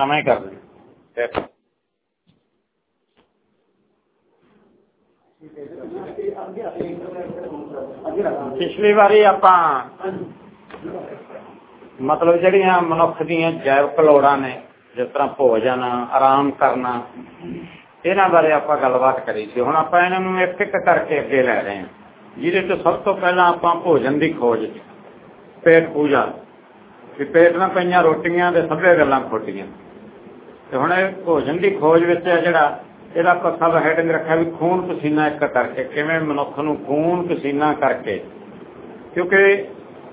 ਨਵਾਂ ਹੀ ਕਰ ਦੇ ਪਿਛਲੀ ਵਾਰੀ ਆਪਾਂ ਮਤਲਬ ਜਿਹੜੀਆਂ ਮਨੁੱਖ ਦੀਆਂ ਜੈਵਿਕ ਲੋੜਾਂ ਨੇ ਜਿਸ ਤਰ੍ਹਾਂ ਭੋਜਨ ਆਰਾਮ ਕਰਨਾ ਇਹਨਾਂ ਬਾਰੇ ਆਪਾਂ ਗੱਲਬਾਤ ਕਰੀ ਸੀ ਹੁਣ ਆਪਾਂ ਇਹਨਾਂ ਨੂੰ ਇੱਕ ਇੱਕ ਕਰਕੇ ਅੱਗੇ ਲੈ ਰਹੇ ਹਾਂ ਜਿਹਦੇ ਤੋਂ ਸਭ ਤੋਂ ਪਹਿਲਾਂ ਆਪਾਂ ਭੋਜਨ ਦੀ ਖੋਜ ਪੇਟ ਪੂਜਾ ਕਿ ਪੇਟ ਨਾਲ ਪਈਆਂ ਰੋਟੀਆਂ ਦੇ ਸਭੇ ਗੱਲਾਂ ਖੋਟੀਆਂ ਤੇ ਹੁਣ ਇਹ ਭੋਜਨ ਦੀ ਖੋਜ ਵਿੱਚ ਜਿਹੜਾ, ਇਹਦਾ ਆਪਾਂ ਸਭ ਹੈਡਿੰਗ ਰੱਖਿਆ ਵੀ ਖੂਨ ਪਸੀਨਾ ਇੱਕ ਕਰਕੇ, ਕਿਵੇਂ ਮਨੁੱਖ ਨੂੰ ਖੂਨ ਪਸੀਨਾ ਕਰਕੇ। ਕਿਉਂਕਿ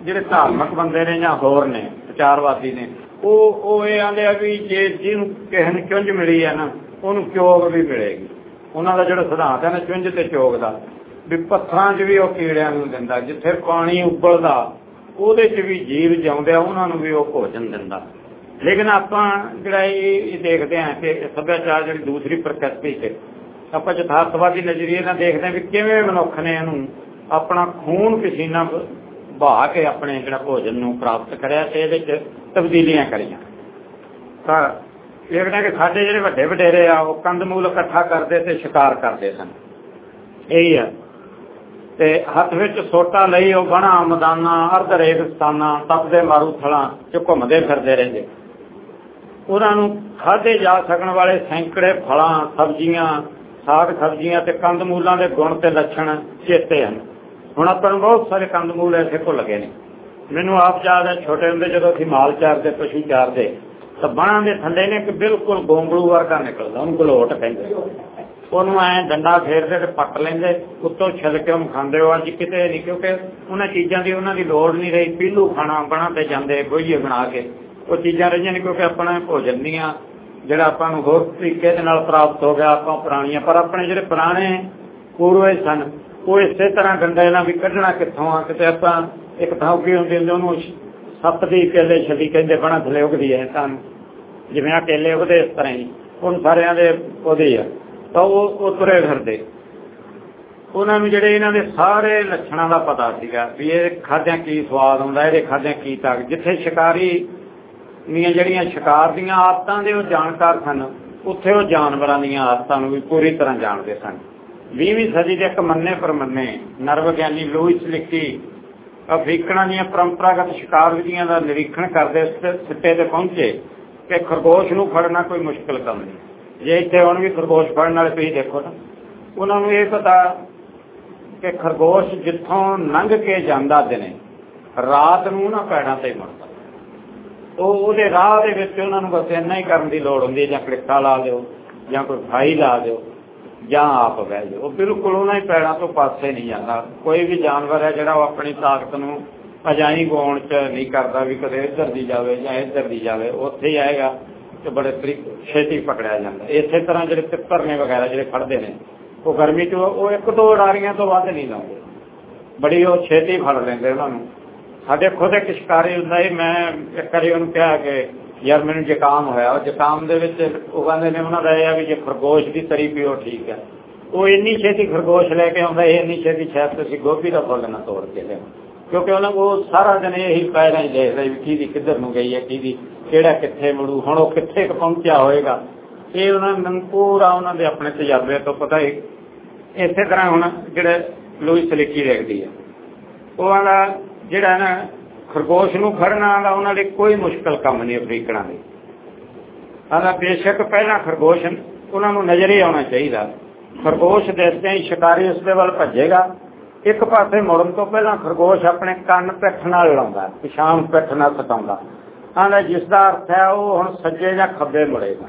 ਜਿਹੜੇ ਧਾਰਮਿਕ ਬੰਦੇ ਨੇ ਜਾਂ ਹੋਰ ਨੇ, ਵਿਚਾਰਵਾਦੀ ਨੇ, ਉਹ ਉਹ ਇਹ ਆਂਦੇ ਆ ਵੀ ਜੇ ਜਿਹਨੂੰ ਕਿਸੇ ਨੂੰ ਚੁੰਝ ਮਿਲੀ ਆ ਨਾ, ਉਹਨੂੰ ਚੋਗ ਵੀ ਮਿਲੇਗੀ। ਉਹਨਾਂ ਦਾ ਜਿਹੜਾ ਸਿਧਾਂਤ ਹੈ ਨਾ, ਚੁੰਝ ਤੇ ਚੋਗ ਦਾ, ਵੀ ਪੱਥਰਾਂ 'ਚ ਵੀ ਉਹ ਕੀੜਿਆਂ ਨੂੰ ਦਿੰਦਾ, ਜਿੱਥੇ ਪਾਣੀ ਉਬਲਦਾ, ਉਹਦੇ 'ਚ ਵੀ ਜੀਵ ਜਿਉਂਦੇ ਆ, ਉਹਨਾਂ ਨੂੰ ਵੀ ਉਹ ਭੋਜਨ ਦਿੰਦਾ। ਲੇਕਿਨ ਆਪਾਂ ਜਿਹੜਾ ਇਹ ਦੇਖਦੇ ਹਾਂ ਕਿ ਸੱਭਿਆਚਾਰ ਜਿਹੜੀ ਦੂਸਰੀ ਪ੍ਰਕਿਰਤੀ ਤੇ ਆਪਾਂ ਯਥਾਰਥਵਾਦੀ ਨਜ਼ਰੀਏ ਨਾਲ ਦੇਖਦੇ ਹਾਂ ਵੀ ਕਿਵੇਂ ਮਨੁੱਖ ਨੇ ਇਹਨੂੰ ਆਪਣਾ ਖੂਨ ਪਸੀਨਾ ਬਹਾ ਕੇ ਆਪਣੇ ਜਿਹੜਾ ਭੋਜਨ ਨੂੰ ਪ੍ਰਾਪਤ ਕਰਿਆ ਤੇ ਇਹਦੇ ਵਿੱਚ ਤਬਦੀਲੀਆਂ ਕਰੀਆਂ। ਤਾਂ ਦੇਖਦੇ ਕਿ ਸਾਡੇ ਜਿਹੜੇ ਵੱਡੇ ਵਡੇਰੇ ਆ, ਉਹ ਕੰਦਮੂਲ ਇਕੱਠਾ ਕਰਦੇ ਤੇ ਸ਼ਿਕਾਰ ਕਰਦੇ ਸਨ। ਇਹੀ ਹੈ ਤੇ ਹੱਥ ਵਿੱਚ ਸੋਟਾ ਲਈ ਉਹ ਬਣਾ, ਮੈਦਾਨਾਂ, ਅਰਧ ਰੇਗਿਸਤਾਨਾਂ, ਤਪਦੇ ਮਾਰੂ ਥਲਾਂ ਚ ਘੁੰਮਦੇ ਫਿਰਦੇ ਰਹਿੰਦੇ। ਉਹਨਾਂ ਨੂੰ ਖਾਦੇ ਜਾ ਸਕਣ ਵਾਲੇ ਸੈਂਕੜੇ ਫਲਾਂ, ਸਬਜ਼ੀਆਂ, ਸਾਗ ਸਬਜ਼ੀਆਂ ਤੇ ਕੰਦਮੂਲਾਂ ਦੇ ਗੁਣ ਤੇ ਲੱਛਣ ਚੇਤੇ ਹਨ। ਹੁਣ ਆਪਾਂ ਨੂੰ ਬਹੁਤ ਸਾਰੇ ਕੰਦਮੂਲ ਐਸੇ ਭੁੱਲ ਗਏ ਨੇ। ਮੈਨੂੰ ਆਪ ਯਾਦ ਹੈ, ਛੋਟੇ ਹੁੰਦੇ ਜਦੋਂ ਅਸੀਂ ਮਾਲ ਚਾਰਦੇ, ਪਸ਼ੂ ਚਾਰਦੇ, ਤਾਂ ਬਾਹਾਂ ਦੇ ਥੱਲੇ ਨੇ ਕਿ ਬਿਲਕੁਲ ਗੋਂਗਲੂ ਵਰਗਾ ਨਿਕਲਦਾ, ਉਹਨੂੰ ਗਲੋਟ ਕਹਿੰਦੇ। ਉਹਨੂੰ ਐ ਡੰਡਾ ਫੇਰਦੇ ਤੇ ਪੱਟ ਲੈਂਦੇ, ਉੱਤੋਂ ਛਿਲਕੇ ਖਾਂਦੇ ਹੋ, ਅੱਜ ਕਿਤੇ ਨਹੀਂ, ਕਿਉਂਕਿ ਉਹਨਾਂ ਚੀਜ਼ਾਂ ਦੀ ਉਹਨਾਂ ਦੀ ਲੋੜ ਨਹੀਂ ਰਹੀ, ਪੀਲੂ ਖਾਣਾ ਬਣਾ ਤੇ ਜਾਂਦੇ ਗੋਈਏ ਬਣਾ ਕੇ। ਉਹ ਚੀਜ਼ਾਂ ਰਹੀਆਂ ਨੇ ਕਿਉਂਕਿ ਆਪਣਾ ਭੋਜਨ ਦੀਆਂ, ਜਿਹੜਾ ਆਪਾਂ ਨੂੰ ਹੋਰ ਤਰੀਕੇ ਦੇ ਨਾਲ ਪ੍ਰਾਪਤ ਹੋ ਗਿਆ ਆਪਾਂ ਪੁਰਾਣੀਆਂ, ਪਰ ਆਪਣੇ ਜਿਹੜੇ ਪੁਰਾਣੇ ਪੂਰਵੇ ਸਨ, ਉਹ ਇਸੇ ਤਰ੍ਹਾਂ ਡੰਡੇ ਨਾਲ ਵੀ ਕੱਢਣਾ ਕਿੱਥੋਂ ਆ? ਕਿਤੇ ਆਪਾਂ ਇੱਕ ਥਾਉਕੀ ਹੁੰਦੀ ਹੁੰਦੀ ਉਹਨੂੰ ਸੱਤ ਦੀ ਕੇਲੇ ਛੱਡੀ ਕਹਿੰਦੇ ਬਣਾ ਥਲੇ ਉਗਦੀ ਹੈ ਤਾਂ। ਜਿਵੇਂ ਆ ਕੇਲੇ ਉਗਦੇ ਇਸ ਤਰ੍ਹਾਂ ਹੀ, ਹੁਣ ਸਾਰਿਆਂ ਦੇ ਉਹਦੇ ਆ। ਤਾਂ ਉਹ ਉਹ ਤੁਰੇ ਫਿਰਦੇ। ਉਹਨਾਂ ਨੂੰ ਜਿਹੜੇ ਇਹਨਾਂ ਦੇ ਸਾਰੇ ਲੱਛਣਾਂ ਦਾ ਪਤਾ ਸੀਗਾ ਵੀ ਇਹ ਖਾਦਿਆਂ ਕੀ ਸਵਾਦ ਹੁੰਦਾ ਇਹਦੇ ਖਾਦਿਆਂ ਕੀ ਤਾਕਤ। ਜਿੱਥੇ ਸ਼ਿਕਾਰੀ ਦੀਆਂ ਜਿਹੜੀਆਂ ਸ਼ਿਕਾਰ ਦੀਆਂ ਆਦਤਾਂ ਦੇ ਉਹ ਜਾਣਕਾਰ ਸਨ, ਉੱਥੇ ਉਹ ਜਾਨਵਰਾਂ ਦੀਆਂ ਆਦਤਾਂ ਨੂੰ ਵੀ ਪੂਰੀ ਤਰ੍ਹਾਂ ਜਾਣਦੇ ਸਨ। 20ਵੀਂ ਸਦੀ ਦੇ ਇੱਕ ਮੰਨੇ ਪਰਮੰਨੇ, ਨਰਵਿਗਿਆਨੀ ਲੂਇਸ ਲਿੱਕੀ ਅਫਰੀਕਨਾਂ ਦੀਆਂ ਪਰੰਪਰਾਗਤ ਸ਼ਿਕਾਰ ਵਿਧੀਆਂ ਦਾ ਨਿਰੀਖਣ ਕਰਦੇ ਸਿੱਟੇ ਤੇ ਪਹੁੰਚੇ ਕਿ ਖਰਗੋਸ਼ ਨੂੰ ਫੜਨਾ ਕੋਈ ਮੁਸ਼ਕਲ ਕੰਮ ਨਹੀਂ। ਜੇ ਇੱਥੇ ਹੁਣ ਵੀ ਖਰਗੋਸ਼ ਫੜਨ ਵਾਲੇ ਤੁਸੀਂ ਦੇਖੋ ਨਾ। ਉਹਨਾਂ ਨੂੰ ਇਹ ਪਤਾ ਕਿ ਖਰਗੋਸ਼ ਜਿੱਥੋਂ ਲੰਘ ਕੇ ਜਾਂਦਾ ਦਿਨੇ, ਰਾਤ ਨੂੰ ਨਾ ਪੈੜਾਂ ਤੇ ਮੁੜਦਾ। ਉਹ ਉਹਦੇ ਰਾਹ ਦੇ ਵਿੱਚ ਉਹਨਾਂ ਨੂੰ ਬਸ ਇੰਨਾ ਹੀ ਕਰਨ ਦੀ ਲੋੜ ਹੁੰਦੀ ਜਾਂ ਕੜਿੱਕਾ ਲਾ ਦਿਓ, ਜਾਂ ਕੋਈ ਫਾਈ ਲਾ ਦਿਓ, ਜਾਂ ਆਪ ਬਹਿ ਜਾਓ। ਉਹ ਬਿਲਕੁਲ ਉਹਨਾਂ ਹੀ ਪੈੜਾਂ ਤੋਂ ਪਾਸੇ ਨਹੀਂ ਜਾਂਦਾ। ਕੋਈ ਵੀ ਜਾਨਵਰ ਹੈ ਜਿਹੜਾ ਉਹ ਆਪਣੀ ਤਾਕਤ ਨੂੰ ਅਜਾਈ ਗਾਉਣ ਚ ਨਹੀਂ ਕਰਦਾ ਵੀ ਕਦੇ ਇੱਧਰ ਦੀ ਜਾਵੇ ਜਾਂ ਇੱਧਰ ਦੀ ਜਾਵੇ। ਉੱਥੇ ਹੀ ਆਏਗਾ ਤੇ ਬੜੇ ਛੇਤੀ ਪਕੜਿਆ ਜਾਂਦਾ। ਇਸੇ ਤਰ੍ਹਾਂ ਜਿਹੜੇ ਤਿੱਤਰ ਨੇ ਵਗੈਰਾ ਜਿਹੜੇ ਫੜਦੇ ਨੇ, ਉਹ ਗਰਮੀ ਚ ਉਹ ਇੱਕ ਦੋ ਉਡਾਰੀਆਂ ਤੋਂ ਵੱਧ ਨਹੀਂ ਲਾਉਂਦੇ। ਬੜੀ ਉਹ ਛੇਤੀ ਫੜ ਲੈਂਦੇ ਉਹਨਾਂ ਨੂੰ। ਸਾਡੇ ਖੁਦ ਇੱਕ ਸ਼ਿਕਾਰੀ ਹੁੰਦਾ ਸੀ, ਮੈਂ ਇੱਕ ਵਾਰੀ ਉਹਨੂੰ ਕਿਹਾ ਕਿ ਯਾਰ ਮੈਨੂੰ ਜ਼ੁਕਾਮ ਹੋਇਆ। ਉਹ ਜ਼ੁਕਾਮ ਦੇ ਵਿੱਚ ਉਹ ਕਹਿੰਦੇ ਨੇ, ਉਹਨਾਂ ਦਾ ਇਹ ਆ ਵੀ ਜੇ ਖਰਗੋਸ਼ ਦੀ ਤਰੀ ਪੀਓ, ਠੀਕ ਹੈ। ਉਹ ਇੰਨੀ ਛੇਤੀ ਖਰਗੋਸ਼ ਲੈ ਕੇ ਆਉਂਦਾ, ਇਹ ਇੰਨੀ ਛੇਤੀ ਸ਼ਾਇਦ ਤੁਸੀਂ ਗੋਭੀ ਦਾ ਫੁੱਲ ਨਾ ਤੋੜ ਕੇ ਲਿਆਓ। ਕਿਉਂਕਿ ਉਹਨਾਂ ਉਹ ਸਾਰਾ ਦਿਨ ਇਹੀ ਪੈਰਾਂ ਹੀ ਦੇਖਦਾ ਵੀ ਕਿਹਦੀ ਕਿੱਧਰ ਨੂੰ ਗਈ ਹੈ, ਕਿਹਦੀ ਕਿਹੜਾ ਕਿੱਥੇ ਮੁੜੂ, ਹੁਣ ਉਹ ਕਿੱਥੇ ਪਹੁੰਚਿਆ ਹੋਏਗਾ। ਇਹ ਉਹਨਾਂ ਨੂੰ ਪੂਰਾ ਉਹਨਾਂ ਦੇ ਆਪਣੇ ਤਜਰਬੇ ਤੋਂ ਪਤਾ ਹੀ ਇਸੇ ਤਰ੍ਹਾਂ ਹੁਣ ਜਿਹੜੇ ਲੂਈ ਸਲਿੱਕੀ ਦੇਖਦੀ ਹੈ। ਉਹ ਵਾਲਾ ਜਿਹੜਾ ਨਾ ਖਰਗੋਸ਼ ਨੂੰ ਫੜਨਾ ਦਾ ਉਹਨਾਂ ਲਈ ਕੋਈ ਮੁਸ਼ਕਲ ਕੰਮ ਨਹੀਂ ਅਫਰੀਕਨਾਂ ਲਈ ਆਦਾ ਬੇਸ਼ੱਕ ਪਹਿਲਾਂ ਖਰਗੋਸ਼ ਉਹਨਾਂ ਨੂੰ ਨਜ਼ਰ ਆਉਣਾ ਚਾਹੀਦਾ। ਖਰਗੋਸ਼ ਦੇਖਦੇ ਹੀ ਸ਼ਿਕਾਰੀ ਉਸ ਦੇ ਵੱਲ ਭੱਜੇਗਾ। ਇੱਕ ਪਾਸੇ ਮੁੜਨ ਤੋਂ ਪਹਿਲਾਂ ਖਰਗੋਸ਼ ਆਪਣੇ ਕੰਨ ਪਿੱਠ ਨਾਲ ਲਾਉਂਦਾ ਪਿਛਾਂ ਪਿੱਠ ਨਾਲ ਸਤਾਉਂਦਾ ਆਂਦਾ ਜਿਸ ਦਾ ਅਰਥ ਹੈ ਉਹ ਹੁਣ ਸੱਜੇ ਜਾਂ ਖੱਬੇ ਮੁੜੇਗਾ।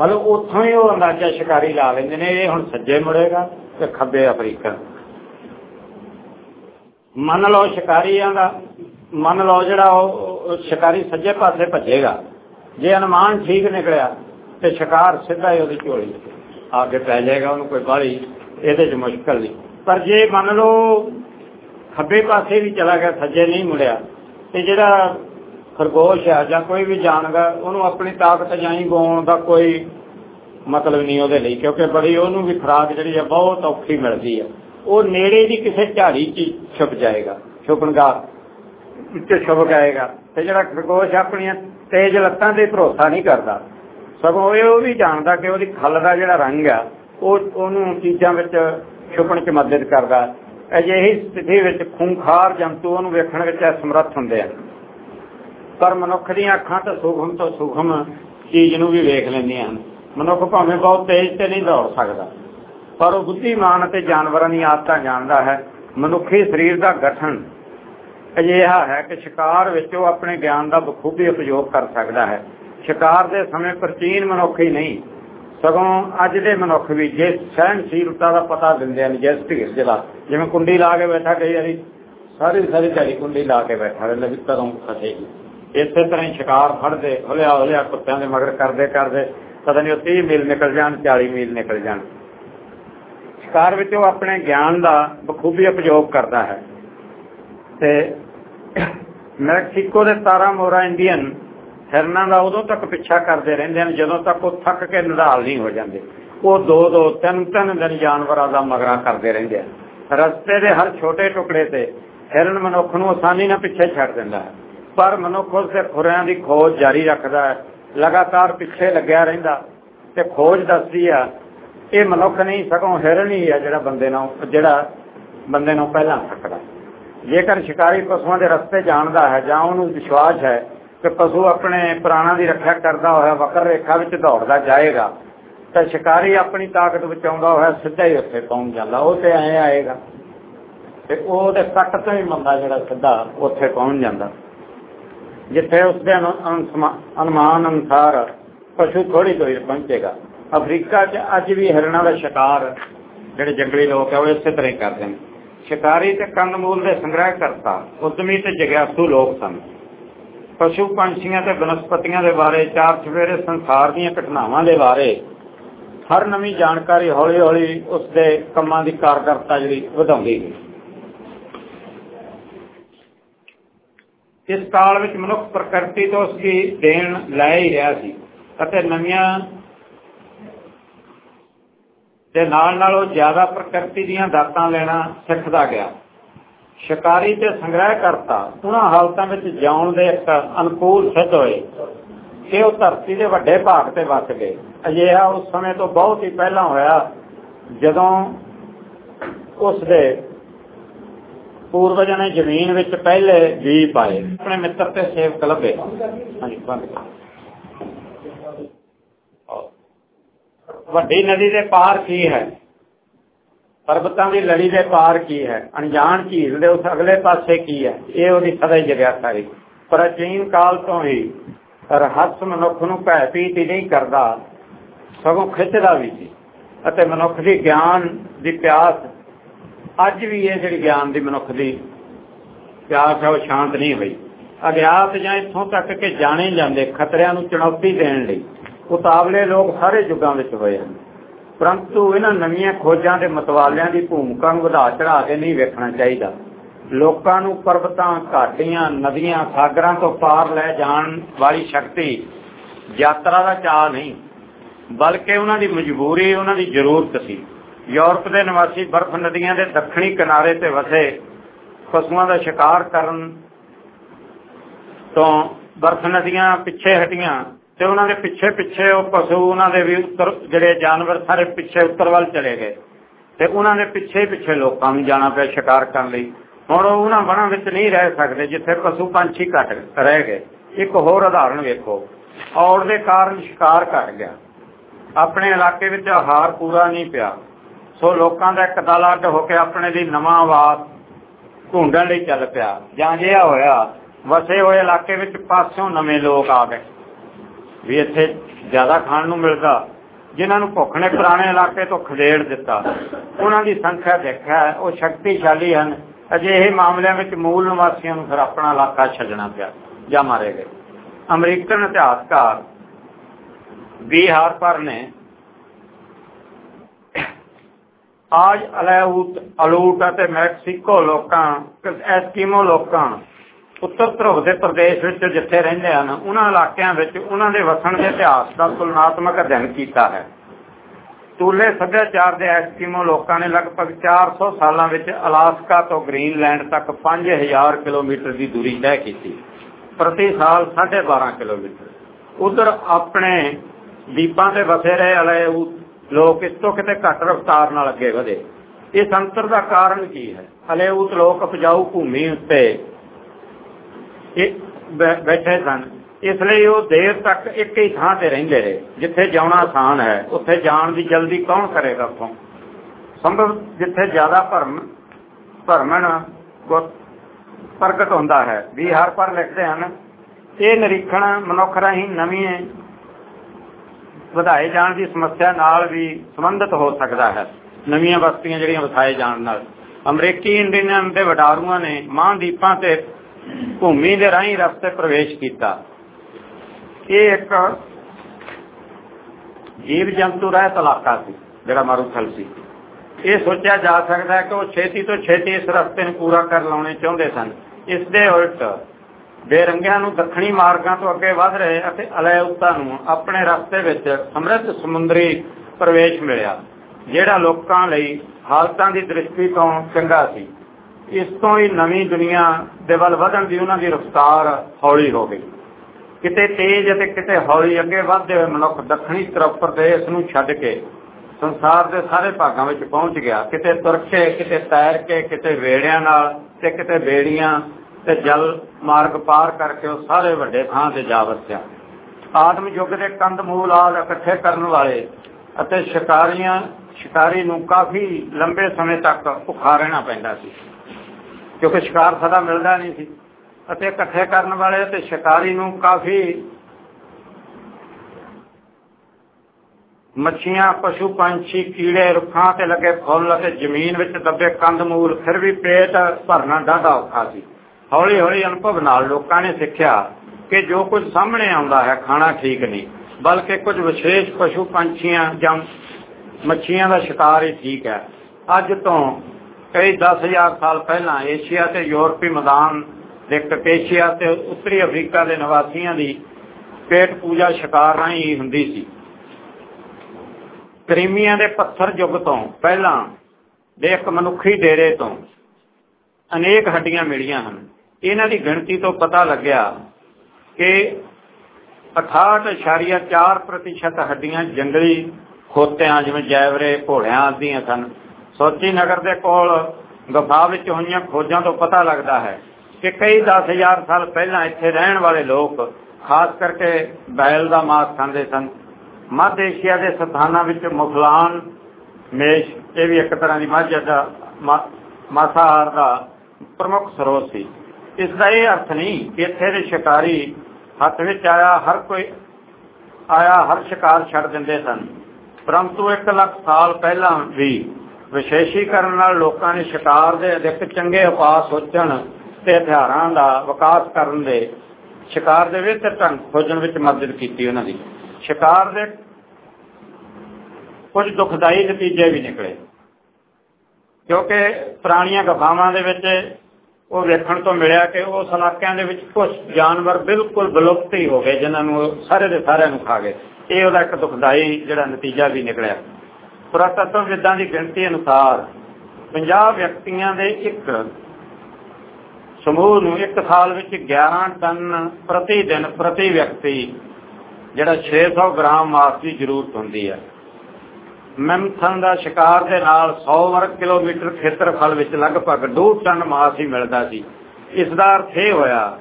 ਮਤਲਬ ਉੱਥੋਂ ਹੀ ਉਹ ਅੰਦਾਜ਼ਾ ਸ਼ਿਕਾਰੀ ਲਾ ਲੈਂਦੇ ਨੇ, ਇਹ ਹੁਣ ਸੱਜੇ ਮੁੜੇਗਾ ਤੇ ਖੱਬੇ ਅਫਰੀਕਨ ਮੰਨ ਲਓ ਸ਼ਿਕਾਰੀਆਂ ਦਾ, ਮੰਨ ਲਓ ਜਿਹੜਾ ਉਹ ਸ਼ਿਕਾਰੀ ਸੱਜੇ ਪਾਸੇ ਭੱਜੇਗਾ। ਜੇ ਅਨੁਮਾਨ ਠੀਕ ਨਿਕਲਿਆ, ਤੇ ਸ਼ਿਕਾਰ ਸਿੱਧਾ ਹੀ ਉਹਦੀ ਝੋਲੀ ਅੱਗੇ ਪੈ ਜਾਏਗਾ, ਉਹਨੂੰ ਕੋਈ ਬਾਹਲੀ ਇਹਦੇ 'ਚ ਮੁਸ਼ਕਲ ਨਹੀਂ। ਪਰ ਜੇ ਮੰਨ ਲਓ ਖੱਬੇ ਪਾਸੇ ਵੀ ਚਲਾ ਗਿਆ, ਸੱਜੇ ਨਹੀਂ ਮੁੜਿਆ, ਤੇ ਜਿਹੜਾ ਖਰਗੋਸ਼ ਆ ਜਾਂ ਕੋਈ ਵੀ ਜਾਨਵਰ ਉਹਨੂੰ ਆਪਣੀ ਤਾਕਤ ਜਾਈ ਗਾਉਣ ਦਾ ਕੋਈ ਮਤਲਬ ਨਹੀਂ ਉਹਦੇ ਲਈ, ਕਿਉਂਕਿ ਬੜੀ ਉਹਨੂੰ ਵੀ ਖਰਾਕ ਜਿਹੜੀ ਆ ਬਹੁਤ ਔਖੀ ਮਿਲਦੀ ਆ। ਉਹ ਨੇੜੇ ਦੀ ਕਿਸੇ ਝਾੜੀ 'ਚ ਛੁਪ ਜਾਏਗਾ ਛੁਪਣਗਾ ਉੱਤੇ ਛੁਪ ਜਾਏਗਾ। ਤੇ ਜਿਹੜਾ ਖਰਗੋਸ਼ ਆਪਣੀਆਂ ਤੇਜ ਲੱਤਾਂ ਤੇ ਭਰੋਸਾ ਨਹੀਂ ਕਰਦਾ, ਸਗੋਂ ਇਹ ਉਹ ਵੀ ਜਾਣਦਾ ਕਿ ਉਹਦੀ ਖੱਲ ਦਾ ਜਿਹੜਾ ਰੰਗ ਆ, ਉਹ ਉਹਨੂੰ ਚੀਜ਼ਾਂ ਵਿੱਚ ਛੁਪਣ 'ਚ ਮਦਦ ਕਰਦਾ। ਅਜਿਹੀ ਸਥਿਤੀ ਵਿੱਚ ਖੂੰਖਾਰ ਜੰਤੂ ਉਹਨੂੰ ਵੇਖਣ ਵਿੱਚ ਅਸਮਰੱਥ ਹੁੰਦੇ ਆ ਪਰ ਮਨੁੱਖ ਦੀਆਂ ਅੱਖਾਂ ਤਾਂ ਸੂਖਮ ਤੋਂ ਸੂਖਮ ਚੀਜ਼ ਨੂੰ ਵੀ ਵੇਖ ਲੈਂਦੀਆਂ ਹਨ। ਮਨੁੱਖ ਭਾਵੇਂ ਬਹੁਤ ਤੇਜ਼ ਤੇ ਨਹੀਂ ਦੌੜ ਸਕਦਾ। ਪਰ ਉਹ ਬੁੱਧੀਮਾਨ ਅਤੇ ਜਾਨਵਰਾਂ ਦੀਆਂ ਆਦਤਾਂ ਜਾਣਦਾ ਹੈ। ਮਨੁੱਖੀ ਸਰੀਰ ਦਾ ਗਠਨ ਅਜਿਹਾ ਹੈ ਕਿ ਸ਼ਿਕਾਰ ਵਿੱਚ ਉਹ ਆਪਣੇ ਗਿਆਨ ਦਾ ਬਖੂਬੀ ਉਪਯੋਗ ਕਰ ਸਕਦਾ ਹੈ। ਸ਼ਿਕਾਰ ਦੇ ਸਮੇਂ ਪ੍ਰਚੀਨ ਮਨੁੱਖ ਹੀ ਨਹੀਂ, ਸਗੋਂ ਅੱਜ ਦੇ ਮਨੁੱਖ ਵੀ ਜੇ ਸਹਿਣਸ਼ੀਲਤਾ ਦਾ ਪਤਾ ਦਿੰਦੇ ਹਨ ਜਿਸ ਢੀਰ ਜਿਹੜਾ ਜਿਵੇਂ ਕੁੰਡੀ ਲਾ ਕੇ ਬੈਠਾ ਕਈ ਵਾਰੀ, ਸਾਰੀ ਸਾਰੀ ਝੜੀ ਕੁੰਡੀ ਲਾ ਕੇ ਬੈਠਾ ਰਹਿੰਦਾ ਵੀ ਕਦੋਂ ਫਸੇਗੀ ਇਸੇ ਤਰ੍ਹਾਂ ਹੀ ਸ਼ਿਕਾਰ ਫੜਦੇ ਹੁਲਿਆ ਹਲਿਆ ਕੁੱਤਿਆਂ ਦੇ ਮਗਰ ਕਰਦੇ ਕਰਦੇ ਪਤਾ ਨਹੀਂ ਉਹ 30 ਮੀਲ ਨਿਕਲ ਜਾਣ 40 ਮੀਲ ਨਿਕਲ ਜਾਣ। ਸ਼ਿਕਾਰ ਵਿੱਚ ਉਹ ਆਪਣੇ ਗਿਆਨ ਦਾ ਬਖੂਬੀ ਉਪਯੋਗ ਕਰਦਾ ਹੈ। ਤੇ ਮੈਕਸੀਕੋ ਦੇ ਤਾਰਾ ਮੋਰਾ ਇੰਡੀਅਨ ਹਿਰਨਾਂ ਦਾ ਉਦੋਂ ਤੱਕ ਪਿੱਛਾ ਕਰਦੇ ਰਹਿੰਦੇ ਹਨ ਜਦੋਂ ਤੱਕ ਉਹ ਥੱਕ ਕੇ ਨਿਢਾਲ ਨਹੀਂ ਹੋ ਜਾਂਦੇ। ਉਹ ਦੋ ਦੋ, ਤਿੰਨ ਤਿੰਨ ਦਿਨ ਜਾਨਵਰਾਂ ਦਾ ਮਗਰਾ ਕਰਦੇ ਰਹਿੰਦੇ ਆ ਰਸਤੇ ਦੇ ਹਰ ਛੋਟੇ ਟੁਕੜੇ ਤੇ ਹਿਰਨ ਮਨੁੱਖ ਨੂੰ ਆਸਾਨੀ ਨਾਲ ਪਿੱਛੇ ਛੱਡ ਦਿੰਦਾ ਹੈ। ਪਰ ਮਨੁੱਖ ਉਸ ਦੇ ਖੁਰਿਆਂ ਦੀ ਖੋਜ ਜਾਰੀ ਰੱਖਦਾ ਹੈ। ਲਗਾਤਾਰ ਪਿੱਛੇ ਲੱਗਿਆ ਰਹਿੰਦਾ ਤੇ ਖੋਜ ਦੱਸਦੀ ਆ ਇਹ ਮਨੁੱਖ ਨਹੀਂ, ਸਗੋਂ ਹਿਰਨ ਹੀ ਆ ਜਿਹੜਾ ਬੰਦੇ ਨੂੰ, ਜਿਹੜਾ ਬੰਦੇ ਨੂੰ ਪਹਿਲਾਂ ਥੱਕਦਾ। ਜੇਕਰ ਸ਼ਿਕਾਰੀ ਪਸ਼ੂਆਂ ਦੇ ਰਸਤੇ ਜਾਣਦਾ ਹੈ ਜਾਂ ਉਹਨੂੰ ਵਿਸ਼ਵਾਸ ਹੈ ਕਿ ਪਸ਼ੂ ਆਪਣੇ ਪ੍ਰਾਣਾਂ ਦੀ ਰੱਖਿਆ ਕਰਦਾ ਹੋਇਆ ਵਕਰ ਰੇਖਾ ਵਿੱਚ ਦੌੜਦਾ ਜਾਏਗਾ, ਤਾਂ ਸ਼ਿਕਾਰੀ ਆਪਣੀ ਤਾਕਤ ਬਚਾਉਂਦਾ ਹੋਇਆ ਸਿੱਧਾ ਹੀ ਉੱਥੇ ਪਹੁੰਚ ਜਾਂਦਾ। ਉਹ ਤੇ ਐ ਆਏਗਾ ਤੇ ਉਹ ਤੇ ਕੱਟ ਤੋਂ ਹੀ ਮੰਦਾ ਜਿਹੜਾ ਸਿੱਧਾ ਉੱਥੇ ਪਹੁੰਚ ਜਾਂਦਾ। ਜਿੱਥੇ ਉਸ ਦੇ ਅਨੁਮਾਨ ਅਨੁਸਾਰ ਪਸ਼ੂ ਥੋੜੀ ਦੂਰ ਪਹੁੰਚੇਗਾ। ਅਫਰੀਕਾ 'ਚ ਅੱਜ ਵੀ ਹਿਰਨਾਂ ਦਾ ਸ਼ਿਕਾਰ ਜਿਹੜੇ ਜੰਗਲੀ ਲੋਕ ਆ, ਉਹ ਇਸੇ ਤਰ੍ਹਾਂ ਕਰਦੇ ਨੇ। ਸ਼ਿਕਾਰੀ ਤੇ ਕੰਦਮੂਲ ਦੇ ਸੰਗ੍ਰਹਿ ਕਰਤਾ ਉਦਮੀ ਤੇ ਜਗਿਆਸੂ ਲੋਕ ਸਨ। ਪਸ਼ੂ ਪੰਛੀਆਂ ਤੇ ਬਨਸਪਤੀਆਂ ਦੇ ਬਾਰੇ, ਚਾਰ ਚਵੇਰੇ ਸੰਸਾਰ ਦੀਆਂ ਘਟਨਾਵਾਂ ਦੇ ਬਾਰੇ, ਹਰ ਨਵੀਂ ਜਾਣਕਾਰੀ ਹੌਲੀ-ਹੌਲੀ ਉਸ ਦੇ ਕੰਮਾਂ ਦੀ ਕਾਰਗਰਤਾ ਜਿਹੜੀ ਵਧਾਉਂਦੀ ਗਈ। ਇਸ ਕਾਲ ਵਿੱਚ ਮਨੁੱਖ ਪ੍ਰਕਿਰਤੀ ਤੋਂ ਉਸ ਦੀ ਦੇਣ ਲੈ ਹੀ ਰਿਹਾ ਸੀ ਅਤੇ ਨਵੀਆਂ ਤੇ ਨਾਲ ਨਾਲ ਉਹ ਜ਼ਿਆਦਾ ਪ੍ਰਕਿਰਤੀ ਦੀਆਂ ਦਾਤਾਂ ਲੈਣਾ ਸਿੱਖਦਾ ਗਿਆ। ਸ਼ਿਕਾਰੀ ਤੇ ਸੰਗ੍ਰਹਿ ਕਰਤਾ ਉਹਨਾਂ ਹਾਲਤਾਂ ਵਿੱਚ ਜਿਉਣ ਦੇ ਇੱਕ ਅਨੁਕੂਲ ਸਿੱਧ ਹੋਏ। ਕਿ ਉਹ ਧਰਤੀ ਦੇ ਵੱਡੇ ਭਾਗ ਤੇ ਵਸ ਗਏ। ਅਜਿਹਾ ਉਸ ਸਮੇਂ ਤੋਂ ਬਹੁਤ ਹੀ ਪਹਿਲਾਂ ਹੋਇਆ, ਜਦੋਂ ਉਸ ਦੇ ਪੂਰਵਜਾਂ ਨੇ ਜ਼ਮੀਨ ਵਿੱਚ ਪਹਿਲੇ ਵੀ ਪਾਏ। ਆਪਣੇ ਮਿੱਤਰ ਤੇ ਸੇਵਕ ਲੱਭੇ। ਹਾਂਜੀ, ਬੰਦ ਵੱਡੀ ਨਦੀ ਦੇ ਪਾਰ ਕੀ ਹੈ? ਪਰਬਤਾਂ ਦੀ ਲੜੀ ਦੇ ਪਾਰ ਕੀ ਹੈ? ਅਣਜਾਣ ਝੀਲ ਦੇ ਉਸ ਅਗਲੇ ਪਾਸੇ ਕੀ ਹੈ? ਇਹ ਉਹਦੀ ਸਦਾ ਜਗਿਆਸਾ ਰਹੀ ਪ੍ਰਾਚੀਨ ਕਾਲ ਤੋਂ ਹੀ ਰਹੱਸ ਮਨੁੱਖ ਨੂੰ ਭੈ ਭੀਤੀ ਨਹੀਂ ਕਰਦਾ, ਸਗੋਂ ਖਿੱਚਦਾ ਵੀ ਸੀ। ਅਤੇ ਮਨੁੱਖ ਦੀ ਗਿਆਨ ਦੀ ਪਿਆਸ, ਅੱਜ ਵੀ ਇਹ ਜਿਹੜੀ ਗਿਆਨ ਦੀ ਮਨੁੱਖ ਦੀ ਪਿਆਸ ਹੈ, ਉਹ ਸ਼ਾਂਤ ਨਹੀਂ ਹੋਈ। ਅਗਿਆਤ ਜਾਂ ਇੱਥੋਂ ਤੱਕ ਕਿ ਜਾਣੇ ਜਾਂਦੇ, ਖਤਰਿਆਂ ਨੂੰ ਚੁਣੌਤੀ ਦੇਣ ਲਈ। ਉਤਾਵਲੇ ਲੋਕ ਸਾਰੇ ਯੁੱਗਾਂ ਵਿੱਚ ਹੋਏ ਹਨ। ਪਰੰਤੂ ਇਹਨਾਂ ਨਵੀਆਂ ਖੋਜਾਂ ਦੇ ਮਤਵਾਲਿਆਂ ਦੀ ਭੂਮਿਕਾ ਨੂੰ ਵਧਾ ਚੜਾ ਕੇ ਨਹੀਂ ਵੇਖਣਾ ਚਾਹੀਦਾ। ਲੋਕਾਂ ਨੂੰ ਪਰਬਤਾਂ, ਘਾਟੀਆਂ, ਨਦੀਆਂ, ਸਾਗਰਾਂ ਤੋਂ ਪਾਰ ਲੈ ਜਾਣ ਵਾਲੀ ਸ਼ਕਤੀ ਯਾਤਰਾ ਦਾ ਚਾਹ ਨਹੀਂ, ਬਲਕਿ ਉਹਨਾਂ ਦੀ ਮਜਬੂਰੀ, ਉਹਨਾਂ ਦੀ ਜ਼ਰੂਰਤ ਸੀ। ਯੂਰਪ ਦੇ ਨਿਵਾਸੀ ਬਰਫ਼ ਨਦੀਆਂ ਦੇ ਦੱਖਣੀ ਕਿਨਾਰੇ ਤੇ ਵਸੇ ਪਸ਼ੂਆਂ ਦਾ ਸ਼ਿਕਾਰ ਕਰਨ ਤੋਂ ਬਰਫ਼ ਨਦੀਆਂ ਪਿੱਛੇ ਹਟੀਆਂ ਤੇ ਉਹਨਾਂ ਦੇ ਪਿੱਛੇ ਪਿੱਛੇ ਉਹ ਪਸ਼ੂ ਉਹਨਾਂ ਦੇ ਵੀ ਉੱਤਰ, ਜਿਹੜੇ ਜਾਨਵਰ ਸਾਰੇ ਪਿੱਛੇ ਉੱਤਰ ਵੱਲ ਚਲੇ ਗਏ। ਤੇ ਉਹਨਾਂ ਦੇ ਪਿੱਛੇ ਪਿੱਛੇ ਲੋਕਾਂ ਨੂੰ ਜਾਣਾ ਪਿਆ ਸ਼ਿਕਾਰ ਕਰਨ ਲਈ। ਹੁਣ ਉਹ ਉਹਨਾਂ ਵਣਾਂ ਵਿੱਚ ਨਹੀਂ ਰਹਿ ਸਕਦੇ, ਜਿੱਥੇ ਪਸ਼ੂ ਪੰਛੀ ਘਟ ਰਹਿ ਗਏ। ਇੱਕ ਹੋਰ ਉਦਾਹਰਣ ਵੇਖੋ। ਔੜ ਦੇ ਕਾਰਨ ਸ਼ਿਕਾਰ ਘਟ ਗਿਆ। ਆਪਣੇ ਇਲਾਕੇ ਵਿੱਚ ਆਹਾਰ ਪੂਰਾ ਨਹੀਂ ਪਿਆ। ਸੋ ਲੋਕਾਂ ਦਾ ਇੱਕ ਦਲ ਅੱਡ ਹੋ ਕੇ ਆਪਣੇ ਲਈ ਨਵਾਂ ਆਵਾਸ ਢੂੰਡਣ ਲਈ ਚੱਲ ਪਿਆ। ਜਾਂ ਜਿਹਾ ਹੋਇਆ, ਵਸੇ ਹੋਏ ਇਲਾਕੇ ਵਿੱਚ ਪਾਸਿਓਂ ਨਵੇਂ ਲੋਕ ਆ ਗਏ। ਵੀ ਇੱਥੇ ਜ਼ਿਆਦਾ ਖਾਣ ਨੂੰ ਮਿਲਦਾ। ਜਿਨ੍ਹਾਂ ਨੂੰ ਭੁੱਖ ਨੇ ਪੁਰਾਣੇ ਇਲਾਕੇ ਤੋਂ ਖਦੇੜ ਦਿੱਤਾ। ਉਹਨਾਂ ਦੀ ਸੰਖਿਆ ਦੇਖਿਆ ਉਹ ਸ਼ਕਤੀਸ਼ਾਲੀ ਹਨ। ਅਜਿਹੇ ਮਾਮਲਿਆਂ ਵਿੱਚ ਮੂਲ ਨਿਵਾਸੀਆਂ ਨੂੰ ਫਿਰ ਆਪਣਾ ਇਲਾਕਾ ਛੱਡਣਾ ਪਿਆ ਜਾਂ ਮਾਰੇ ਗਏ। ਅਮਰੀਕਨ ਇਤਿਹਾਸਕਾਰ ਵੀ ਹਾਰਪਰ ਨੇ ਆਜ ਅਲੈਊਟ ਅਲੂਟ ਅਤੇ ਮੈਕਸੀਕੋ ਲੋਕਾਂ, ਐਸਕੀਮੋ ਲੋਕਾਂ ਉੱਤਰ ਧਰੁਵ ਦੇ ਪ੍ਰਦੇਸ਼ ਵਿੱਚ ਜਿੱਥੇ ਰਹਿੰਦੇ ਹਨ, ਉਹਨਾਂ ਇਲਾਕਿਆਂ ਵਿੱਚ ਉਹਨਾਂ ਦੇ ਵਸਣ ਦੇ ਇਤਿਹਾਸ ਦਾ ਤੁਲਨਾਤਮਕ ਅਧਿਐਨ ਕੀਤਾ ਹੈ। ਤੂਲੇ ਸੱਭਿਆਚਾਰ ਦੇ ਐਸਕੀਮੋ ਲੋਕਾਂ ਨੇ ਲਗਭਗ 400 ਸਾਲਾਂ ਵਿੱਚ ਅਲਾਸਕਾ ਤੋਂ ਗ੍ਰੀਨਲੈਂਡ ਤੱਕ 5000 ਕਿਲੋਮੀਟਰ ਦੀ ਦੂਰੀ ਤੈਅ ਕੀਤੀ। ਪ੍ਰਤੀ ਸਾਲ 12.5 ਕਿਲੋਮੀਟਰ। ਉਧਰ ਆਪਣੇ ਦੀਪਾਂ ਤੇ ਵਸੇ ਰਹੇ ਵਾਲੇ ਲੋਕ ਇਸ ਤੋਂ ਕਿਤੇ ਘੱਟ ਰਫ਼ਤਾਰ ਨਾਲ ਅੱਗੇ ਵਧੇ। ਇਸ ਅੰਤਰ ਦਾ ਕਾਰਨ ਕੀ ਹੈ? ਹਲੇ ਉਸ ਲੋਕ ਉਪਜਾਊ ਭੂਮੀ ਉੱਤੇ ਇਹ ਬੈਠੇ ਸਨ। ਇਸ ਲਈ ਉਹ ਦੇਰ ਤੱਕ ਇੱਕ ਹੀ ਥਾਂ ਤੇ ਰਹਿੰਦੇ ਰਹੇ, ਜਿੱਥੇ ਜਾਣਾ ਆਸਾਨ ਹੈ, ਉੱਥੇ ਜਾਣ ਦੀ ਜਲਦੀ ਕੌਣ ਕਰੇਗਾ ਉਥੋਂ? ਸੰਭਵ ਜਿੱਥੇ ਜ਼ਿਆਦਾ ਭਰਮ, ਭਰਮਣ ਪ੍ਰਗਟ ਹੁੰਦਾ ਹੈ। ਵੀ ਹਰ ਪਰ ਲਿਖਦੇ ਹਨ, ਇਹ ਨਿਰੀਖਣ ਮਨੁੱਖ ਰਾਹੀਂ ਨਵੀਂ ਵਧਾਏ ਜਾਣ ਦੀ ਸਮੱਸਿਆ ਨਾਲ ਵੀ ਸੰਬੰਧਿਤ ਹੋ ਸਕਦਾ ਹੈ। ਨਵੀਆਂ ਬਸਤੀਆਂ ਜਿਹੜੀਆਂ ਵਸਾਏ ਜਾਣ ਨਾਲ। ਅਮਰੀਕੀ ਇੰਡੀਅਨ ਦੇ ਵਡਾਰੂਆਂ ਨੇ ਮਹਾਂਦੀਪਾਂ ਤੇ ਭੂਮੀ ਦੇ ਰਾਹੀਂ ਰਸਤੇ ਪ੍ਰਵੇਸ਼ ਕੀਤਾ। ਇਹ ਇੱਕ ਜੀਵ ਜੰਤੂ ਰਹਿਤ ਇਲਾਕਾ ਸੀ, ਜਿਹੜਾ ਮਾਰੂਥਲ ਸੀ। ਇਹ ਸੋਚਿਆ ਜਾ ਸਕਦਾ ਹੈ ਕਿ ਉਹ ਛੇਤੀ ਤੋਂ ਛੇਤੀ ਇਸ ਰਸਤੇ ਨੂੰ ਪੂਰਾ ਕਰ ਲਾਉਣੇ ਚਾਹੁੰਦੇ ਸਨ। ਇਸ ਦੇ ਉਲਟ ਬੇਰੰਗਿਆਂ ਨੂੰ ਦੱਖਣੀ ਮਾਰਗਾਂ ਤੋਂ ਅੱਗੇ ਵਧ ਰਹੇ ਅਤੇ ਅਲੈਉਤਾ ਨੂੰ ਆਪਣੇ ਰਸਤੇ ਵਿੱਚ ਸਮਰਿੱਧ ਸਮੁੰਦਰੀ ਪ੍ਰਵੇਸ਼ ਮਿਲਿਆ, ਜਿਹੜਾ ਲੋਕਾਂ ਲਈ ਹਾਲਤਾਂ ਦੀ ਦ੍ਰਿਸ਼ਟੀ ਤੋਂ ਚੰਗਾ ਸੀ। ਇਸ ਤੋਂ ਹੀ ਨਵੀਂ ਦੁਨੀਆ ਦੇ ਵੱਲ ਵਧਣ ਦੀ ਉਹਨਾਂ ਦੀ ਰਫ਼ਤਾਰ ਹੌਲੀ ਹੋ ਗਈ। ਕਿਤੇ ਤੇਜ਼ ਅਤੇ ਕਿਤੇ ਹੌਲੀ ਅੱਗੇ ਵਧਦੇ ਹੋਏ ਮਨੁੱਖ ਦੱਖਣੀ ਤਰਫ ਪ੍ਰਦੇਸ਼ ਨੂੰ ਛੱਡ ਕੇ ਸੰਸਾਰ ਦੇ ਸਾਰੇ ਭਾਗਾਂ ਵਿੱਚ ਪਹੁੰਚ ਗਿਆ। ਕਿਤੇ ਤੁਰ ਕਿਤੇ ਤੈਰ ਕੇ ਕਿਤੇ ਵੇੜਿਆਂ ਨਾਲ ਤੇ ਕਿਤੇ ਬੇੜੀਆਂ ਤੇ ਜਲ ਮਾਰਗ ਪਾਰ ਕਰਕੇ ਉਹ ਸਾਰੇ ਵੱਡੇ ਥਾਂ ਤੇ ਜਾ ਵਸਿਆ। ਆਤਮ ਯੁੱਗ ਦੇ ਕੰਦ ਮੂਲ ਆਲ ਇਕੱਠੇ ਕਰਨ ਵਾਲੇ ਅਤੇ ਸ਼ਿਕਾਰੀਆਂ, ਸ਼ਿਕਾਰੀ ਨੂੰ ਕਾਫੀ ਲੰਬੇ ਸਮੇਂ ਤੱਕ ਭੁੱਖਾ ਰਹਿਣਾ ਪੈਂਦਾ ਸੀ। ਕਿਉਂਕਿ ਸ਼ਿਕਾਰ ਸਦਾ ਮਿਲਦਾ ਨਹੀਂ ਸੀ। ਅਤੇ ਇਕੱਠੇ ਕਰਨ ਵਾਲੇ ਤੇ ਸ਼ਿਕਾਰੀ ਨੂੰ ਕਾਫੀ ਮੱਛੀਆਂ, ਪਸ਼ੂ, ਪੰਛੀ, ਕੀੜੇ, ਰੁੱਖਾਂ ਤੇ ਲੱਗੇ ਫੁੱਲ ਅਤੇ ਜ਼ਮੀਨ ਵਿੱਚ ਦੱਬੇ ਕੰਦ ਮੂਲ, ਫਿਰ ਵੀ ਪੇਟ ਭਰਨਾ ਡਾਢਾ ਔਖਾ ਸੀ। ਹੌਲੀ ਹੌਲੀ ਅਨੁਭਵ ਨਾਲ ਲੋਕਾਂ ਨੇ ਸਿੱਖਿਆ ਕਿ ਜੋ ਕੁਝ ਸਾਹਮਣੇ ਆਉਂਦਾ ਹੈ, ਖਾਣਾ ਠੀਕ ਨਹੀਂ, ਬਲਕਿ ਕੁਝ ਵਿਸ਼ੇਸ਼ ਪਸ਼ੂ, ਪੰਛੀਆਂ ਜਾਂ ਮੱਛੀਆਂ ਦਾ ਸ਼ਿਕਾਰ ਹੀ ਠੀਕ ਹੈ। ਅੱਜ ਤੋਂ ਕਈ 10000 ਸਾਲ ਪਹਿਲਾਂ ਏਸ਼ੀਆ ਤੇ ਯੂਰਪੀ ਮੈਦਾਨ ਦੇ ਕਪੇਸ਼ੀਆ ਤੇ ਉੱਤਰੀ ਅਫਰੀਕਾ ਦੇ ਨਿਵਾਸੀਆਂ ਦੀ ਪੇਟ ਪੂਜਾ ਸ਼ਿਕਾਰ ਰਾਹੀਂ ਹੁੰਦੀ ਸੀ। ਕਰੀਮੀਆਂ ਦੇ ਪੱਥਰ ਯੁੱਗ ਤੋਂ ਪਹਿਲਾਂ ਦੇ ਇੱਕ ਮਨੁੱਖੀ ਡੇਰੇ ਤੋਂ ਅਨੇਕ ਹੱਡੀਆਂ ਮਿਲੀਆਂ ਹਨ। ਇਹਨਾਂ ਦੀ ਗਿਣਤੀ ਤੋਂ ਪਤਾ ਲੱਗਿਆ ਕਿ 68.4% ਹੱਡੀਆਂ ਜੰਗਲੀ ਖੋਤਿਆਂ ਜਿਵੇਂ ਜੈਵਰੇ ਘੋੜਿਆਂ ਆਦੀਆਂ ਸਨ। ਸੋਚੀ ਨਗਰ ਦੇ ਕੋਲ ਗਫਾ ਵਿੱਚ ਹੋਈਆਂ ਖੋਜਾਂ ਤੋਂ ਪਤਾ ਲੱਗਦਾ ਹੈ ਕਿ ਕਈ 10000 ਸਾਲ ਪਹਿਲਾਂ ਇੱਥੇ ਰਹਿਣ ਵਾਲੇ ਲੋਕ, ਖਾਸ ਕਰਕੇ ਬੈਲ ਦਾ ਮਾਸ ਖਾਂਦੇ ਸਨ। ਮੱਧ ਏਸ਼ੀਆ ਦੇ ਸਥਾਨਾਂ ਵਿੱਚ ਮੁਗਲਾਨ ਮੇਸ਼, ਇਹ ਵੀ ਇੱਕ ਤਰ੍ਹਾਂ ਦੀ ਮੱਝ ਦਾ ਮਾਸਾਹਾਰ ਦਾ ਪ੍ਰਮੁੱਖ ਸਰੋਤ ਸੀ। ਇਸ ਦਾ ਇਹ ਅਰਥ ਨਹੀਂ ਕਿ ਇੱਥੇ ਦੇ ਸ਼ਿਕਾਰੀ ਹੱਥ ਵਿੱਚ ਆਇਆ, ਹਰ ਕੋਈ ਆਇਆ, ਹਰ ਸ਼ਿਕਾਰ ਛੱਡ ਦਿੰਦੇ ਸਨ। ਪਰੰਤੂ 1 ਲੱਖ ਸਾਲ ਪਹਿਲਾਂ ਵੀ ਵਿਸ਼ੇਸ਼ੀਕਰਨ ਨਾਲ ਲੋਕਾਂ ਨੇ ਸ਼ਿਕਾਰ ਦੇ ਅਧਿਕ ਚੰਗੇ ਉਪਾਅ ਸੋਚਣ ਤੇ ਹਥਿਆਰਾਂ ਦਾ ਵਿਕਾਸ ਕਰਨ ਦੇ ਸ਼ਿਕਾਰ ਦੇ ਵਿੱਚ ਢੰਗ ਖੋਜਣ ਵਿੱਚ ਮਦਦ ਕੀਤੀ ਉਹਨਾਂ ਦੀ। ਸ਼ਿਕਾਰ ਦੇ ਕੁਝ ਦੁਖਦਾਈ ਨਤੀਜੇ ਵੀ ਨਿਕਲੇ। ਕਿਉਂਕਿ ਪੁਰਾਣੀਆਂ ਗਫਾਵਾਂ ਦੇ ਵਿੱਚ ਉਹ ਵੇਖਣ ਤੋਂ ਮਿਲਿਆ ਕਿ ਉਸ ਇਲਾਕਿਆਂ ਦੇ ਵਿੱਚ ਕੁਝ ਜਾਨਵਰ ਬਿਲਕੁਲ ਵਿਲੁਪਤ ਹੀ ਹੋ ਗਏ, ਜਿਨ੍ਹਾਂ ਨੂੰ ਸਾਰੇ ਦੇ ਸਾਰਿਆਂ ਨੂੰ ਖਾ ਗਏ। ਇਹ ਉਹਦਾ ਇੱਕ ਦੁਖਦਾਈ ਜਿਹੜਾ ਨਤੀਜਾ ਵੀ ਨਿਕਲਿਆ। ਪੁਰਾਤਤਵ ਵਿਦਾਂ ਦੀ ਗਿਣਤੀ ਅਨੁਸਾਰ 50 ਵਿਅਕਤੀਆਂ ਦੇ ਇੱਕ ਸਮੂਹ ਨੂੰ ਇੱਕ ਸਾਲ ਵਿੱਚ 11 ਟਨ ਪ੍ਰਤੀ ਦਿਨ ਪ੍ਰਤੀ ਵਿਅਕਤੀ ਜਿਹੜਾ 600 ਗ੍ਰਾਮ ਮਾਸ ਦੀ ਜ਼ਰੂਰਤ ਹੁੰਦੀ ਹੈ। ਮੈਂਥਨ ਦਾ ਸ਼ਿਕਾਰ ਦੇ ਨਾਲ 100 ਵਰਗ ਕਿਲੋਮੀਟਰ ਖੇਤਰਫਲ ਵਿੱਚ ਲਗਭਗ 2 ਟਨ ਮਾਸ ਹੀ ਮਿਲਦਾ ਸੀ। ਇਸ ਦਾ ਅਰਥ ਇਹ ਹੋਇਆ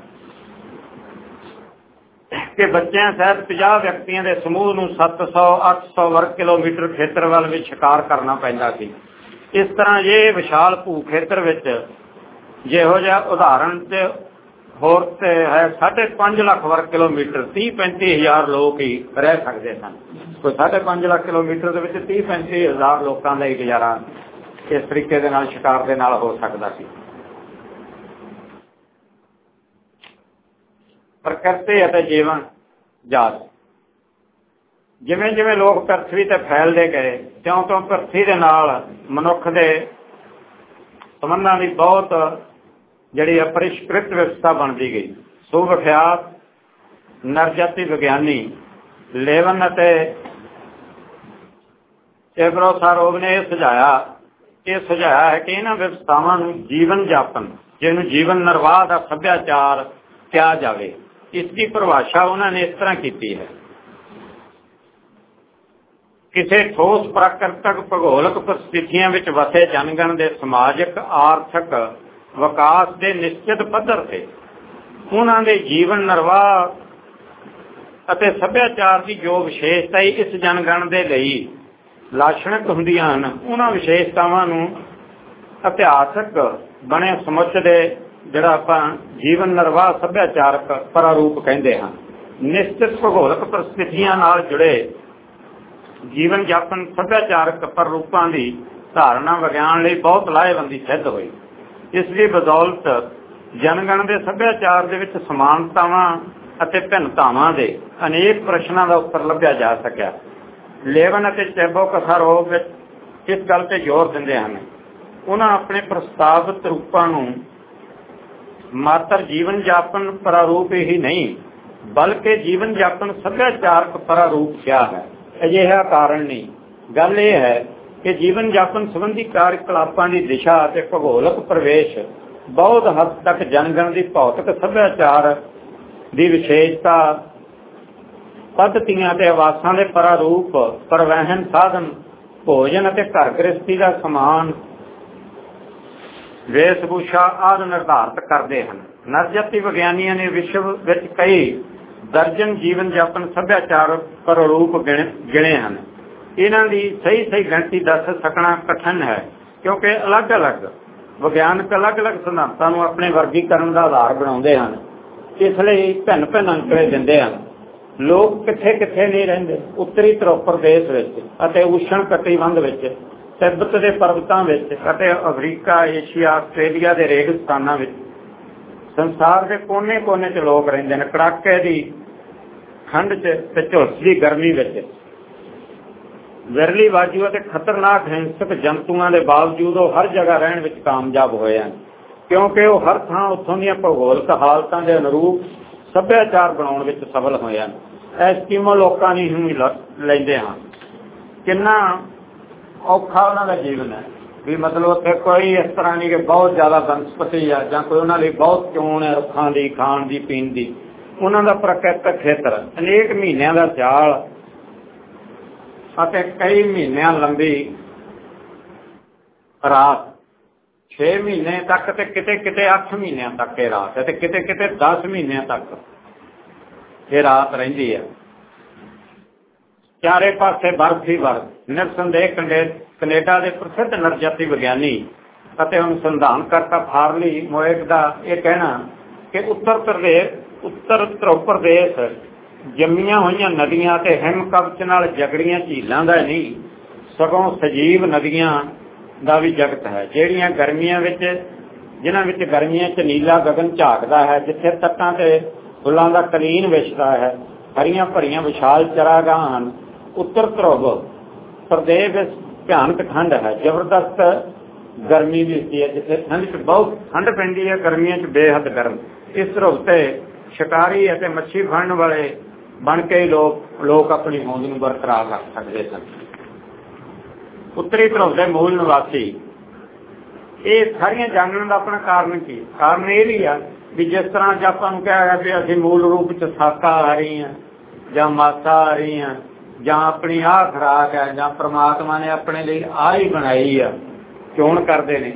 ਕਿ ਬੱਚਿਆਂ ਸਹਿਤ 50 ਵਿਅਕਤੀਆਂ ਦੇ ਸਮੂਹ ਨੂੰ 700 800 ਵਰਗ ਕਿਲੋਮੀਟਰ ਖੇਤਰ ਵੱਲ ਵਿੱਚ ਸ਼ਿਕਾਰ ਕਰਨਾ ਪੈਂਦਾ ਸੀ। ਇਸ ਤਰ੍ਹਾਂ ਇਹ ਵਿਸ਼ਾਲ ਭੂ ਖੇਤਰ ਵਿੱਚ ਜਿਹੋ ਜਿਹਾ ਉਦਾਹਰਣ ਤੇ ਹੋਰ ਤੇ ਹੈ 5.5 ਲੱਖ ਵਰਗ ਕਿਲੋਮੀਟਰ 30 35 ਹਜ਼ਾਰ ਲੋਕ ਹੀ ਰਹਿ ਸਕਦੇ ਸਨ। ਕੋਈ 5.5 ਲੱਖ ਕਿਲੋਮੀਟਰ ਦੇ ਵਿੱਚ 30 35 ਹਜ਼ਾਰ ਲੋਕਾਂ ਦਾ ਹੀ ਗੁਜ਼ਾਰਾ ਇਸ ਤਰੀਕੇ ਦੇ ਨਾਲ, ਸ਼ਿਕਾਰ ਦੇ ਨਾਲ ਹੋ ਸਕਦਾ ਸੀ। ਪ੍ਰਕਿਰਤੀ ਅਤੇ ਜੀਵਨ ਜਾਤ ਜਿਵੇਂ ਜਿਵੇਂ ਲੋਕ ਪ੍ਰਥਵੀ ਤੇ ਫੈਲਦੇ ਗਏ ਤਿਉਂ ਤਿਉਂ ਪ੍ਰਥਵੀ ਦੇ ਨਾਲ ਮਨੁੱਖ ਦੇ ਸੰਬੰਧਾਂ ਦੀ ਬਹੁਤ ਜਿਹੜੀ ਅਪਰਿਸ਼ਕ੍ਰਿਤ ਵਿਵਸਥਾ ਬਣਦੀ ਗਈ। ਸੋ ਵਿਖਿਆਤ ਵਿਗਿਆਨੀ ਲੇਵਨ ਅਤੇ ਚੇਬਰੋਸਾਰੋਵ ਨੇ ਇਹ ਸੁਝਾਇਆ ਇਹ ਸੁਝਾਇਆ ਹੈ ਕਿ ਇਹਨਾਂ ਵਿਵਸਥਾਵਾਂ ਨੂੰ ਜੀਵਨ ਜਾਪਨ ਜਿਹਨੂੰ ਜੀਵਨ ਨਿਰਵਾਹ ਦਾ ਸੱਭਿਆਚਾਰ ਕਿਹਾ ਜਾਵੇ। ਇਸ ਦੀ ਪਰਿਭਾਸ਼ਾ ਉਹਨਾਂ ਨੇ ਇਸ ਤਰ੍ਹਾਂ ਕੀਤੀ ਹੈ। ਕਿਸੇ ਠੋਸ ਪ੍ਰਾਕ੍ਰਿਤਕ ਭੂਗੋਲਿਕ ਪਰਿਸਥਿਤੀਆਂ ਵਿੱਚ ਵਸੇ ਜਨਗਣ ਦੇ ਸਮਾਜਿਕ, ਆਰਥਿਕ ਵਿਕਾਸ ਦੇ ਨਿਸ਼ਚਿਤ ਪੱਧਰ ਤੇ ਉਹਨਾਂ ਦੇ ਜੀਵਨ ਨਿਰਵਾਹ ਅਤੇ ਸੱਭਿਆਚਾਰ ਦੀ ਜੋ ਵਿਸ਼ੇਸ਼ਤਾ ਇਸ ਜਨਗਣ ਦੇ ਲਈ ਲਾਸ਼ਣਕ ਹੁੰਦੀਆਂ ਹਨ, ਉਹਨਾਂ ਵਿਸ਼ੇਸ਼ਤਾਵਾਂ ਨੂੰ ਇਤਿਹਾਸਕ ਬਣੇ ਸਮੁੱਚਦੇ ਜਿਹੜਾ ਆਪਾਂ ਜੀਵਨ ਨਿਰਵਾਹ ਸੱਭਿਆਚਾਰਕ ਪ੍ਰਾਰੂਪ ਕਹਿੰਦੇ ਹਾਂ, ਨਿਸ਼ਚਿਤ ਭੂਗੋਲਿਕ ਪਰਿਸਥਿਤੀਆਂ ਨਾਲ ਜੁੜੇ ਜੀਵਨ ਜਾਪਨ ਸੱਭਿਆਚਾਰਕ ਪ੍ਰਰੂਪਾਂ ਦੀ ਧਾਰਨਾ ਵਿਗਿਆਨ ਲਈ ਬਹੁਤ ਲਾਹੇਵੰਦੀ ਸਿੱਧ ਹੋਈ। ਇਸ ਦੀ ਬਦੌਲਤ ਜਨਗਣ ਦੇ ਸੱਭਿਆਚਾਰ ਦੇ ਵਿੱਚ ਸਮਾਨਤਾਵਾਂ ਅਤੇ ਭਿੰਨਤਾਵਾਂ ਦੇ ਅਨੇਕ ਪ੍ਰਸ਼ਨਾਂ ਦਾ ਉੱਤਰ ਲੱਭਿਆ ਜਾ ਸਕਿਆ। ਲੇਵਨ ਅਤੇ ਚੈਬੋ ਕਸਾਰੋਵ ਵਿੱਚ ਇਸ ਗੱਲ ਤੇ ਜ਼ੋਰ ਦਿੰਦੇ ਹਨ। ਉਹਨਾਂ ਆਪਣੇ ਪ੍ਰਸਤਾਵਿਤ ਰੂਪਾਂ ਨੂੰ ਮਾਤਰ ਜੀਵਨ ਜਾਪਨ ਪ੍ਰਾਰੂਪ ਹੀ ਨਹੀਂ, ਬਲਕਿ ਜੀਵਨ ਜਾਪਨ ਸੱਭਿਆਚਾਰਕ ਪ੍ਰਾਰੂਪ ਕਿਹਾ ਹੈ? ਅਜਿਹਾ ਕਾਰਨ ਨਹੀਂ। ਗੱਲ ਇਹ ਹੈ ਕਿ ਜੀਵਨ ਜਾਪਨ ਸੰਬੰਧੀ ਕਾਰਜਕਲਾਪਾਂ ਦੀ ਦਿਸ਼ਾ ਅਤੇ ਭੂਗੋਲਿਕ ਪ੍ਰਵੇਸ਼ ਬਹੁਤ ਹੱਦ ਤੱਕ ਜਨਗਣ ਦੀ ਭੌਤਿਕ ਸੱਭਿਆਚਾਰ ਦੀ ਵਿਸ਼ੇਸ਼ਤਾ, ਪੱਧਤੀਆਂ ਤੇ ਆਵਾਸਾਂ ਦੇ ਪ੍ਰਾਰੂਪ, ਪਰਿਵਹਨ ਸਾਧਨ, ਭੋਜਨ ਅਤੇ ਘਰ ਗ੍ਰਸਤੀ ਦਾ ਸਮਾਨ ਵੇਸ਼ਭੂਸ਼ਾ ਆਦਿ ਨਿਰਧਾਰਤ ਕਰਦੇ ਹਨ। ਨਰਜਤੀ ਵਿਗਿਆਨੀਆਂ ਨੇ ਵਿਸ਼ਵ ਵਿੱਚ ਕਈ ਦਰਜਨ ਜੀਵਨ ਜਾਪਨ ਸੱਭਿਆਚਾਰ ਪ੍ਰਰੂਪ ਗਿਣੇ ਹਨ। ਇਹਨਾਂ ਦੀ ਸਹੀ ਸਹੀ ਗਿਣਤੀ ਦੱਸ ਸਕਣਾ ਕਠਿਨ ਹੈ, ਕਿਉਂਕਿ ਅਲੱਗ-ਅਲੱਗ ਵਿਗਿਆਨਕ ਅਲੱਗ-ਅਲੱਗ ਸਿਧਾਂਤਾਂ ਨੂੰ ਆਪਣੇ ਵਰਗੀਕਰਨ ਦਾ ਆਧਾਰ ਬਣਾਉਂਦੇ ਹਨ। ਇਸ ਲਈ ਭਿੰਨ-ਭਿੰਨ ਅੰਕੜੇ ਦਿੰਦੇ ਹਨ। ਲੋਕ ਕਿੱਥੇ-ਕਿੱਥੇ ਨਹੀਂ ਰਹਿੰਦੇ। ਉੱਤਰੀ ਧਰੁਵ ਪ੍ਰਦੇਸ਼ ਵਿੱਚ ਅਤੇ ਉਸ਼ਣ ਕਟੀਬੰਧ ਵਿੱਚ ਤਿੱਬਤ ਦੇ ਪਰਬਤਾਂ ਵਿੱਚ ਅਤੇ ਅਫਰੀਕਾ, ਏਸ਼ੀਆ, ਆਸਟ੍ਰੇਲੀਆ ਦੇ ਰੇਗਿਸਤਾਨਾਂ ਵਿੱਚ। ਸੰਸਾਰ ਦੇ ਕੋਨੇ-ਕੋਨੇ 'ਚ ਲੋਕ ਰਹਿੰਦੇ ਨੇ। ਕੜਾਕੇ ਦੀ ਠੰਡ 'ਚ ਤੇ ਝੁਲਸਦੀ ਗਰਮੀ ਵਿੱਚ। ਵਿਰਲੀ ਵਾਜੂ ਅਤੇ ਖਤਰਨਾਕ ਹਿੰਸਕ ਜੰਤੂਆਂ ਦੇ ਬਾਵਜੂਦ ਉਹ ਹਰ ਜਗ੍ਹਾ ਰਹਿਣ ਵਿੱਚ ਕਾਮਯਾਬ ਹੋਏ ਹਨ। ਕਿਉਂਕਿ ਉਹ ਹਰ ਥਾਂ ਉੱਥੋਂ ਦੀਆਂ ਭੂਗੋਲਿਕ ਹਾਲਤਾਂ ਦੇ ਅਨੁਰੂਪ ਸੱਭਿਆਚਾਰ ਬਣਾਉਣ ਵਿੱਚ ਸਫਲ ਹੋਏ ਹਨ। ਐਸਕੀਮੋ ਲੋਕਾਂ ਦੀ ਹੀ ਲੈਂਦੇ ਹਾਂ। ਕਿੰਨਾ ਔਖਾ ਉਹਨਾਂ ਦਾ ਜੀਵਨ ਹੈ। ਵੀ ਮਤਲਬ ਉੱਥੇ ਕੋਈ ਇਸ ਤਰ੍ਹਾਂ ਨਹੀਂ ਕਿ ਬਹੁਤ ਜ਼ਿਆਦਾ ਬਨਸਪਤੀ ਆ ਜਾਂ ਕੋਈ ਉਹਨਾਂ ਲਈ ਬਹੁਤ ਚੋਣ ਹੈ ਰੁੱਖਾਂ ਦੀ, ਖਾਣ ਦੀ, ਪੀਣ ਦੀ। ਉਹਨਾਂ ਦਾ ਪ੍ਰਕਿਰਤਕ ਖੇਤਰ, ਅਨੇਕ ਮਹੀਨਿਆਂ ਦਾ ਸਿਆਲ ਅਤੇ ਕਈ ਮਹੀਨਿਆਂ ਲੰਬੀ ਰਾਤ। 6 ਮਹੀਨੇ ਤੱਕ ਤੇ ਕਿਤੇ ਕਿਤੇ 8 ਮਹੀਨਿਆਂ ਤੱਕ ਇਹ ਰਾਤ ਹੈ ਤੇ ਕਿਤੇ ਕਿਤੇ 10 ਮਹੀਨਿਆਂ ਤੱਕ ਇਹ ਰਾਤ ਰਹਿੰਦੀ ਹੈ। ਚਾਰੇ ਪਾਸੇ ਬਰਫ ਹੀ ਬਰਫ। ਨਿਰਸੰਦੇਹ ਕੈਨੇਡਾ ਦੇ ਪ੍ਰਸਿੱਧ ਨਰਜਤੀ ਵਿਗਿਆਨੀ ਅਤੇ ਅਨੁਸੰਧਾਨ ਕਰਤਾ ਫਾਰਲੀ ਮੋਇਕ ਦਾ ਇਹ ਕਹਿਣਾ ਕਿ ਉੱਤਰ ਪ੍ਰਦੇਸ਼, ਉੱਤਰ ਧਰੁਵ ਪ੍ਰਦੇਸ਼ ਜੰਮੀਆਂ ਹੋਈਆਂ ਨਦੀਆਂ ਤੇ ਹਿਮ ਕਵਚ ਨਾਲ ਜਗੜੀਆਂ ਝੀਲਾਂ ਦਾ ਨਹੀਂ, ਸਗੋਂ ਸਜੀਵ ਨਦੀਆਂ ਦਾ ਵੀ ਜਗਤ ਹੈ, ਜਿਹੜੀਆਂ ਗਰਮੀਆਂ ਵਿੱਚ, ਜਿਨ੍ਹਾਂ ਵਿੱਚ ਗਰਮੀਆਂ 'ਚ ਨੀਲਾ ਗगन ਝਾਕਦਾ ਹੈ, ਜਿੱਥੇ ਤੱਟਾਂ ਤੇ ਫੁੱਲਾਂ ਦਾ ਕਲੀਨ ਵਿਛਦਾ ਹੈ, ਹਰੀਆਂ ਭਰੀਆਂ ਵਿਸ਼ਾਲ ਚਰਾਗਾਹਾਂ ਹਨ ਉੱਤਰ ਧਰੁਵ। ਪ੍ਰਦੇਸ਼ ਵਿੱਚ ਭਿਆਨਕ ਠੰਡ ਹੈ, ਜ਼ਬਰਦਸਤ ਗਰਮੀ ਵੀ ਹੁੰਦੀ ਹੈ, ਜਿੱਥੇ ਠੰਡ 'ਚ ਬਹੁਤ ਠੰਡ ਪੈਂਦੀ ਹੈ, ਗਰਮੀਆਂ 'ਚ ਬੇਹੱਦ ਗਰਮ। ਇਸ ਧਰੁਵ ਤੇ ਸ਼ਿਕਾਰੀ ਅਤੇ ਮੱਛੀ ਫੜਨ ਵਾਲੇ ਬਣ ਕੇ ਲੋਕ ਲੋਕ ਆਪਣੀ ਹੋਂਦ ਨੂੰ ਬਰਕਰਾਰ ਰੱਖ ਸਕਦੇ ਸਨ। ਉੱਤਰੀ ਧਰੁਵ ਦੇ ਮੂਲ ਨਿਵਾਸੀ, ਇਹ ਸਾਰੀਆਂ ਜਾਣਨ ਦਾ ਆਪਣਾ ਕਾਰਨ ਕੀ? ਕਾਰਨ ਇਹ ਵੀ ਆ ਵੀ ਜਿਸ ਤਰ੍ਹਾਂ ਜੇ ਆਪਾਂ ਨੂੰ ਕਿਹਾ ਗਿਆ ਵੀ ਅਸੀਂ ਮੂਲ ਰੂਪ ਚ ਸਾਕਾ ਆ ਰਹੀ ਹਾਂ ਜਾਂ ਮਾਤਾ ਆ ਰਹੀ ਆ ਜਾਂ ਆਪਣੀ ਆਹ ਖਰਾਕ ਹੈ, ਜਾਂ ਪ੍ਰਮਾਤਮਾ ਨੇ ਆਪਣੇ ਲਈ ਆਹ ਹੀ ਬਣਾਈ ਆ, ਚੋਣ ਕਰਦੇ ਨੇ।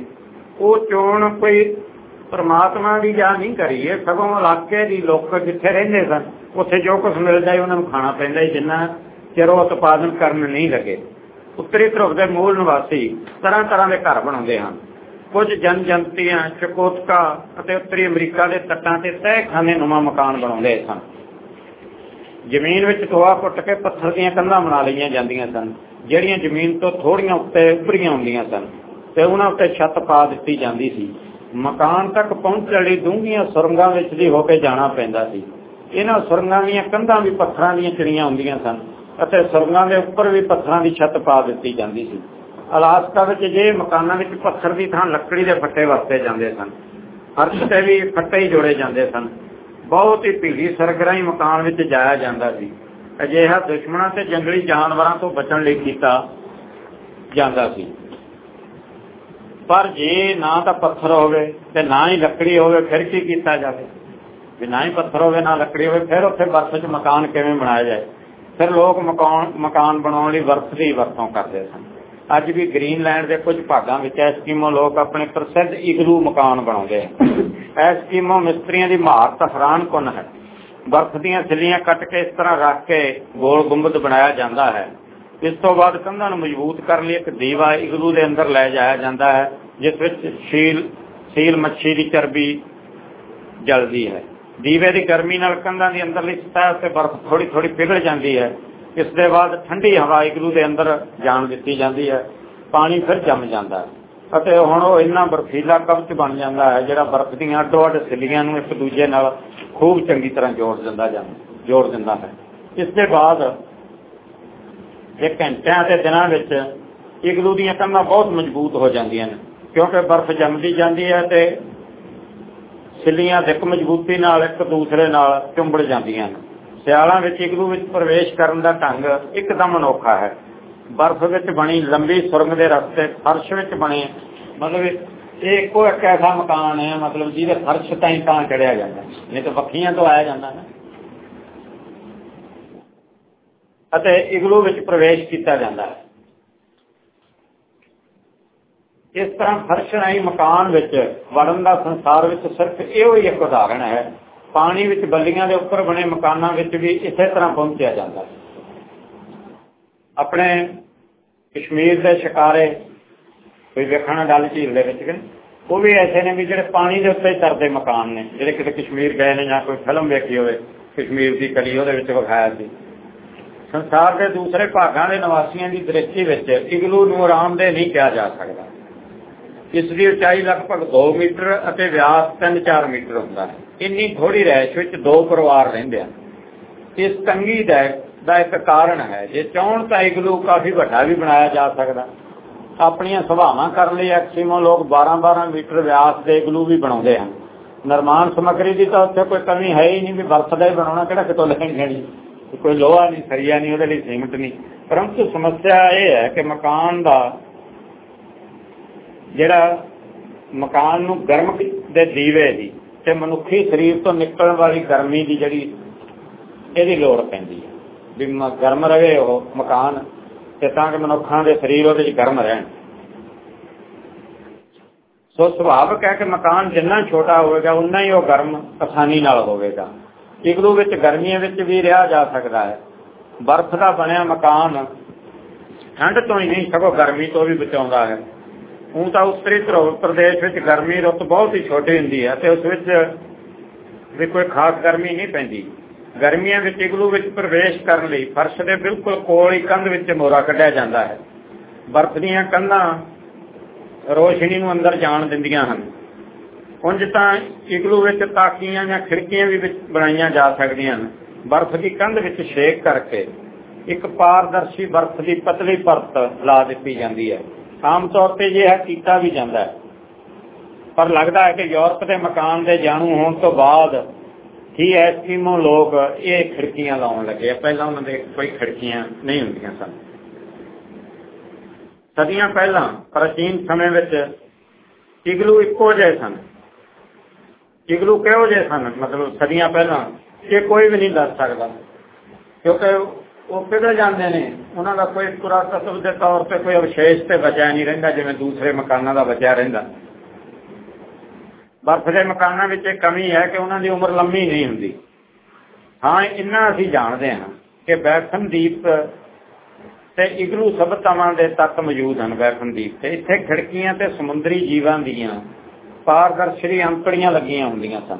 ਉਹ ਚੋਣ ਕੋਈ ਪ੍ਰਮਾਤਮਾ ਦੀ ਜਾਂ ਨਹੀਂ ਕਰੀ ਸਗੋਂ ਇਲਾਕੇ ਦੀ ਲੋਕ ਜਿੱਥੇ ਰਹਿੰਦੇ ਸਨ, ਉੱਥੇ ਜੋ ਕੁਝ ਮਿਲਦਾ ਹੈ ਉਹਨਾਂ ਨੂੰ ਖਾਣਾ ਪੈਂਦਾ ਹੈ ਜਿੰਨਾ ਚਿਰ ਉਹ ਉਤਪਾਦਨ ਕਰਨ ਨਹੀਂ ਲੱਗੇ। ਉੱਤਰੀ ਧਰੁਵ ਦੇ ਮੂਲ ਨਿਵਾਸੀ ਤਰ੍ਹਾਂ ਤਰ੍ਹਾਂ ਦੇ ਘਰ ਬਣਾਉਂਦੇ ਹਨ। ਕੁਝ ਜਨਜੰਤੀਆਂ, ਚਕੋਤਕਾ ਅਤੇ ਉੱਤਰੀ ਅਮਰੀਕਾ ਦੇ ਤੱਟਾਂ ਤੇ ਤਹਿਖਾਨੇ ਨੁਮਾ ਮਕਾਨ ਬਣਾਉਂਦੇ ਸਨ। ਜ਼ਮੀਨ ਵਿੱਚ ਟੋਆ ਪੁੱਟ ਕੇ ਪੱਥਰ ਦੀਆਂ ਕੰਧਾਂ ਬਣਾ ਲਈਆਂ ਜਾਂਦੀਆਂ ਸਨ, ਜਿਹੜੀਆਂ ਜ਼ਮੀਨ ਤੋਂ ਥੋੜੀਆਂ ਉੱਤੇ ਉੱਭਰੀਆਂ ਹੁੰਦੀਆਂ ਸਨ ਤੇ ਉਹਨਾਂ ਉੱਤੇ ਛੱਤ ਪਾ ਦਿੱਤੀ ਜਾਂਦੀ ਸੀ। ਮਕਾਨ ਤੱਕ ਪਹੁੰਚਣ ਲਈ ਡੂੰਘੀਆਂ ਸੁਰੰਗਾਂ ਵਿੱਚ ਦੀ ਹੋ ਕੇ ਜਾਣਾ ਪੈਂਦਾ ਸੀ। ਇਹਨਾਂ ਸੁਰੰਗਾਂ ਦੀਆਂ ਕੰਧਾਂ ਵੀ ਪੱਥਰਾਂ ਦੀਆਂ ਚਿੜੀਆਂ ਹੁੰਦੀਆਂ ਸਨ ਅਤੇ ਸੁਰੰਗਾਂ ਦੇ ਉੱਪਰ ਵੀ ਪੱਥਰਾਂ ਦੀ ਛੱਤ ਪਾ ਦਿੱਤੀ ਜਾਂਦੀ ਸੀ। ਅਲਾਸਕਾ ਵਿੱਚ ਜੇ ਮਕਾਨਾਂ ਵਿੱਚ ਪੱਥਰ ਦੀ ਥਾਂ ਲੱਕੜੀ ਦੇ ਫੱਟੇ ਵਰਤੇ ਜਾਂਦੇ ਸਨ ਫਰਸ਼ ਤੇ ਵੀ ਫੱਟੇ ਹੀ ਜੋੜੇ ਜਾਂਦੇ ਸਨ। ਬਹੁਤ ਹੀ ਭੀੜੀ ਸਰਗਰਾਈ ਮਕਾਨ ਵਿੱਚ ਜਾਇਆ ਜਾਂਦਾ ਸੀ। ਅਜਿਹਾ ਦੁਸ਼ਮਣਾਂ ਤੇ ਜੰਗਲੀ ਜਾਨਵਰਾਂ ਤੋਂ ਬਚਣ ਲਈ ਕੀਤਾ ਜਾਂਦਾ ਸੀ। ਪਰ ਜੇ ਨਾ ਤਾਂ ਪੱਥਰ ਹੋਵੇ ਤੇ ਨਾ ਹੀ ਲੱਕੜੀ ਹੋਵੇ, ਫਿਰ ਕੀ ਕੀਤਾ ਜਾਵੇ? ਵੀ ਨਾ ਹੀ ਪੱਥਰ ਹੋਵੇ, ਨਾ ਲੱਕੜੀ ਹੋਵੇ, ਫਿਰ ਉੱਥੇ ਬਰਫ਼ 'ਚ ਮਕਾਨ ਕਿਵੇਂ ਬਣਾਇਆ ਜਾਏ? ਫਿਰ ਲੋਕ ਮਕਾਨ ਮਕਾਨ ਬਣਾਉਣ ਲਈ ਬਰਫ਼ ਦੀ ਵਰਤੋਂ ਕਰਦੇ ਸਨ। ਅੱਜ ਵੀ ਗ੍ਰੀਨਲੈਂਡ ਦੇ ਕੁਝ ਭਾਗਾਂ ਵਿੱਚ ਐਸਕੀਮੋ ਲੋਕ ਆਪਣੇ ਪ੍ਰਸਿੱਧ ਇਗਲੂ ਮਕਾਨ ਬਣਾਉਂਦੇ ਹਨ। ਐਸਕੀਮੋ ਮਿਸਤਰੀਆਂ ਦੀ ਮਹਾਰਤ ਹੈਰਾਨਕੁਨ ਹੈ? ਬਰਫ਼ ਦੀਆਂ ਸਿੱਲੀਆਂ ਕੱਟ ਕੇ ਇਸ ਤਰ੍ਹਾਂ ਰੱਖ ਕੇ ਗੋਲ ਗੁੰਬਦ ਬਣਾਇਆ ਜਾਂਦਾ ਹੈ। ਇਸ ਤੋਂ ਬਾਅਦ ਕੰਧਾਂ ਨੂੰ ਮਜ਼ਬੂਤ ਕਰਨ ਲਈ ਇੱਕ ਦੀਵਾ ਇਗਲੂ ਦੇ ਅੰਦਰ ਲੈ ਜਾਇਆ ਜਾਂਦਾ ਹੈ, ਜਿਸ ਵਿੱਚ ਸ਼ੀਲ, ਸੀਲ ਮੱਛੀ ਦੀ ਚਰਬੀ ਜਲਦੀ ਹੈ। ਦੀਵੇ ਦੀ ਗਰਮੀ ਨਾਲ ਕੰਧਾਂ ਦੀ ਅੰਦਰਲੀ ਸਤਹ ਤੇ ਬਰਫ਼ ਥੋੜੀ ਥੋੜੀ ਪਿਘਲ ਜਾਂਦੀ ਹੈ। ਇਸ ਦੇ ਬਾਅਦ ਠੰਡੀ ਹਵਾ ਇਗਲੂ ਦੇ ਅੰਦਰ ਜਾਣ ਦਿੱਤੀ ਜਾਂਦੀ ਹੈ। ਪਾਣੀ ਫਿਰ ਜੰਮ ਜਾਂਦਾ ਹੈ। ਅਤੇ ਹੁਣ ਉਹ ਇੰਨਾ ਬਰਫੀਲਾ ਕਵਚ ਬਣ ਜਾਂਦਾ ਹੈ, ਜਿਹੜਾ ਬਰਫ਼ ਦੀਆਂ ਅੱਡੋ ਅੱਡ ਸਿੱਲੀਆਂ ਨੂੰ ਇੱਕ ਦੂਜੇ ਨਾਲ ਖੂਬ ਚੰਗੀ ਤਰ੍ਹਾਂ ਜੋੜ ਦਿੰਦਾ ਜਾਂਦਾ ਜੋੜ ਦਿੰਦਾ ਹੈ। ਇਸ ਦੇ ਬਾਅਦ ਇਹ ਘੰਟਿਆਂ ਤੇ ਦਿਨਾਂ ਵਿੱਚ ਇਗਲੂ ਦੀਆਂ ਕੰਧਾਂ ਬਹੁਤ ਮਜ਼ਬੂਤ ਹੋ ਜਾਂਦੀਆਂ ਨੇ, ਕਿਉਂਕਿ ਬਰਫ਼ ਜੰਮਦੀ ਜਾਂਦੀ ਹੈ ਤੇ ਸਿੱਲੀਆਂ ਦਿੱਕ ਮਜ਼ਬੂਤੀ ਨਾਲ ਇੱਕ ਦੂਸਰੇ ਨਾਲ ਚੁੰਬੜ ਜਾਂਦੀਆਂ ਨੇ। ਸਿਆਲਾਂ ਵਿੱਚ ਦੂ ਵਿੱਚ ਪ੍ਰਵੇਸ਼ ਕਰਨ ਦਾ ਢੰਗ ਇੱਕਦਮ ਅਨੋਖਾ ਹੈ। ਬਰਫ਼ ਵਿੱਚ ਬਣੀ, ਲੰਬੀ ਸੁਰੰਗ ਦੇ ਰਸਤੇ, ਫਰਸ਼ ਵਿੱਚ ਬਣੇ। ਮਤਲਬ ਇਹ ਇੱਕੋ ਇੱਕ ਐਸਾ ਮਕਾਨ ਹੈ, ਮਤਲਬ ਜਿਹਦੇ ਫਰਸ਼ ਤਾਈਂ ਤਾਂ ਚੜਿਆ ਜਾਂਦਾ। ਨਹੀਂ ਤਾਂ ਵੱਖੀਆਂ ਤੋਂ ਆਇਆ ਜਾਂਦਾ ਨਾ। ਅਤੇ ਇਗਲੂ ਵਿੱਚ ਪ੍ਰਵੇਸ਼ ਕੀਤਾ ਜਾਂਦਾ ਹੈ। ਇਸ ਤਰ੍ਹਾਂ ਫਰਸ਼ ਰਾਹੀਂ ਮਕਾਨ ਵਿੱਚ ਵੜਨ ਦਾ ਸੰਸਾਰ ਵਿੱਚ ਸਿਰਫ ਇਹੋ ਹੀ ਇੱਕ ਉਦਾਹਰਣ ਹੈ। ਪਾਣੀ ਵਿੱਚ ਬੱਲੀਆਂ ਦੇ ਉੱਪਰ ਬਣੇ ਮਕਾਨਾਂ ਵਿੱਚ ਵੀ ਇਸੇ ਤਰ੍ਹਾਂ ਪਹੁੰਚਿਆ ਜਾਂਦਾ ਹੈ। ਆਪਣੇ ਕਸ਼ਮੀਰ ਦੇ ਸ਼ਿਕਾਰੇ ਕੋਈ ਵੇਖਣਾ ਡਲ ਝੀਲ ਦੇ ਵਿੱਚ ਉਹ ਵੀ ਐਸੇ ਨੇ ਵੀ ਜਿਹੜੇ ਪਾਣੀ ਦੇ ਉੱਤੇ ਤਰਦੇ ਮਕਾਨ ਨੇ, ਜਿਹੜੇ ਕਿਤੇ ਕਸ਼ਮੀਰ ਗਏ ਨੇ ਜਾਂ ਕੋਈ ਫਿਲਮ ਵੇਖੀ ਹੋਵੇ, ਕਸ਼ਮੀਰ ਦੀ ਕਲੀ ਉਹਦੇ ਵਿੱਚ ਵਿਖਾਇਆ ਸੀ। ਸੰਸਾਰ ਦੇ ਦੂਸਰੇ ਭਾਗਾਂ ਦੇ ਨਿਵਾਸੀਆਂ ਦੀ ਦ੍ਰਿਸ਼ਟੀ ਵਿੱਚ ਇਗਲੂ ਨੂੰ ਆਰਾਮ ਦੇ ਨਹੀਂ ਕਿਹਾ ਜਾ ਸਕਦਾ। ਇਸ ਦੀ ਉਚਾਈ ਲਗਭਗ 2 ਮੀਟਰ ਅਤੇ ਵਿਆਸ 3-4 ਮੀਟਰ ਹੁੰਦਾ ਹੈ। ਇੰਨੀ ਥੋੜੀ ਰਹਿਸ਼ ਵਿੱਚ ਦੋ ਪਰਿਵਾਰ ਰਹਿੰਦੇ ਹਨ। ਇਸ ਤੰਗੀ ਦਾ ਦਾ ਇੱਕ ਕਾਰਨ ਹੈ। ਜੇ ਚਾਹਣ ਤਾਂ ਇਗਲੂ ਕਾਫੀ ਵੱਡਾ ਵੀ ਬਣਾਇਆ ਜਾ ਸਕਦਾ। ਆਪਣੀਆਂ ਸਭਾਵਾਂ ਕਰਨ ਲਈ ਐਕਸੀਮੋ ਲੋਕ 12-12 ਮੀਟਰ ਵਿਆਸ ਦੇ ਇਗਲੂ ਵੀ ਬਣਾਉਂਦੇ ਹਨ। ਨਿਰਮਾਣ ਸਮੱਗਰੀ ਦੀ ਤਾਂ ਉੱਥੇ ਕੋਈ ਕਮੀ ਹੈ ਹੀ ਨਹੀਂ ਵੀ ਬਰਫ਼ ਦਾ ਹੀ ਬਣਾਉਣਾ ਕਿਹੜਾ ਕਿਤੋਂ ਲੈਣ ਲੈਣੀ ਕੋਈ ਲੋਹਾ ਨਹੀਂ, ਸਰੀਆ ਨਹੀਂ, ਉਹਦੇ ਲਈ ਸੀਮਟ ਨਹੀਂ। ਪਰੰਤੂ ਸਮੱਸਿਆ ਇਹ ਹੈ ਕਿ ਮਕਾਨ ਦਾ ਜਿਹੜਾ ਮਕਾਨ ਨੂੰ ਗਰਮ ਦੇ ਦੀਵੇ ਦੀ ਤੇ ਮਨੁੱਖੀ ਸਰੀਰ ਤੋਂ ਨਿਕਲਣ ਵਾਲੀ ਗਰਮੀ ਦੀ ਜਿਹੜੀ, ਇਹਦੀ ਲੋੜ ਪੈਂਦੀ ਹੈ। ਵੀ ਗਰਮ ਰਵੇ ਉਹ ਮਕਾਨ, ਤੇ ਤਾਂ ਕਿ ਮਨੁੱਖਾਂ ਦੇ ਸਰੀਰ ਉਹਦੇ ਵਿੱਚ ਗਰਮ ਰਹਿਣ। ਸੋ ਸੁਭਾਵਕ ਹੈ ਕਿ ਮਕਾਨ ਜਿੰਨਾ ਛੋਟਾ ਹੋਵੇਗਾ, ਉਨਾ ਹੀ ਉਹ ਗਰਮ, ਆਸਾਨੀ ਨਾਲ ਹੋਵੇਗਾ। ਇਗਲੂ ਵਿੱਚ ਗਰਮੀਆਂ ਵਿੱਚ ਵੀ ਰਿਹਾ ਜਾ ਸਕਦਾ ਹੈ। ਬਰਫ਼ ਦਾ ਬਣਿਆ ਮਕਾਨ ਠੰਡ ਤੋਂ ਹੀ ਨਹੀਂ, ਸਗੋਂ ਗਰਮੀ ਤੋਂ ਵੀ ਬਚਾਉਂਦਾ ਹੈ। ਹੁਣ ਤਾਂ ਉੱਤਰੀ ਧਰੁਵ ਪ੍ਰਦੇਸ਼ ਵਿੱਚ ਗਰਮੀ ਰੁੱਤ ਬਹੁਤ ਹੀ ਛੋਟੀ ਹੁੰਦੀ ਹੈ, ਤੇ ਉਸ ਵਿੱਚ ਵੀ ਕੋਈ ਖਾਸ ਗਰਮੀ ਨਹੀਂ ਪੈਂਦੀ। ਗਰਮੀਆਂ ਵਿੱਚ ਇਗਲੂ ਵਿੱਚ ਪ੍ਰਵੇਸ਼ ਕਰਨ ਲਈ ਫਰਸ਼ ਦੇ ਬਿਲਕੁਲ ਕੋਲ ਹੀ ਕੰਧ ਵਿੱਚ ਮੋਰਾ ਕੱਢਿਆ ਜਾਂਦਾ ਹੈ। ਬਰਫ਼ ਦੀਆਂ ਕੰਧਾਂ ਰੋਸ਼ਨੀ ਨੂੰ ਅੰਦਰ ਜਾਣ ਦਿੰਦੀਆਂ ਹਨ। ਉਂਝ ਤਾਂ ਇਗਲੂ ਵਿੱਚ ਤਾਕੀਆਂ ਜਾਂ ਖਿੜਕੀਆਂ ਵੀ ਵਿੱਚ ਬਣਾਈਆਂ ਜਾ ਸਕਦੀਆਂ ਹਨ। ਬਰਫ਼ ਦੀ ਕੰਧ ਵਿੱਚ ਛੇਕ ਕਰਕੇ ਇੱਕ ਪਾਰਦਰਸ਼ੀ ਬਰਫ਼ ਦੀ ਪਤਲੀ ਪਰਤ ਲਾ ਦਿੱਤੀ ਜਾਂਦੀ ਹੈ। ਆਮ ਤੌਰ ਤੇ ਇਹ ਕੀਤਾ ਵੀ ਜਾਂਦਾ ਹੈ। ਪਰ ਲੱਗਦਾ ਹੈ ਕਿ ਯੂਰਪ ਦੇ ਮਕਾਨ ਦੇ ਜਾਣੂ ਹੋਣ ਤੋਂ ਬਾਅਦ ਹੀ ਐਸਕੀਮੋ ਲੋਕ ਇਹ ਖਿੜਕੀਆਂ ਲਾਉਣ ਲੱਗੇ ਪਹਿਲਾਂ ਉਹਨਾਂ ਦੇ ਕੋਈ ਖਿੜਕੀਆਂ ਨਹੀਂ ਹੁੰਦੀਆਂ ਸਨ। ਸਦੀਆਂ ਪਹਿਲਾਂ, ਪ੍ਰਾਚੀਨ ਸਮੇਂ ਵਿੱਚ ਇਗਲੂ ਇੱਕੋ ਜਿਹੇ ਸਨ। ਇਗਲੂ ਕਿਹੋ ਜਿਹੇ ਸਨ? ਮਤਲਬ ਸਦੀਆਂ ਪਹਿਲਾਂ, ਇਹ ਕੋਈ ਵੀ ਨਹੀਂ ਦੱਸ ਸਕਦਾ। ਕਿਉਂਕਿ ਉਹ ਪਿਘਲ ਜਾਂਦੇ ਨੇ? ਉਹਨਾਂ ਦਾ ਕੋਈ ਪੁਰਾਤਤਵ ਦੇ ਤੌਰ ਤੇ ਕੋਈ ਅਵਸ਼ੇਸ਼ ਤੇ ਬਚਿਆ ਨਹੀਂ ਰਹਿੰਦਾ, ਜਿਵੇਂ ਦੂਸਰੇ ਮਕਾਨਾਂ ਦਾ ਬਚਿਆ ਰਹਿੰਦਾ। ਬਰਫ਼ ਦੇ ਮਕਾਨਾਂ ਵਿੱਚ ਇਹ ਕਮੀ ਹੈ ਕਿ ਉਹਨਾਂ ਦੀ ਉਮਰ ਲੰਮੀ ਨਹੀਂ ਹੁੰਦੀ। ਹਾਂ, ਇੰਨਾ ਅਸੀਂ ਜਾਣਦੇ ਹਾਂ ਕਿ ਬੈਠਨ ਤੇ ਇਗਲੂ ਸਭਤਾਵਾਂ ਦੇ ਤੱਤ ਮੌਜੂਦ ਹਨ ਬੈਠਨ ਤੇ। ਇੱਥੇ ਖਿੜਕੀਆਂ ਤੇ ਸਮੁੰਦਰੀ ਜੀਵਾਂ ਦੀਆਂ ਪਾਰਦਰਸ਼ੀ ਅੰਕੜੀਆਂ ਲੱਗੀਆਂ ਹੁੰਦੀਆਂ ਸਨ।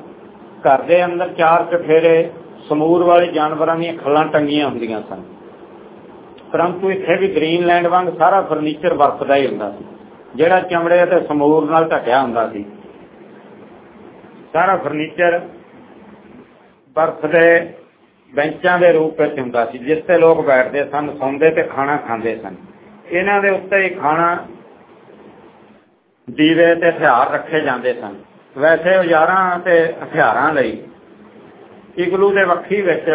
ਘਰ ਦੇ ਅੰਦਰ ਚਾਰ ਚਫੇਰੇ, ਸਮੂਰ ਵਾਲੇ ਜਾਨਵਰਾਂ ਦੀਆਂ ਖੱਲਾਂ ਟੰਗੀਆਂ ਹੁੰਦੀਆਂ ਸਨ। ਪਰੰਤੂ ਇੱਥੇ ਵੀ ਗ੍ਰੀਨਲੈਂਡ ਵਾਂਗ ਸਾਰਾ ਫਰਨੀਚਰ ਵਰਤਦਾ ਹੀ ਹੁੰਦਾ ਸੀ। ਜਿਹੜਾ ਚਮੜੇ ਅਤੇ ਸਮੂਰ ਨਾਲ ਢੱਕਿਆ ਹੁੰਦਾ ਸੀ। ਸਾਰਾ ਫਰਨੀਚਰ ਬਰਫ਼ ਦੇ ਬੈਂਚਾਂ ਦੇ ਰੂਪ ਵਿੱਚ ਹੁੰਦਾ ਸੀ, ਜਿਸ ਤੇ ਲੋਕ ਬੈਠਦੇ ਸਨ, ਸੌਂਦੇ ਤੇ ਖਾਣਾ ਖਾਂਦੇ ਸਨ। ਇਹਨਾਂ ਦੇ ਉੱਤੇ ਹੀ ਖਾਣਾ ਦੀਵੇ ਤੇ ਹਥਿਆਰ ਰੱਖੇ ਜਾਂਦੇ ਸਨ। ਵੈਸੇ ਔਜ਼ਾਰਾਂ ਤੇ ਹਥਿਆਰਾਂ ਲਈ ਇਗਲੂ ਦੇ ਵੱਖੀ ਵਿੱਚ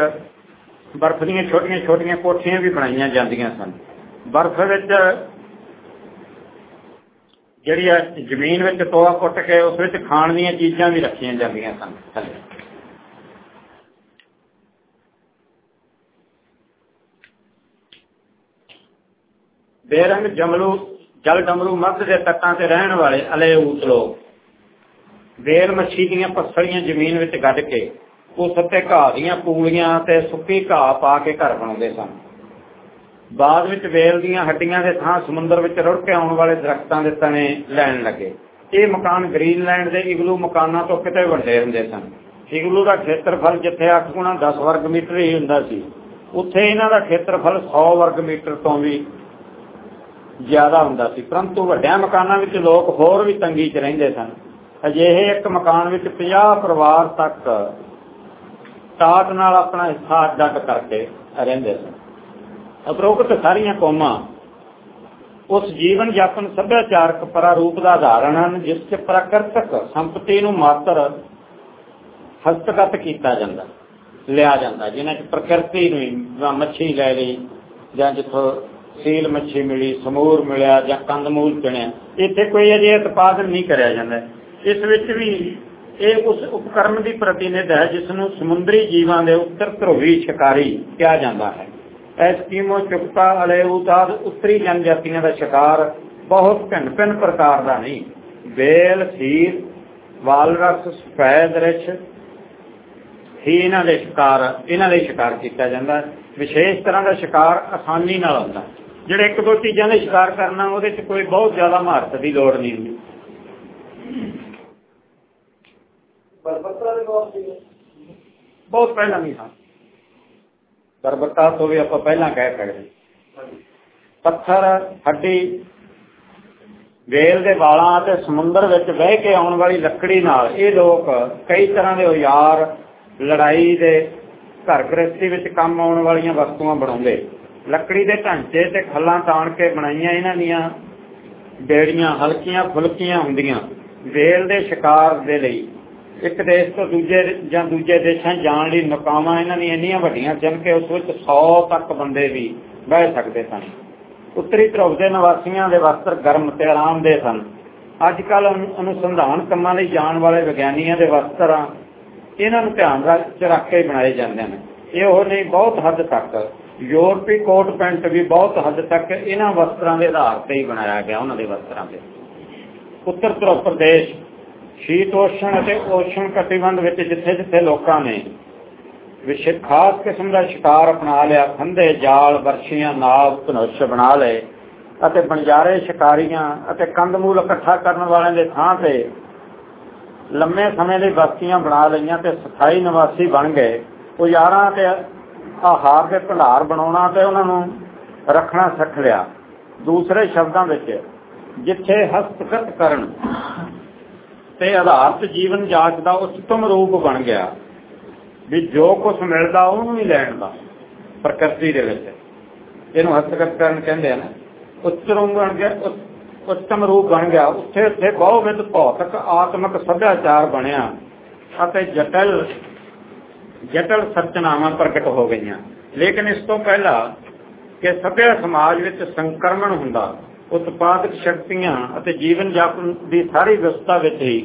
ਬਰਫ਼ ਦੀਆਂ ਛੋਟੀਆਂ ਛੋਟੀਆਂ ਕੋਠੀਆਂ ਵੀ ਬਣਾਈਆਂ ਜਾਂਦੀਆਂ ਸਨ। ਬਰਫ਼ ਵਿੱਚ ਜਿਹੜੀ ਜ਼ਮੀਨ ਵਿੱਚ ਤੋਆ ਕੁੱਟ ਕੇ ਉਸ ਵਿੱਚ ਖਾਣ ਦੀਆਂ ਚੀਜ਼ਾਂ ਵੀ ਰੱਖੀਆਂ ਜਾਂਦੀਆਂ ਸਨ ਬੇਰੰਗ ਜਮਲੂ, ਜਲ ਡਮਰੂ ਮੱਧ ਦੇ ਤੱਟਾਂ ਤੇ ਰਹਿਣ ਵਾਲੇ ਅਲੇ ਉਤਲੋ ਵੇਰ ਮੱਛੀ ਦੀਆਂ ਪੱਸਲੀਆਂ ਜ਼ਮੀਨ ਵਿੱਚ ਗੱਡ ਕੇ ਉਸ ਉੱਤੇ ਘਾਹ ਦੀਆਂ ਪੂਲੀਆਂ ਤੇ ਸੁੱਕੀ ਘਾਹ ਪਾ ਕੇ ਘਰ ਬਣਾਉਂਦੇ ਸਨ। ਬਾਅਦ ਵਿੱਚ ਵੇਲ ਦੀਆਂ ਹੱਡੀਆਂ ਦੇ ਥਾਂ ਸਮੁੰਦਰ ਵਿੱਚ ਰੁੜ ਕੇ ਆਉਣ ਵਾਲੇ ਦਰਖਤਾਂ ਦੇ ਤਣੇ ਲੈਣ ਲੱਗੇ। ਇਹ ਮਕਾਨ ਗ੍ਰੀਨਲੈਂਡ ਦੇ ਇਗਲੂ ਮਕਾਨਾਂ ਤੋਂ ਕਿਤੇ ਵੱਡੇ ਹੁੰਦੇ ਸਨ। ਇਗਲੂ ਦਾ ਖੇਤਰਫਲ ਜਿੱਥੇ 8 ਗੁਣਾ 10 ਵਰਗ ਮੀਟਰ ਹੀ ਹੁੰਦਾ ਸੀ, ਉੱਥੇ ਇਹਨਾਂ ਦਾ ਖੇਤਰਫਲ 100 ਵਰਗ ਮੀਟਰ ਤੋਂ ਵੀ ਜ਼ਿਆਦਾ ਹੁੰਦਾ ਸੀ। ਪਰੰਤੂ ਵੱਡਿਆਂ ਮਕਾਨਾਂ ਵਿੱਚ ਲੋਕ ਹੋਰ ਵੀ ਤੰਗੀ 'ਚ ਰਹਿੰਦੇ ਸਨ। ਅਜਿਹੇ ਇੱਕ ਮਕਾਨ ਵਿੱਚ 50 ਪਰਿਵਾਰ ਤੱਕ ਟਾਟ ਨਾਲ ਆਪਣਾ ਹਿੱਸਾ ਅੱਡ ਕਰਕੇ ਰਹਿੰਦੇ ਸਨ। ਉਪਰੋਕਤ ਸਾਰੀਆਂ ਕੌਮਾਂ ਉਸ ਜੀਵਨ ਜਾਪਨ ਸੱਭਿਆਚਾਰਕ ਪ੍ਰਾਰੂਪ ਦਾ ਆਧਾਰਨ ਹਨ, ਜਿਸ 'ਚ ਪ੍ਰਕਿਰਤਕ ਸੰਪਤੀ ਨੂੰ ਮਾਤਰ ਹਸਤਗਤ ਕੀਤਾ ਜਾਂਦਾ, ਲਿਆ ਜਾਂਦਾ, ਜਿਨ੍ਹਾਂ 'ਚ ਪ੍ਰਕਿਰਤੀ ਨੂੰ ਮੱਛੀ ਲੈ ਲਈ, ਜਾਂ ਜਿੱਥੋਂ ਸੀਲ ਮੱਛੀ ਮਿਲੀ, ਸਮੂਰ ਮਿਲਿਆ, ਜਾਂ ਕੰਦਮੂਲ ਚਣਿਆ, ਇੱਥੇ ਕੋਈ ਅਜੇ ਉਤਪਾਦਨ ਨਹੀਂ ਕਰਿਆ ਜਾਂਦਾ। ਇਸ ਵਿੱਚ ਵੀ ਇਹ ਉਸ ਉਪਕਰਮ ਦੀ ਪ੍ਰਤੀਨਿਧ ਹੈ, ਜਿਸ ਨੂੰ ਸਮੁੰਦਰੀ ਜੀਵਾਂ ਦੇ ਉੱਤਰ ਧਰੁਵੀ ਸ਼ਿਕਾਰੀ ਕਿਹਾ ਜਾਂਦਾ ਹੈ। ਐਸਕੀਮੋ ਚੁਕਤਾ ਅਲੇ ਉਤਾਦ ਉੱਤਰੀ ਜਨਜਾਤੀਆਂ ਦਾ ਸ਼ਿਕਾਰ ਬਹੁਤ ਭਿੰਨ ਭਿੰਨ ਪ੍ਰਕਾਰ ਦਾ ਨਹੀਂ। ਬੇਲ ਸੀਰ ਵਾਲਰਸ ਸਫੈਦ ਰਿਛ ਹੀ ਇਹਨਾਂ ਦੇ ਸ਼ਿਕਾਰ ਇਹਨਾਂ ਦੇ ਸ਼ਿਕਾਰ ਕੀਤਾ ਜਾਂਦਾ। ਵਿਸ਼ੇਸ਼ ਤਰ੍ਹਾਂ ਦਾ ਸ਼ਿਕਾਰ ਆਸਾਨੀ ਨਾਲ ਹੁੰਦਾ। ਜਿਹੜੇ ਇੱਕ ਦੋ ਚੀਜ਼ਾਂ ਦੇ ਸ਼ਿਕਾਰ ਕਰਨਾ ਉਹਦੇ 'ਚ ਕੋਈ ਬਹੁਤ ਜ਼ਿਆਦਾ ਮਹਾਰਤ ਦੀ ਲੋੜ ਨਹੀਂ ਹੁੰਦੀ। ਬਹੁਤ ਪਹਿਲਾਂ ਨਹੀਂ ਸਨ ਬਰਬਤਾ ਤੋਂ ਆਪਾਂ ਪਹਿਲਾਂ ਕਹਿ ਸਕਦੇ। ਪੱਥਰ, ਹੱਡੀ, ਵੇਲ ਦੇ ਵਾਲਾਂ ਅਤੇ ਸਮੁੰਦਰ ਵਿੱਚ ਵਹਿ ਕੇ ਆਉਣ ਵਾਲੀ ਲੱਕੜੀ ਨਾਲ ਇਹ ਲੋਕ ਕਈ ਤਰ੍ਹਾਂ ਦੇ ਔਜ਼ਾਰ, ਲੜਾਈ ਦੇ ਘਰ ਗ੍ਰਸਤੀ ਵਿੱਚ ਕੰਮ ਆਉਣ ਵਾਲੀਆਂ ਵਸਤੂਆਂ ਬਣਾਉਂਦੇ। ਲੱਕੜੀ ਦੇ ਢਾਂਚੇ ਤੇ ਖੱਲਾਂ ਤਾਣ ਕੇ ਬਣਾਈਆਂ ਇਹਨਾਂ ਦੀਆਂ ਬੇੜੀਆਂ ਹਲਕੀਆਂ ਫੁਲਕੀਆਂ ਹੁੰਦੀਆਂ। ਵੇਲ ਦੇ ਸ਼ਿਕਾਰ ਦੇ ਲਈ ਇੱਕ ਦੇਸ਼ ਤੋਂ ਦੂਜੇ ਜਾਂ ਦੂਜੇ ਦੇਸ਼ਾਂ ਜਾਣ ਲਈ ਨਕਾਮਾਂ ਇਹਨਾਂ ਦੀਆਂ ਇੰਨੀਆਂ ਵੱਡੀਆਂ ਸਨ ਕਿ ਉਸ ਵਿੱਚ 100 ਤੱਕ ਬੰਦੇ ਵੀ ਬਹਿ ਸਕਦੇ ਸਨ। ਉੱਤਰੀ ਧਰੁਵ ਦੇ ਨਿਵਾਸੀਆਂ ਦੇ ਵਸਤਰ ਗਰਮ ਤੇ ਆਰਾਮ ਸਨ। ਅੱਜ ਕੱਲ ਅਨੁਸੰਧਾਨ ਕੰਮਾਂ ਲਈ ਜਾਣ ਵਾਲੇ ਵਿਗਿਆਨੀਆਂ ਦੇ ਵਸਤਰ ਇਹਨਾਂ ਨੂੰ ਧਿਆਨ ਰੱਖ ਕੇ ਬਣਾਏ ਜਾਂਦੇ ਨੇ। ਇਹ ਹੋਰ ਨਹੀਂ, ਬਹੁਤ ਹੱਦ ਤੱਕ ਯੂਰਪੀ ਕੋਟ ਪੈਂਟ ਵੀ ਬਹੁਤ ਹੱਦ ਤੱਕ ਇਹਨਾਂ ਵਸਤਰਾਂ ਦੇ ਆਧਾਰ ਤੇ ਹੀ ਬਣਾਇਆ ਗਿਆ, ਉਹਨਾਂ ਦੇ ਵਸਤਰਾਂ ਤੇ। ਉੱਤਰ ਧਰੁਵ ਪ੍ਰਦੇਸ਼ ਸ਼ੀਤੋਸ਼ਣ ਅਤੇ ਓਸ਼ਣ ਕਟਿਬੰਧ ਵਿੱਚ ਜਿੱਥੇ ਜਿੱਥੇ ਲੋਕਾਂ ਨੇ ਵਿਸ਼ੇ ਖਾਸ ਕਿਸਮ ਦਾ ਸ਼ਿਕਾਰ ਅਪਣਾ ਲਿਆ ਖੰਦੇ ਜਾਲ ਵਰਸ਼ੀਆਂ ਨਾਵ, ਧਨੁਸ਼ ਬਣਾ ਲਏ ਅਤੇ ਬੰਜਾਰੇ ਸ਼ਿਕਾਰੀਆਂ ਅਤੇ ਕੰਦਮੂਲ ਇਕੱਠਾ ਕਰਨ ਵਾਲਿਆਂ ਦੇ ਥਾਂ ਤੇ ਲੰਮੇ ਸਮੇਂ ਲਈ ਬਸਤੀਆਂ ਬਣਾ ਲਈਆਂ ਤੇ ਸਥਾਈ ਨਿਵਾਸੀ ਬਣ ਗਏ। ਉਹ ਯਾਰਾਂ ਤੇ ਆਹਾਰ ਦੇ ਭੰਡਾਰ ਬਣਾਉਣਾ ਤੇ ਉਹਨਾਂ ਨੂੰ ਰੱਖਣਾ ਸਿੱਖ ਲਿਆ। ਦੂਸਰੇ ਸ਼ਬਦਾਂ ਵਿੱਚ, ਜਿੱਥੇ ਹਸਤਗਤ ਕਰਨ ਤੇ ਆਧਾਰਿਤ ਜੀਵਨ ਜਾਚ ਦਾ ਉਤਮ ਰੂਪ ਬਣ ਗਿਆ ਵੀ ਜੋ ਕੁਝ ਮਿਲਦਾ ਉਹਨੂੰ ਹੀ ਲੈਣ ਦਾ ਪ੍ਰਕਿਰਤੀ ਦੇ ਵਿੱਚ। ਇਹਨੂੰ ਹਸਤਗਤ ਕਰਨ ਕਹਿੰਦੇ ਆ ਨਾ। ਉਤਰਮ ਬਣ ਗਿਆ ਉਤਮ ਰੂਪ ਬਣ ਗਿਆ। ਉੱਥੇ ਉੱਥੇ ਬਹੁਵਿਧ ਭੌਤਿਕ, ਆਤਮਿਕ ਸੱਭਿਆਚਾਰ ਬਣਿਆ ਅਤੇ ਜਟਲ ਜਟਲ ਸਰਚਨਾਵਾਂ ਪ੍ਰਗਟ ਹੋ ਗਈਆਂ। ਲੇਕਿਨ ਇਸ ਤੋਂ ਪਹਿਲਾਂ ਕਿ ਸਭਿਆ ਸਮਾਜ ਵਿੱਚ ਸੰਕਰਮਣ ਹੁੰਦਾ ਉਤਪਾਦਕ ਸ਼ਕਤੀਆਂ ਅਤੇ ਜੀਵਨ ਜਾਪਨ ਦੀ ਸਾਰੀ ਵਿਵਸਥਾ ਵਿੱਚ ਹੀ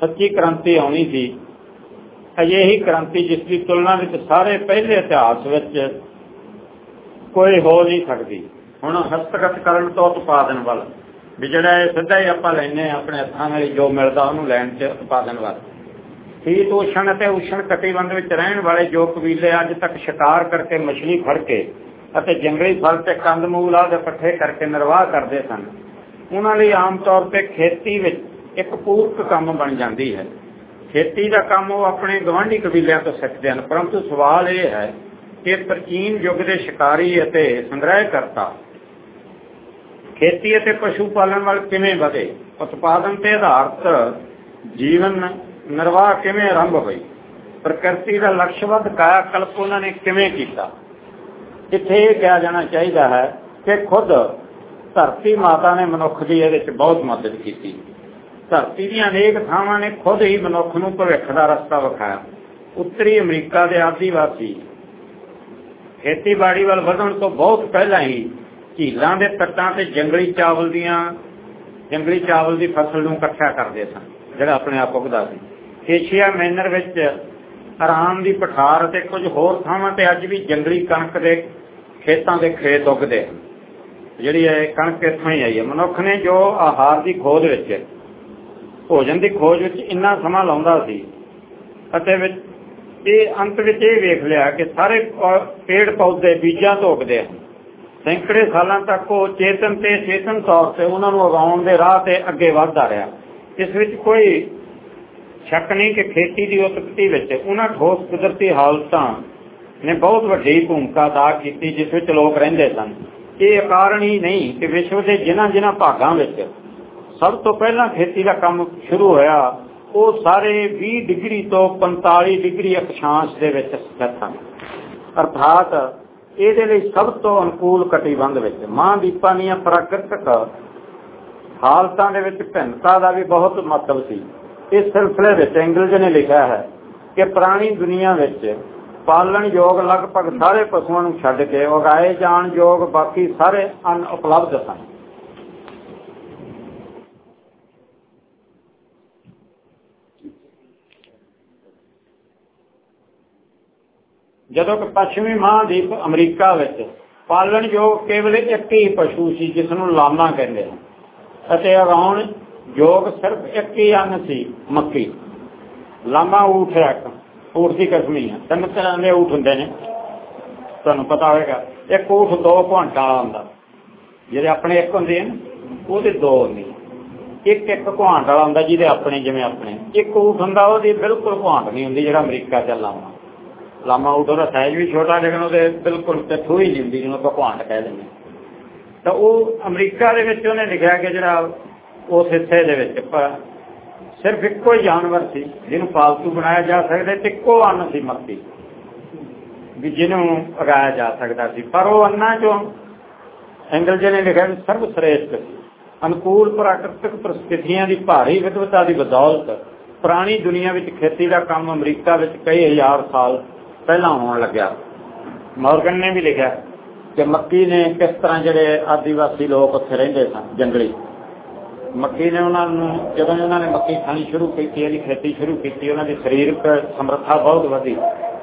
ਸੱਚੀ ਕ੍ਰਾਂਤੀ ਆਉਣੀ ਸੀ। ਅਜਿਹੀ ਕ੍ਰਾਂਤੀ ਜਿਸ ਦੀ ਤੁਲਨਾ ਵਿੱਚ ਸਾਰੇ ਪਹਿਲੇ ਇਤਿਹਾਸ ਵਿੱਚ ਕੋਈ ਹੋ ਨਹੀਂ ਸਕਦੀ। ਹੁਣ ਹਸਤਗਤ ਕਰਨ ਤੋਂ ਉਤਪਾਦਨ ਵੱਲ, ਵੀ ਜਿਹੜਾ ਇਹ ਸਿੱਧਾ ਹੀ ਆਪਾਂ ਲੈਨੇ ਆਪਣੇ ਹੱਥਾਂ ਨਾਲ ਜੋ ਮਿਲਦਾ ਉਹਨੂੰ ਲੈਣ ਤੇ ਉਤਪਾਦਨ ਵੱਲ। ਸ਼ੀਤ ਉਸ਼ਣ ਅਤੇ ਉਸ਼ਣ ਕਟੀਬੰਦ ਵਿੱਚ ਰਹਿਣ ਵਾਲੇ ਜੋ ਕਬੀਲੇ ਅੱਜ ਤੱਕ ਸ਼ਿਕਾਰ ਕਰਕੇ ਮਛਲੀ ਫੜ ਕੇ ਅਤੇ ਜੰਗਲੀ ਫਲ ਤੇ ਕੰਦਮੂਲ ਆਦਿ ਇਕੱਠੇ ਕਰਕੇ ਨਿਰਵਾਹ ਕਰਦੇ ਸਨ। ਉਹਨਾਂ ਲਈ ਆਮ ਤੌਰ ਤੇ ਖੇਤੀ ਵਿੱਚ ਇੱਕ ਪੂਰਕ ਕੰਮ ਬਣ ਜਾਂਦੀ ਹੈ। ਖੇਤੀ ਦਾ ਕੰਮ ਉਹ ਆਪਣੇ ਗਵਾਂਢੀ ਕਬੀਲਿਆਂ ਤੋਂ ਸਿੱਖਦੇ ਹਨ, ਪਰੰਤੂ ਸਵਾਲ ਇਹ ਹੈ ਕਿ ਪ੍ਰਾਚੀਨ ਯੁੱਗ ਦੇ ਸ਼ਿਕਾਰੀ ਅਤੇ ਸੰਗ੍ਰਹਿ ਕਰਤਾ ਖੇਤੀ ਅਤੇ ਪਸ਼ੂ ਪਾਲਣ ਵੱਲ ਕਿਵੇਂ ਵਧੇ? ਉਤਪਾਦਨ ਤੇ ਆਧਾਰਿਤ ਜੀਵਨ ਨਿਰਵਾਹ ਕਿਵੇਂ ਆਰੰਭ ਹੋਈ? ਪ੍ਰਕਿਰਤੀ ਦਾ ਲਕਸ਼ਵੱਧ ਕਾਇਆ ਕਲਪ ਉਹਨਾਂ ਨੇ ਕਿਵੇਂ ਕੀਤਾ? ਇੱਥੇ ਇਹ ਕਿਹਾ ਜਾਣਾ ਚਾਹੀਦਾ ਹੈ ਕਿ ਖੁਦ ਧਰਤੀ ਮਾਤਾ ਨੇ ਮਨੁੱਖ ਦੀ ਇਹਦੇ ਵਿੱਚ ਬਹੁਤ ਮਦਦ ਕੀਤੀ। ਧਰਤੀ ਦੀਆਂ ਅਨੇਕ ਥਾਵਾਂ ਨੇ ਖੁਦ ਹੀ ਮਨੁੱਖ ਨੂੰ ਭਵਿੱਖ ਦਾ ਰਸਤਾ ਵਿਖਾਇਆ। ਉੱਤਰੀ ਅਮਰੀਕਾ ਦੇ ਆਦੀਵਾਸੀ ਖੇਤੀਬਾੜੀ ਵੱਲ ਵਧਣ ਤੋਂ ਬਹੁਤ ਪਹਿਲਾਂ ਹੀ ਝੀਲਾਂ ਦੇ ਤੱਟਾਂ ਤੇ ਜੰਗਲੀ ਚਾਵਲ ਦੀਆਂ, ਜੰਗਲੀ ਚਾਵਲ ਦੀ ਫਸਲ ਨੂੰ ਇਕੱਠਾ ਕਰਦੇ ਸਨ, ਜਿਹੜਾ ਆਪਣੇ ਆਪ ਉਗਦਾ ਸੀ। ਏਸ਼ੀਆ ਮੈਨਰ ਵਿੱਚ ਆਰਾਮ ਦੀ ਪਠਾਰ ਅਤੇ ਕੁਝ ਹੋਰ ਥਾਵਾਂ ਤੇ ਅੱਜ ਵੀ ਜੰਗਲੀ ਕਣਕ ਦੇ ਖੇਤਾਂ ਦੇ ਖੇਤ ਉਗਦੇ ਹਨ। ਜਿਹੜੀ ਹੈ ਕਣਕ ਇੱਥੋਂ ਹੀ ਆਈ ਹੈ। ਮਨੁੱਖ ਨੇ ਜੋ ਆਹਾਰ ਦੀ ਖੋਜ ਵਿੱਚ, ਭੋਜਨ ਦੀ ਖੋਜ ਵਿੱਚ ਇੰਨਾ ਸਮਾਂ ਲਾਉਂਦਾ ਸੀ ਅਤੇ ਵਿੱਚ ਇਹ ਅੰਤ ਵਿੱਚ ਇਹ ਵੇਖ ਲਿਆ ਕਿ ਸਾਰੇ ਪੇੜ ਪੌਦੇ ਬੀਜਾਂ ਤੋਂ ਉੱਗਦੇ ਹਨ। ਸੈਂਕੜੇ ਸਾਲਾਂ ਤੱਕ ਉਹ ਚੇਤਨ ਤੇ ਚੇਤਨ ਤੌਰ ਤੇ ਉਹਨਾਂ ਨੂੰ ਉਗਾਉਣ ਦੇ ਰਾਹ ਤੇ ਅੱਗੇ ਵਧਦਾ ਰਿਹਾ। ਇਸ ਵਿੱਚ ਕੋਈ ਸ਼ੱਕ ਨਹੀਂ ਕਿ ਖੇਤੀ ਦੀ ਉਤਪਤੀ ਵਿੱਚ ਉਹਨਾਂ ਠੋਸ ਕੁਦਰਤੀ ਹਾਲਤਾਂ ਨੇ ਬਹੁਤ ਵੱਡੀ ਭੂਮਿਕਾ ਅਦਾ ਕੀਤੀ ਜਿਸ ਵਿੱਚ ਲੋਕ ਰਹਿੰਦੇ ਸਨ। ਇਹ ਕਾਰਨ ਹੀ ਨਹੀਂ ਕਿ ਵਿਸ਼ਵ ਦੇ ਜਿਨ੍ਹਾਂ ਜਿਨ੍ਹਾਂ ਭਾਗਾਂ ਵਿੱਚ ਸਭ ਤੋਂ ਪਹਿਲਾਂ ਖੇਤੀ ਦਾ ਕੰਮ ਸ਼ੁਰੂ ਹੋਇਆ, ਉਹ ਸਾਰੇ 20 ਡਿਗਰੀ ਤੋਂ 45 ਡਿਗਰੀ ਅਕਸ਼ਾਂਸ਼ ਦੇ ਵਿੱਚ ਸਥਿਤ ਹਨ ਅਰਥਾਤ ਇਹਦੇ ਲਈ ਸਭ ਤੋਂ ਅਨੁਕੂਲ ਕਟੀਬੰਧ ਵਿੱਚ ਮਹਾਂਦੀਪਾਂ ਦੀਆਂ ਪ੍ਰਾਕ੍ਰਿਤਕ ਹਾਲਤਾਂ ਦੇ ਵਿੱਚ ਭਿੰਨਤਾ ਦਾ ਵੀ ਬਹੁਤ ਮਹੱਤਵ ਸੀ। ਇਸ ਸਿਲਸਿਲੇ ਵਿੱਚ ਇੰਗਲਿਸ਼ ਨੇ ਲਿਖਿਆ ਹੈ ਕਿ ਪੁਰਾਣੀ ਦੁਨੀਆ ਵਿੱਚ ਪਾਲਣ ਯੋਗ ਲਗਭਗ ਸਾਰੇ ਪਸ਼ੂਆਂ ਨੂੰ ਛੱਡ ਕੇ ਉਗਾਏ ਜਾਣ ਯੋਗ ਬਾਕੀ ਸਾਰੇ ਅਨ ਉਪਲਬਧ ਸਨ ਜਦੋਂ ਕਿ ਪੱਛਮੀ ਮਹਾਦੀਪ ਅਮਰੀਕਾ ਵਿੱਚ ਪਾਲਣ ਯੋਗ ਕੇਵਲ ਇੱਕ ਹੀ ਪਸ਼ੂ ਸੀ ਜਿਸ ਨੂੰ ਲਾਮਾ ਕਹਿੰਦੇ ਹਨ ਅਤੇ ਉਗਾਉਣ ਯੋਗ ਸਿਰਫ ਇੱਕ ਹੀ ਅੰਨ ਸੀ, ਮੱਕੀ। ਲਾਮਾ ਊਠ ਹੈ ਊਠ ਦੀ ਕਿਸਮ ਹੈ ਤਿੰਨ ਤਰ੍ਹਾਂ ਦੇ ਊਠ ਹੁੰਦੇ ਨੇ। ਤੁਹਾਨੂੰ ਪਤਾ ਹੋਵੇਗਾ ਇੱਕ ਊਠ ਦੋ ਘੰਟਾ ਵਾਲਾ ਹੁੰਦਾ। ਜਿਹੜੇ ਆਪਣੇ ਇੱਕ ਹੁੰਦੇ ਨੇ, ਉਹਦੇ ਦੋ ਹੁੰਦੇ ਇੱਕ ਇੱਕ ਘਾਂਟ ਵਾਲਾ ਹੁੰਦਾ ਜਿਹਦੇ ਆਪਣੇ ਜਿਵੇਂ ਆਪਣੇ। ਇੱਕ ਊਠ ਹੁੰਦਾ, ਉਹਦੀ ਬਿਲਕੁਲ ਘਾਂਟ ਨਹੀਂ ਹੁੰਦੀ ਜਿਹੜਾ ਅਮਰੀਕਾ ਚ ਲਾਮਾ। ਲਾਮਾ ਊਠ ਦਾ ਸਾਈਜ਼ ਵੀ ਛੋਟਾ, ਲੇਕਿਨ ਉਹਦੇ ਬਿਲਕੁਲ ਤੇ ਥੋੜੀ ਨਹੀਂ ਹੁੰਦੀ ਜਿਹਨੂੰ ਆਪਾਂ ਘਾਂਟ ਕਹਿ ਦਿੰਦੇ ਤਾਂ ਉਹ ਅਮਰੀਕਾ ਦੇ ਵਿੱਚ ਉਹਨੇ ਲਿਖਿਆ ਕਿ ਜਿਹੜਾ ਉਸ ਹਿੱਸੇ ਦੇ ਵਿੱਚ ਸਿਰਫ ਇੱਕੋ ਹੀ ਜਾਨਵਰ ਸੀ, ਜਿਹਨੂੰ ਪਾਲਤੂ ਬਣਾਇਆ ਜਾ ਸਕਦਾ ਤੇ ਇੱਕੋ ਅੰਨ ਸੀ ਮੱਕੀ ਵੀ ਜਿਹਨੂੰ ਉਗਾਇਆ ਜਾ ਸਕਦਾ ਸੀ। ਪਰ ਉਹ ਅੰਨਾਂ ਚੋਂ ਐਂਗਲਜ ਨੇ ਲਿਖਿਆ ਸਰਵ ਸ੍ਰੇਸ਼ਟ ਸੀ। ਅਨੁਕੂਲ ਪ੍ਰਾਕ੍ਰਿਤਿਕ ਪ੍ਰਸਥਿਤੀਆਂ ਦੀ ਭਾਰੀ ਵਿਦਵਤਾ ਦੀ ਬਦੌਲਤ ਪੁਰਾਣੀ ਦੁਨੀਆ ਵਿੱਚ ਖੇਤੀ ਦਾ ਕੰਮ ਅਮਰੀਕਾ ਵਿੱਚ ਕਈ ਹਜ਼ਾਰ ਸਾਲ ਪਹਿਲਾਂ ਹੋਣ ਲੱਗਿਆ। ਮੌਰਗਨ ਨੇ ਵੀ ਲਿਖਿਆ ਕਿ ਮੱਕੀ ਨੇ ਕਿਸ ਤਰ੍ਹਾਂ ਜਿਹੜੇ ਆਦੀਵਾਸੀ ਲੋਕ ਉੱਥੇ ਰਹਿੰਦੇ ਸਨ, ਜੰਗਲੀ। ਮੱਕੀ ਨੇ ਉਹਨਾਂ ਨੂੰ, ਜਦੋਂ ਉਹਨਾਂ ਨੇ ਮੱਕੀ ਖਾਣੀ ਸ਼ੁਰੂ ਕੀਤੀ, ਇਹਦੀ ਖੇਤੀ ਸ਼ੁਰੂ ਕੀਤੀ, ਉਹਨਾਂ ਦੀ ਸਰੀਰਕ ਸਮਰੱਥਾ ਬਹੁਤ ਵਧੀ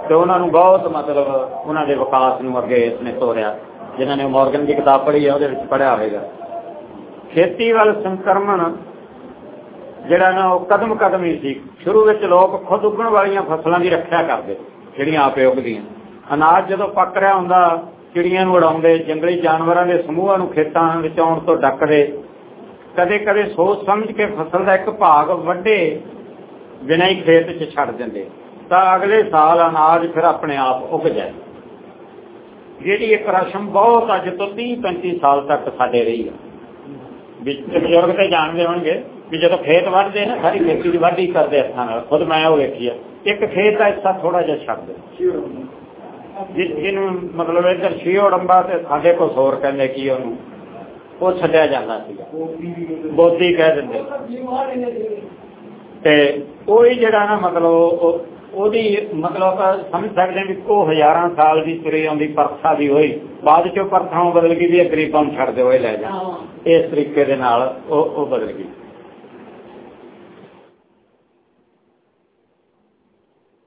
ਤੇ ਉਹਨਾਂ ਨੂੰ ਬਹੁਤ ਮਤਲਬ ਉਹਨਾਂ ਦੇ ਵਿਕਾਸ ਨੂੰ ਅੱਗੇ ਇਸਨੇ ਤੋਰਿਆ, ਜਿਨ੍ਹਾਂ ਨੇ ਮਾਰਗਨ ਦੀ ਕਿਤਾਬ ਪੜ੍ਹੀ ਹੈ ਉਹਦੇ ਵਿੱਚ ਪੜਿਆ ਹੋਵੇਗਾ। ਖੇਤੀ ਵੱਲ ਸੰਕਰਮਣ, ਜਿਹੜਾ ਨਾ ਉਹ ਕਦਮ ਕਦਮ ਹੀ ਸੀ, ਸ਼ੁਰੂ ਵਿੱਚ ਲੋਕ ਖੁਦ ਉੱਗਣ ਵਾਲੀਆਂ ਫਸਲਾਂ ਦੀ ਰੱਖਿਆ ਕਰਦੇ, ਜਿਹੜੀਆਂ ਆਪੇ ਉੱਗਦੀਆਂ। ਅਨਾਜ ਜਦੋਂ ਪੱਕ ਰਿਹਾ ਹੁੰਦਾ, ਚਿੜੀਆਂ ਨੂੰ ਉਡਾਉਂਦੇ, ਜੰਗਲੀ ਜਾਨਵਰਾਂ ਦੇ ਸਮੂਹਾਂ ਨੂੰ ਖੇਤਾਂ ਵਿੱਚ ਆਉਣ ਤੋਂ ਡੱਕਦੇ ਕਦੇ ਕਦੇ ਸੋਚ ਸਮਝ ਕੇ ਫਸਲ ਦਾ ਇੱਕ ਭਾਗ ਵੱਡੇ ਬਿਨਾਂ ਹੀ ਖੇਤ 'ਚ ਛੱਡ ਦਿੰਦੇ। ਤਾਂ ਅਗਲੇ ਸਾਲ ਅਨਾਜ ਫਿਰ ਆਪਣੇ ਆਪ ਉੱਗ ਜਾਏ। ਜਿਹੜੀ ਇੱਕ ਰਸਮ ਬਹੁਤ ਅੱਜ ਤੋਂ 30 35 ਸਾਲ ਤੱਕ ਸਾਡੇ ਰਹੀ ਹੈ ਵਿੱਚ ਬਜ਼ੁਰਗ ਤੇ ਜਾਣਦੇ ਹੋਣਗੇ ਵੀ ਜਦੋਂ ਖੇਤ ਵੱਢਦੇ ਨਾ, ਸਾਰੀ ਖੇਤੀ ਦੀ ਵਾਢੀ ਕਰਦੇ ਹੱਥਾਂ ਨਾਲ। ਖੁਦ ਮੈਂ ਉਹ ਵੇਖੀ ਆ। ਇੱਕ ਖੇਤ ਦਾ ਹਿੱਸਾ ਥੋੜਾ ਜਿਹਾ ਛੱਡ ਦੇ ਜਿਹਨੂੰ ਮਤਲਬ ਇੱਧਰ ਛੀਓ ਡੰਬਾ ਤੇ ਸਾਡੇ ਕੋਲ ਹੋਰ ਕਹਿੰਦੇ ਕੀ ਉਹਨੂੰ? ਉਹ ਛੱਡਿਆ ਜਾਂਦਾ ਸੀਗਾ। ਬੋਦੀ ਕਹਿ ਦਿੰਦੇ। ਤੇ ਉਹ ਹੀ ਜਿਹੜਾ ਨਾ ਮਤਲਬ ਉਹਦੀ ਮਤਲਬ ਸਮਝ ਸਕਦੇ ਵੀ ਉਹ ਹਜ਼ਾਰਾਂ ਸਾਲ ਦੀ ਤੁਰੀ ਆਉਂਦੀ ਪਰਥਾ ਦੀ ਹੋਈ। ਬਾਅਦ ਚੋਂ ਪਰਥਾਂ ਬਦਲ ਗਈ ਵੀ ਗਰੀਬਾਂ ਨੂੰ ਛੱਡਦੇ ਹੋਏ ਲੈ ਜਾ। ਇਸ ਤਰੀਕੇ ਦੇ ਨਾਲ ਉਹ ਉਹ ਬਦਲ ਗਈ।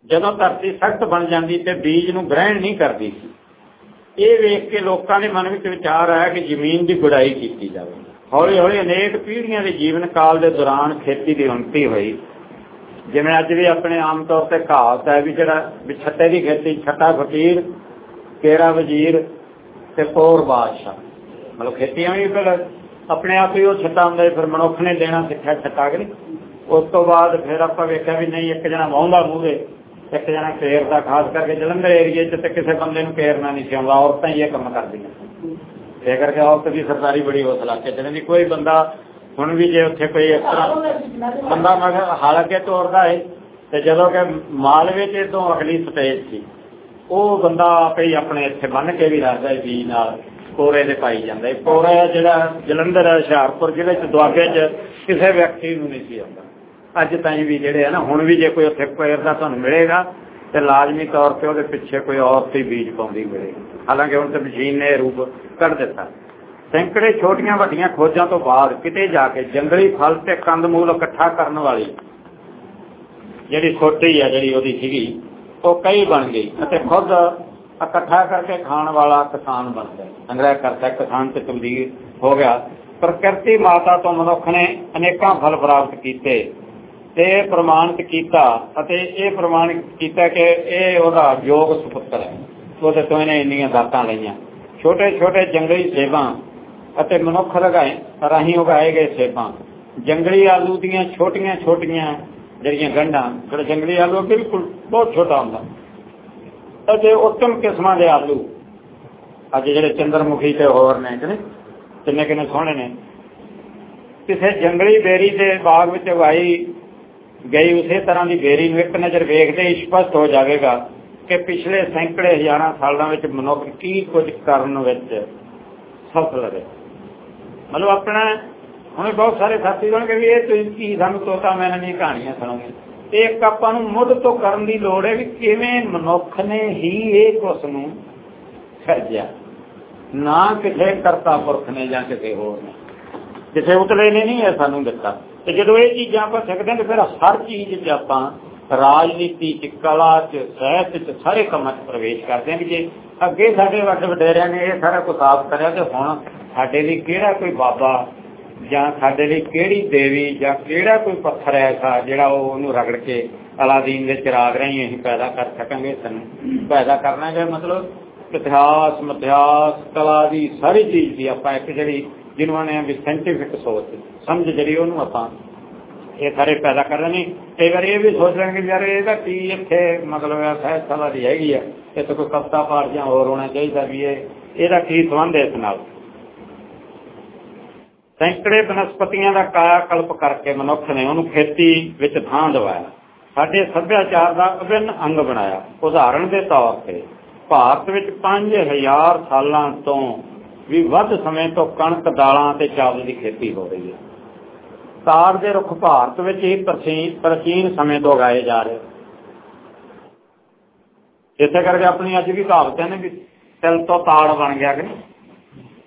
ਜਦੋਂ ਧਰਤੀ ਸਖਤ ਬਣ ਜਾਂਦੀ ਤੇ ਬੀਜ ਨੂੰ ਗ੍ਰਹਿਣ ਨਹੀਂ ਕਰਦੀ। ਸੀ ਇਹ ਵੇਖ ਕੇ ਲੋਕਾਂ ਦੇ ਮਨ ਵਿੱਚ ਵਿਚਾਰ ਆਇਆ ਕਿ ਜ਼ਮੀਨ ਦੀ ਗੁਡਾਈ ਕੀਤੀ ਜਾਵੇ। ਹੌਲੀ ਹੌਲੀ ਅਨੇਕ ਪੀੜ੍ਹੀਆਂ ਦੇ ਜੀਵਨ ਕਾਲ ਦੇ ਦੌਰਾਨ ਖੇਤੀ ਦੀ ਉન્નਤੀ ਹੋਈ। ਜਿਵੇਂ ਅੱਜ ਵੀ ਆਪਣੇ ਆਮ ਤੌਰ ਤੇ ਕਹਾਵਤ ਹੈ ਵੀ ਜਿਹੜਾ ਵਿਛੱਟੇ ਦੀ ਖੇਤੀ ਛੱਟਾ ਫਕੀਰ, ਕੇਰਾ ਵਜ਼ੀਰ ਤੇ ਪੌਰ ਬਾਦਸ਼ਾਹ। ਮਤਲਬ ਖੇਤੀਆਂ ਵੀ ਫਿਰ ਆਪਣੇ ਆਪ ਹੀ ਉਹ ਛੱਟਾ ਹੁੰਦਾ ਫਿਰ ਮਨੁੱਖ ਨੇ ਦੇਣਾ ਸਿੱਖਿਆ ਛੱਟਾ ਕਰੀ ਉਸ ਤੋਂ ਬਾਅਦ ਫਿਰ ਆਪਾਂ ਵੇਖਿਆ ਵੀ ਨਹੀਂ, ਇੱਕ ਜਣਾ ਵਾਹੁੰਦਾ ਮੂਹਰੇ ਇੱਕ ਜਣਾ ਫੇਰ ਦਾ, ਖਾਸ ਕਰਕੇ ਜਲੰਧਰ ਏਰੀਏ 'ਚ ਤੇ ਕਿਸੇ ਬੰਦੇ ਨੂੰ ਫੇਰਨਾ ਨਹੀਂ ਸੀ ਆਉਂਦਾ, ਔਰਤਾਂ ਹੀ ਇਹ ਕੰਮ ਕਰਦੀਆਂ ਇਹ ਕਰਕੇ ਔਰਤ ਦੀ ਸਰਦਾਰੀ ਬੜੀ ਉਸ ਇਲਾਕੇ 'ਚ ਕੋਈ ਬੰਦਾ ਹੁਣ ਵੀ ਜੇ ਉੱਥੇ ਕੋਈ ਇਸ ਤਰ੍ਹਾਂ ਬੰਦਾ ਮਗਰ ਹਾਲਾਂਕਿ ਤੋਰਦਾ ਹੈ ਤੇ ਜਦੋਂ ਕਿ ਮਾਲਵੇ ਤੇ ਤੋਂ ਅਗਲੀ ਸਟੇਜ ਸੀ, ਉਹ ਬੰਦਾ ਆਪੇ ਹੀ ਆਪਣੇ ਇੱਥੇ ਬੰਨ ਕੇ ਵੀ ਰੱਖਦਾ ਵੀ ਨਾਲ ਕੋਰੇ ਦੇ ਪਾਈ ਜਾਂਦਾ ਹੈ ਕੋਰਾ ਜਿਹੜਾ ਜਲੰਧਰ, ਹੁਸ਼ਿਆਰਪੁਰ ਜ਼ਿਲ੍ਹੇ 'ਚ, ਦੁਆਬੇ 'ਚ ਕਿਸੇ ਵਿਅਕਤੀ ਨੂੰ ਨਹੀਂ ਸੀ ਆਉਂਦਾ। ਅੱਜ ਤਾਈਂ ਵੀ ਜਿਹੜੇ ਆ ਨਾ, ਹੁਣ ਵੀ ਜੇ ਕੋਈ ਉੱਥੇ ਕੋਇਰ ਦਾ ਤੁਹਾਨੂੰ ਮਿਲੇਗਾ, ਤੇ ਲਾਜ਼ਮੀ ਤੌਰ ਤੇ ਉਹਦੇ ਪਿੱਛੇ ਕੋਈ ਔਰਤ ਹੀ ਬੀਜ ਪਾਉਂਦੀ ਮਿਲੇਗੀ ਹਾਲਾਂਕਿ ਹੁਣ ਤੇ ਮਸ਼ੀਨ ਨੇ ਰੂਪ ਕੱਢ ਦਿੱਤਾ। ਸੈਂਕੜੇ ਛੋਟੀਆਂ ਵੱਡੀਆਂ ਖੋਜਾਂ ਤੋਂ ਬਾਅਦ ਕਿਤੇ ਜਾ ਕੇ ਜੰਗਲੀ ਫਲ ਤੇ ਕੰਦਮੂਲ ਇਕੱਠਾ ਕਰਨ ਵਾਲੀ ਜਿਹੜੀ ਛੋਟੀ ਆ, ਜਿਹੜੀ ਉਹਦੀ ਸੀਗੀ, ਉਹ ਕਈ ਬਣ ਗਈ ਅਤੇ ਖੁਦ ਇਕੱਠਾ ਕਰਕੇ ਖਾਣ ਵਾਲਾ ਕਿਸਾਨ ਬਣ ਬਣਦਾ ਸੰਗ੍ਰਹਿ ਕਰਤਾ ਕਿਸਾਨ ਤੇ ਤਬਦੀਲ ਹੋ ਗਿਆ। ਪ੍ਰਕਿਰਤੀ ਮਾਤਾ ਤੋਂ ਮਨੁੱਖ ਨੇ ਅਨੇਕਾਂ ਫਲ ਪ੍ਰਾਪਤ ਕੀਤੇ। ਤੇ ਪ੍ਰਮਾਣਿਤ ਕੀਤਾ ਅਤੇ ਇਹ ਪ੍ਰਮਾਣਿਤ ਕੀਤਾ ਕਿ ਇਹ ਉਹਦਾ ਯੋਗ ਸੁਪੁੱਤਰ ਹੈ। ਉਹਦੇ ਤੋਂ ਇਹਨੇ ਇੰਨੀਆਂ ਦਾਤਾਂ ਲਈਆਂ। ਛੋਟੇ ਛੋਟੇ ਜੰਗਲੀ ਸੇਬਾਂ ਅਤੇ ਮਨੁੱਖ ਲਗਾਏ, ਰਾਹੀਂ ਉਗਾਏ ਗਏ ਸੇਬਾਂ। ਜੰਗਲੀ ਆਲੂ ਦੀਆਂ ਛੋਟੀਆਂ ਛੋਟੀਆਂ ਜਿਹੜੀਆਂ ਗੰਢਾਂ, ਜਿਹੜਾ ਜੰਗਲੀ ਆਲੂ ਬਿਲਕੁਲ ਬਹੁਤ ਛੋਟਾ ਹੁੰਦਾ। ਅਤੇ ਉੱਤਮ ਕਿਸਮਾਂ ਦੇ ਆਲੂ। ਅੱਜ ਜਿਹੜੇ ਚੰਦਰਮੁਖੀ ਤੇ ਹੋਰ ਨੇ ਕਿ ਕਿੰਨੇ ਕਿੰਨੇ ਸੋਹਣੇ ਨੇ। ਕਿਸੇ ਜੰਗਲੀ ਬੇਰੀ ਦੇ ਬਾਗ ਵਿੱਚ ਉਗਾਈ ਗਈ ਉਸੇ ਤਰ੍ਹਾਂ ਦੀ ਬੇਰੀ ਨੂੰ ਇੱਕ ਨਜ਼ਰ ਵੇਖਦੇ ਹੀ ਸਪਸ਼ਟ ਹੋ ਜਾਵੇਗਾ ਕਿ ਪਿਛਲੇ ਸੈਂਕੜੇ ਹਜ਼ਾਰਾਂ ਸਾਲਾਂ ਵਿੱਚ ਮਨੁੱਖ ਕੀ ਕੁਝ ਕਰਨ ਵਿੱਚ ਸਫਲ ਰਹੇ। ਮਤਲਬ ਆਪਣਾ, ਹੁਣ ਬਹੁਤ ਸਾਰੇ ਸਾਥੀ ਹੋਣਗੇ ਵੀ ਇਹ ਤੁਸੀਂ ਕੀ ਸਾਨੂੰ ਤੋਤਾ, ਮੈਂ ਨਹੀਂ ਕਹਾਣੀਆਂ ਸੁਣਾਉਂਗੇ। ਤੇ ਇੱਕ ਆਪਾਂ ਨੂੰ ਮੁੱਢ ਤੋਂ ਕਰਨ ਦੀ ਲੋੜ ਹੈ ਵੀ ਕਿਵੇਂ ਮਨੁੱਖ ਨੇ ਹੀ ਇਹ ਕੁਸ ਨੂੰ ਸਿਰਜਿਆ ਨਾ ਕਿਸੇ ਕਰਤਾ ਪੁਰਖ ਨੇ ਜਾਂ ਕਿਸੇ ਹੋਰ ਨੇ। ਕਿਸੇ ਉਤਲੇ ਨੇ ਨਹੀਂ ਇਹ ਸਾਨੂੰ ਦਿੱਤਾ। ਤੇ ਜਦੋਂ ਇਹ ਚੀਜ਼ਾਂ ਆਪਾਂ ਸਿੱਖਦੇ ਹਾਂ ਫਿਰ ਹਰ ਚੀਜ਼ 'ਚ ਆਪਾਂ ਰਾਜਨੀਤੀ 'ਚ, ਕਲਾ 'ਚ, ਸਾਹਿਤ 'ਚ ਸਾਰੇ ਕੰਮਾਂ 'ਚ ਪ੍ਰਵੇਸ਼ ਕਰਦੇ ਹਾਂ ਜੇ ਅੱਗੇ ਸਾਡੇ ਵੱਡ ਵਡੇਰਿਆਂ ਨੇ ਇਹ ਸਾਰਾ ਕੁਝ ਸਾਫ਼ ਕਰਿਆ ਤੇ ਹੁਣ ਸਾਡੇ ਲਈ ਕਿਹੜਾ ਕੋਈ ਬਾਬਾ ਜਾਂ ਸਾਡੇ ਲਈ ਕਿਹੜੀ ਦੇਵੀ ਜਾਂ ਕਿਹੜਾ ਕੋਈ ਪੱਥਰ ਐਸਾ ਜਿਹੜਾ ਉਹ ਉਹਨੂੰ ਰਗੜ ਕੇ ਅਲਾਦੀਨ ਦੇ ਚਿਰਾਗ ਰਾਹੀਂ ਅਸੀਂ ਪੈਦਾ ਕਰ ਸਕਾਂਗੇ ਸਾਨੂੰ ਪੈਦਾ ਕਰਨਾ ਹੈ। ਮਤਲਬ ਇਤਿਹਾਸ ਮਿਥਿਆਸ ਕਲਾ ਦੀ ਸਾਰੀ ਚੀਜ਼ ਦੀ ਆਪਾਂ ਇੱਕ ਜਿਹੜੀ ਜਿਹਨੂੰ ਨੇ ਵੀ ਸਾਇੰਟੀਫਿਕ ਸੋਚ ਸਮਝ ਜਿਹੜੀ ਉਹਨੂੰ ਆਪਾਂ ਇਹ ਸਾਰੇ ਪੈਦਾ ਕਰ ਰਹੇ ਨੇ ਕਈ ਵਾਰ ਇਹ ਵੀ ਸੋਚ ਰਹੇ ਯਾਰ ਇਹਦਾ ਕੀ ਇੱਥੇ ਮਤਲਬ ਹੈ ਸਾਹਿਤ ਦੀ ਹੈਗੀ ਆ ਇਹ ਤਾਂ ਕੋਈ ਕਵਤਾ ਪਾਠ ਜਾਂ ਹੋਰ ਹੋਣਾ ਚਾਹੀਦਾ ਵੀ ਇਹ ਇਹਦਾ ਕੀ ਸੰਬੰਧ ਹੈ ਇਸ ਨਾਲ ਸੈਂਕੜੇ ਬਨਸਪਤੀਆਂ ਦਾ ਕਾਇਆ ਕਲਪ ਕਰਕੇ ਮਨੁੱਖ ਨੇ ਉਹਨੂੰ ਖੇਤੀ ਵਿੱਚ ਥਾਂ ਦਵਾਇਆ ਸਾਡੇ ਸੱਭਿਆਚਾਰ ਦਾ ਅਭਿੰਨ ਅੰਗ ਬਣਾਇਆ ਉਦਾਹਰਣ ਦੇ ਤੌਰ ਤੇ ਭਾਰਤ ਵਿੱਚ 5000 ਸਾਲਾਂ ਤੋਂ ਵੀ ਵੱਧ ਸਮੇਂ ਤੋਂ ਕਣਕ, ਦਾਲਾਂ ਤੇ ਚਾਵਲ ਦੀ ਖੇਤੀ ਹੋ ਰਹੀ ਹੈ। ਤਾਰ ਦੇ ਰੁੱਖ ਭਾਰਤ ਵਿੱਚ ਹੀ ਪ੍ਰਾਚੀਨ ਸਮੇਂ ਤੋਂ ਉਗਾਏ ਜਾ ਰਹੇ ਇਸੇ ਕਰਕੇ ਆਪਣੀ ਅੱਜ ਵੀ ਕਹਾਵਤ ਹੈ ਨੇ ਵੀ ਤਿਲ ਤੋਂ ਤਾੜ ਬਣ ਗਿਆ ਕਿ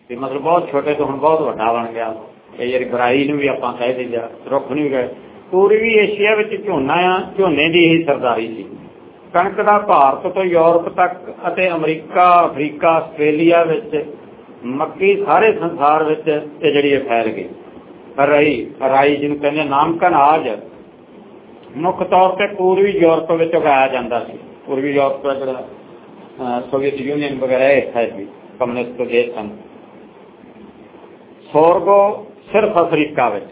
ਤੇ ਮਤਲਬ ਬਹੁਤ ਛੋਟੇ ਤੋਂ ਹੁਣ ਬਹੁਤ ਵੱਡਾ ਬਣ ਗਿਆ। ਇਹ ਜਿਹੜੀ ਬਰਾਈ ਨੂੰ ਵੀ ਆਪਾਂ ਕਹਿ ਦਿੰਦੇ ਰੁੱਖ ਨਹੀਂ ਗਏ ਪੂਰਬੀ ਏਸ਼ੀਆ ਵਿੱਚ ਝੋਨਾ ਆ, ਝੋਨੇ ਦੀ ਹੀ ਸਰਦਾਰੀ ਸੀ। ਕਣਕ ਦਾ ਭਾਰਤ ਤੋਂ ਯੂਰਪ ਤੱਕ ਅਤੇ ਅਮਰੀਕਾ, ਅਫਰੀਕਾ, ਆਸਟ੍ਰੇਲੀਆ ਵਿੱਚ ਮੱਕੀ ਸਾਰੇ ਸੰਸਾਰ ਵਿੱਚ ਇਹ ਜਿਹੜੀ ਇਹ ਫੈਲ ਗਈ। ਰਾਈ ਰਾਈ ਜਿਹਨੂੰ ਕਹਿੰਦੇ ਨਾਮਕਨ ਆਜ ਮੁੱਖ ਤੌਰ ਤੇ ਪੂਰਬੀ ਯੂਰਪ ਵਿੱਚ ਉਗਾਇਆ ਜਾਂਦਾ ਸੀ। ਪੂਰਬੀ ਯੂਰਪ ਦਾ ਜਿਹੜਾ ਸੋਵੀਅਤ ਯੂਨੀਅਨ ਵਗੈਰਾ ਹੈ ਸੀ, ਕਮਿਊਨਿਸਟ ਦੇਸ਼ ਸਨ। ਸੋਰਗੋ ਸਿਰਫ ਅਫਰੀਕਾ ਵਿੱਚ।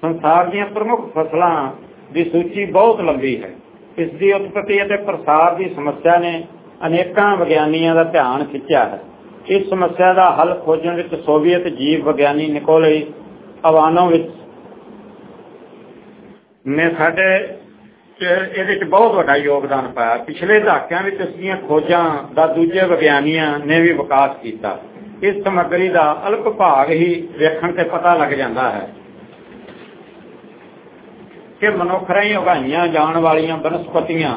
ਸੰਸਾਰ ਦੀਆਂ ਪ੍ਰਮੁੱਖ ਫਸਲਾਂ ਦੀ ਸੂਚੀ ਬਹੁਤ ਲੰਬੀ ਹੈ। ਇਸ ਦੀ ਉਤਪਤੀ ਅਤੇ ਪ੍ਰਸਾਰ ਦੀ ਸਮੱਸਿਆ ਨੇ ਅਨੇਕਾਂ ਵਿਗਿਆਨੀਆਂ ਦਾ ਧਿਆਨ ਖਿੱਚਿਆ ਹੈ। ਇਸ ਸਮੱਸਿਆ ਦਾ ਹੱਲ ਖੋਜਣ ਵਿੱਚ ਸੋਵੀਅਤ ਜੀਵ ਵਿਗਿਆਨੀ ਨਿਕੋਲੇ ਅਵਾਨੋਵਿਚ ਨੇ ਸਾਡੇ ਇਹਦੇ ਵਿੱਚ ਬਹੁਤ ਵੱਡਾ ਯੋਗਦਾਨ ਪਾਇਆ। ਪਿਛਲੇ ਦਹਾਕਿਆਂ ਵਿੱਚ ਇਸ ਦੀਆਂ ਖੋਜਾਂ ਦਾ ਦੂਜੇ ਵਿਗਿਆਨੀਆਂ ਨੇ ਵੀ ਵਿਕਾਸ ਕੀਤਾ। ਇਸ ਸਮੱਗਰੀ ਦਾ ਅਲਪ ਭਾਗ ਹੀ ਵੇਖਣ ਤੇ ਪਤਾ ਲੱਗ ਜਾਂਦਾ ਹੈ ਕਿ ਮਨੁੱਖ ਰਾਹੀਂ ਉਗਾਈਆਂ ਜਾਣ ਵਾਲੀਆਂ ਬਨਸਪਤੀਆਂ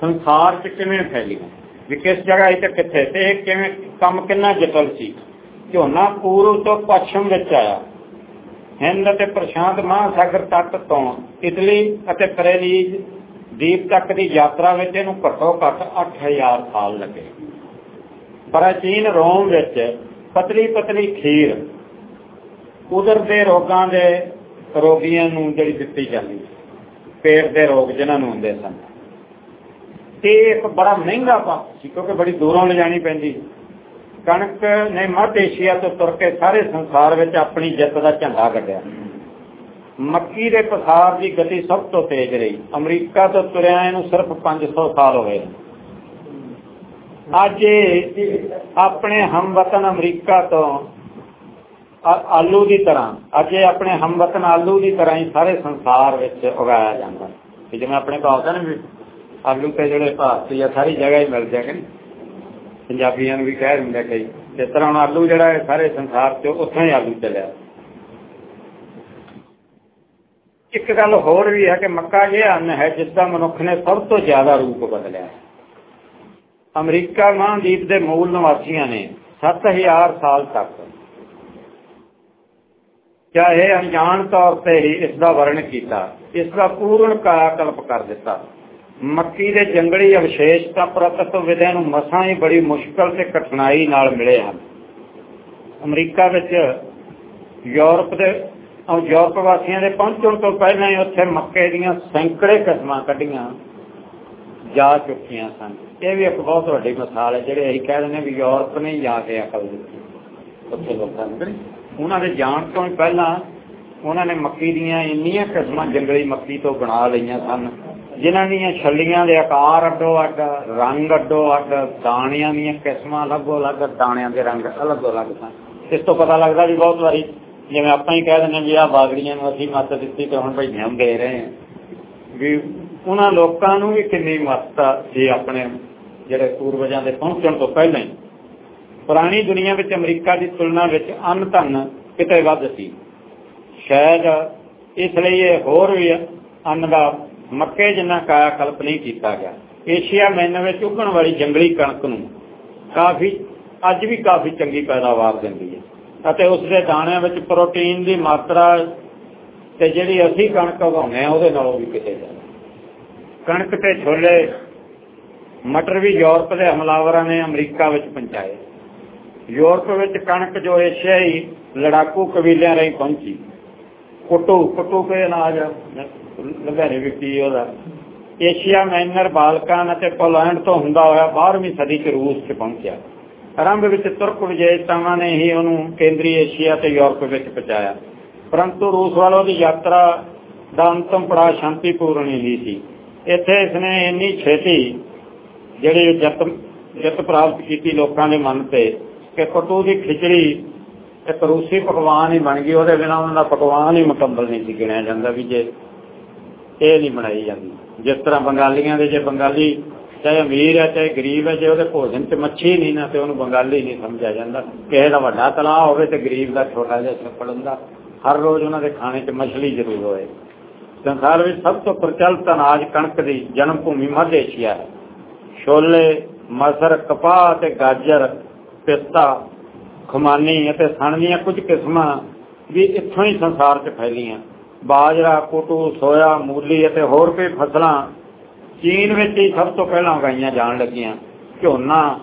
ਸੰਸਾਰ 'ਚ ਕਿਵੇਂ ਫੈਲੀਆਂ। ਵੀ ਕਿਸ ਜਗ੍ਹਾ ਤੇ ਕਿੱਥੇ? ਤੇ ਇਹ ਕਿਵੇਂ, ਕੰਮ ਕਿੰਨਾ ਜਟਲ ਸੀ? ਝੋਨਾ ਪੂਰਬ ਤੋਂ ਪੱਛਮ ਵਿੱਚ ਆਇਆ। ਹਿੰਦ ਅਤੇ ਪ੍ਰਸ਼ਾਂਤ ਮਹਾਸਾਗਰ ਤੱਟ ਤੋਂ ਇਟਲੀ ਅਤੇ ਪੈਰਿਸ ਦੀਪ ਤੱਕ ਦੀ ਯਾਤਰਾ ਵਿੱਚ ਇਹਨੂੰ ਘੱਟੋ ਘੱਟ 8000 ਸਾਲ ਲੱਗੇ। ਪ੍ਰਾਚੀਨ ਰੋਮ ਵਿੱਚ ਪਤਲੀ ਪਤਲੀ ਖੀਰ ਉਦਰ ਦੇ ਰੋਗਾਂ ਦੇ ਰੋਗੀਆਂ ਨੂੰ ਜਿਹੜੀ ਦਿੱਤੀ ਜਾਂਦੀ ਪੇਟ ਦੇ ਰੋਗ ਜਿਨ੍ਹਾਂ ਨੂੰ ਹੁੰਦੇ ਸਨ। ਤੇ ਬੜਾ ਮਹਿੰਗਾ ਪਾ ਸੀ, ਕਿਉਂਕਿ ਬੜੀ ਦੂਰੋਂ ਲਿਜਾਣੀ ਪੈਂਦੀ ਕਣਕ ਨੇ ਮੱਧ ਏਸ਼ੀਆ ਤੋਂ ਤੁਰ ਕੇ ਸਾਰੇ ਸੰਸਾਰ ਵਿੱਚ ਆਪਣੀ ਜਿੱਤ ਦਾ ਝੰਡਾ ਗੱਡਿਆ ਮੱਕੀ ਦੇ ਪਸਾਰ ਦੀ ਗਤੀ ਸਭ ਤੋਂ ਤੇਜ਼ ਰਹੀ। ਅਮਰੀਕਾ ਤੋਂ ਤੁਰਿਆ ਇਹਨੂੰ ਸਿਰਫ 500 ਸਾਲ ਹੋਏ ਅੱਜ ਆਪਣੇ ਹਮਵਤਨ ਅਮਰੀਕਾ ਤੋਂ ਆਲੂ ਦੀ ਤਰ੍ਹਾਂ, ਅੱਜ ਆਪਣੇ ਹਮਵਤਨ ਆਲੂ ਦੀ ਤਰ੍ਹਾਂ ਹੀ ਸਾਰੇ ਸੰਸਾਰ ਵਿੱਚ ਉਗਾਇਆ ਜਾਂਦਾ। ਜਿਵੇਂ ਆਪਣੇ ਕਹਾਵਤਾਂ ਨੇ ਵੀ ਆਲੂ ਤੇ ਜਿਹੜੇ ਭਾਰਤੀ ਆ ਸਾਰੀ ਜਗ੍ਹਾ ਹੀ ਮਿਲ ਜਾਗੇ ਪੰਜਾਬੀਆਂ ਨੂੰ ਵੀ ਕਹਿ ਦਿੰਦੇ ਕਈ। ਇਸ ਤਰ੍ਹਾਂ ਹੁਣ ਆਲੂ ਜਿਹੜਾ ਹੈ ਸਾਰੇ ਸੰਸਾਰ 'ਚ ਉੱਥੋਂ ਹੀ ਆਲੂ ਚੱਲਿਆ। ਇੱਕ ਗੱਲ ਹੋਰ ਵੀ ਹੈ ਕਿ ਮੱਕਾ ਇਹ ਅੰਨ ਹੈ ਜਿਸ ਦਾ ਮਨੁੱਖ ਨੇ ਸਭ ਤੋਂ ਜ਼ਿਆਦਾ ਰੂਪ ਬਦਲਿਆ ਅਮਰੀਕਾ ਮਹਾਂਦੀਪ ਦੇ ਮੂਲ ਨਿਵਾਸੀਆਂ ਨੇ 7000 ਸਾਲ ਤੱਕ ਚਾਹੇ ਅਣਜਾਣ ਤੌਰ ਤੇ ਹੀ ਇਸ ਦਾ ਵਰਣਨ ਕੀਤਾ ਇਸ ਦਾ ਪੂਰਨ ਕਾਇਕਲਪ ਕਰ ਦਿੱਤਾ। ਮੱਕੀ ਦੇ ਜੰਗਲੀ ਅਵਸੇਸ਼ਤਾ ਪ੍ਰਤੱਖ ਵਿਦਿਆ ਨੂੰ ਮਸਾਂ ਹੀ ਬੜੀ ਮੁਸ਼ਕਲ ਤੇ ਕਠਿਨਾਈ ਨਾਲ ਮਿਲੇ ਹਨ। ਅਮਰੀਕਾ ਵਿੱਚ ਯੂਰਪ ਦੇ ਯੂਰਪ ਵਾਸੀਆਂ ਦੇ ਪਹੁੰਚਣ ਤੋਂ ਪਹਿਲਾਂ ਹੀ ਉੱਥੇ ਮੱਕੇ ਦੀਆਂ ਸੈਂਕੜੇ ਕਿਸਮਾਂ ਕੱਢੀਆਂ ਜਾ ਚੁੱਕੀਆਂ ਸਨ। ਇਹ ਵੀ ਇੱਕ ਬਹੁਤ ਵੱਡੀ ਮਿਸਾਲ ਹੈ, ਜਿਹੜੇ ਅਸੀਂ ਕਹਿ ਦਿੰਦੇ ਵੀ ਯੂਰਪ ਨੇ ਜਾ ਕੇ ਅਕਲ ਦਿੱਤੀ ਉੱਥੇ ਲੋਕਾਂ ਨੂੰ। ਉਹਨਾਂ ਦੇ ਜਾਣ ਤੋਂ ਪਹਿਲਾਂ ਉਹਨਾਂ ਨੇ ਮੱਕੀ ਦੀਆਂ ਇੰਨੀਆਂ ਕਿਸਮਾਂ ਜੰਗਲੀ ਮੱਕੀ ਤੋਂ ਬਣਾ ਲਈਆਂ ਸਨ। ਜਿਨ੍ਹਾਂ ਦੀਆਂ ਛੱਲੀਆਂ ਦੇ ਆਕਾਰ ਅੱਡੋ ਅੱਡ, ਰੰਗ ਅੱਡੋ ਅੱਡ, ਦਾਣਿਆਂ ਦੀਆਂ ਕਿਸਮਾਂ ਅਲੱਗੋ ਅਲੱਗ, ਦਾਣਿਆਂ ਦੇ ਰੰਗ ਅਲੱਗੋ ਅਲੱਗ ਸਨ। ਇਸ ਤੋਂ ਪਤਾ ਲੱਗਦਾ ਵੀ ਬਹੁਤ ਵਾਰੀ ਜਿਵੇਂ ਆਪਾਂ ਹੀ ਕਹਿ ਦਿੰਦੇ ਵੀ ਆ ਬਾਗੜੀਆਂ ਨੂੰ ਅਸੀਂ ਮੱਤ ਦਿੱਤੀ ਤੇ ਹੁਣ ਭਈਆਂ ਦੇ ਰਹੇ ਹਾਂ। ਵੀ ਉਹਨਾਂ ਲੋਕਾਂ ਨੂੰ ਵੀ ਕਿੰਨੀ ਮਹੱਤਤਾ ਸੀ ਆਪਣੇ ਜਿਹੜੇ ਪੂਰਵਜਾਂ ਦੇ ਪਹੁੰਚਣ ਤੋਂ ਪਹਿਲਾਂ ਹੀ। ਪੁਰਾਣੀ ਦੁਨੀਆ ਵਿੱਚ ਅਮਰੀਕਾ ਦੀ ਤੁਲਨਾ ਵਿੱਚ ਅੰਨ ਧਨ ਕਿਤੇ ਵੱਧ ਸੀ। ਸ਼ਾਇਦ ਇਸ ਲਈ ਇਹ ਹੋਰ ਵੀ ਅੰਨ ਦਾ ਮੱਕੇ ਜਿੰਨਾ ਕਾਇਆ ਕਲਪ ਨਹੀਂ ਕੀਤਾ ਗਿਆ। ਏਸ਼ੀਆ ਮੈਨ ਵਿੱਚ ਉਗਣ ਵਾਲੀ ਜੰਗਲੀ ਕਣਕ ਨੂੰ ਕਾਫੀ, ਅੱਜ ਵੀ ਕਾਫੀ ਚੰਗੀ ਪੈਦਾਵਾਰ ਦਿੰਦੀ ਹੈ। ਅਤੇ ਉਸ ਦੇ ਦਾਣਿਆਂ ਵਿੱਚ ਪ੍ਰੋਟੀਨ ਦੀ ਮਾਤਰਾ ਤੇ ਜਿਹੜੀ ਅਸੀਂ ਕਣਕ ਉਗਾਉਂਦੇ ਆ ਉਹਦੇ ਨਾਲੋਂ ਵੀ ਕਿਤੇ ਜ਼ਿਆਦਾ। ਕਣਕ ਤੇ ਛੋਲੇ, ਮਟਰ ਵੀ ਯੂਰਪ ਦੇ ਹਮਲਾਵਰਾਂ ਨੇ ਅਮਰੀਕਾ ਵਿੱਚ ਪਹੁੰਚਾਏ। ਯੂਰਪ ਵਿੱਚ ਕਣਕ ਜੋ ਏਸ਼ੀਆਈ ਲੜਾਕੂ ਕਬੀਲਿਆਂ ਰਾਹੀਂ ਪਹੁੰਚੀ। ਕੁੱਟੂ ਕੁੱਟੂ ਕੇ ਅਨਾਜ ਲਗਾਰੇ ਵਿਕੀ ਉਹਦਾ। ਏਸ਼ੀਆ ਮਾਈਨਰ ਬਾਲਕਾਨ ਅਤੇ ਪੋਲੈਂਡ ਤੋਂ ਹੁੰਦਾ ਹੋਇਆ 12ਵੀਂ ਸਦੀ ਚ ਰੂਸ 'ਚ ਪਹੁੰਚਿਆ। ਆਰੰਭ ਵਿੱਚ ਤੁਰਕ ਵਿਜੇਤਾਵਾਂ ਨੇ ਹੀ ਉਹਨੂੰ ਕੇਂਦਰੀ ਏਸ਼ੀਆ ਤੇ ਯੂਰਪ ਵਿੱਚ ਪਹੁੰਚਾਇਆ। ਪਰੰਤੂ ਰੂਸ ਵਾਲੋਂ ਦੀ ਯਾਤਰਾ ਦਾ ਅੰਤਮ ਪੜਾਅ ਸ਼ਾਂਤੀਪੂਰਨ ਹੀ ਸੀ। ਇੱਥੇ ਇਸਨੇ ਇੰਨੀ ਛੇਤੀ ਜਿਹੜੀ ਜਿੱਤ ਜਿੱਤ ਪ੍ਰਾਪਤ ਕੀਤੀ ਲੋਕਾਂ ਦੇ ਮਨ ਤੇ ਕਿ ਕਟੂ ਦੀ ਖਿਚੜੀ ਇੱਕ ਰੂਸੀ ਪਕਵਾਨ ਹੀ ਬਣ ਗਈ। ਉਹਦੇ ਬਿਨਾ ਉਹਨਾਂ ਦਾ ਪਕਵਾਨ ਹੀ ਮੁਕੰਮਲ ਨਹੀਂ ਸੀ ਗਿਣਿਆ ਜਾਂਦਾ ਵੀ ਜੇ ਇਹ ਨਹੀਂ ਬਣਾਈ ਜਾਂਦੀ। ਜਿਸ ਤਰ੍ਹਾਂ ਬੰਗਾਲੀਆਂ ਦੇ ਜੇ ਬੰਗਾਲੀ ਚਾਹੇ ਅਮੀਰ ਹੈ, ਚਾਹੇ ਗਰੀਬ ਹੈ, ਜੇ ਉਹਦੇ ਭੋਜਨ 'ਚ ਮੱਛੀ ਨਹੀਂ ਨਾ, ਤੇ ਉਹਨੂੰ ਬੰਗਾਲੀ ਨਹੀਂ ਸਮਝਿਆ ਜਾਂਦਾ। ਕਿਸੇ ਦਾ ਵੱਡਾ ਤਲਾਅ ਹੋਵੇ ਤੇ ਗਰੀਬ ਦਾ ਛੋਟਾ ਜਿਹਾ ਛੱਪੜ ਹੁੰਦਾ। ਹਰ ਰੋਜ਼ ਉਹਨਾਂ ਦੇ ਖਾਣੇ 'ਚ ਮਛਲੀ ਜ਼ਰੂਰ ਹੋਏ। ਸੰਸਾਰ ਵਿੱਚ ਸਭ ਤੋਂ ਪ੍ਰਚਲਿਤ ਅਨਾਜ ਕਣਕ ਦੀ ਜਨਮ ਭੂਮੀ ਮੱਧ ਏਸ਼ੀਆ ਹੈ। ਛੋਲੇ, ਮਸਰ, ਕਪਾਹ ਤੇ ਗਾਜਰ, ਪਿਸਤਾ, ਖਮਾਨੀ ਅਤੇ ਸਣ ਦੀਆਂ ਕੁਝ ਕਿਸਮਾਂ ਵੀ ਇੱਥੋਂ ਹੀ ਸੰਸਾਰ 'ਚ ਫੈਲੀਆਂ। ਬਾਜਰਾ, ਕੋਟੂ, ਸੋਇਆ, ਮੂਲੀ ਅਤੇ ਹੋਰ ਕਈ ਫਸਲਾਂ ਚੀਨ ਵਿੱਚ ਹੀ ਸਭ ਤੋਂ ਪਹਿਲਾਂ ਉਗਾਈਆਂ ਜਾਣ ਲੱਗੀਆਂ। ਝੋਨਾ,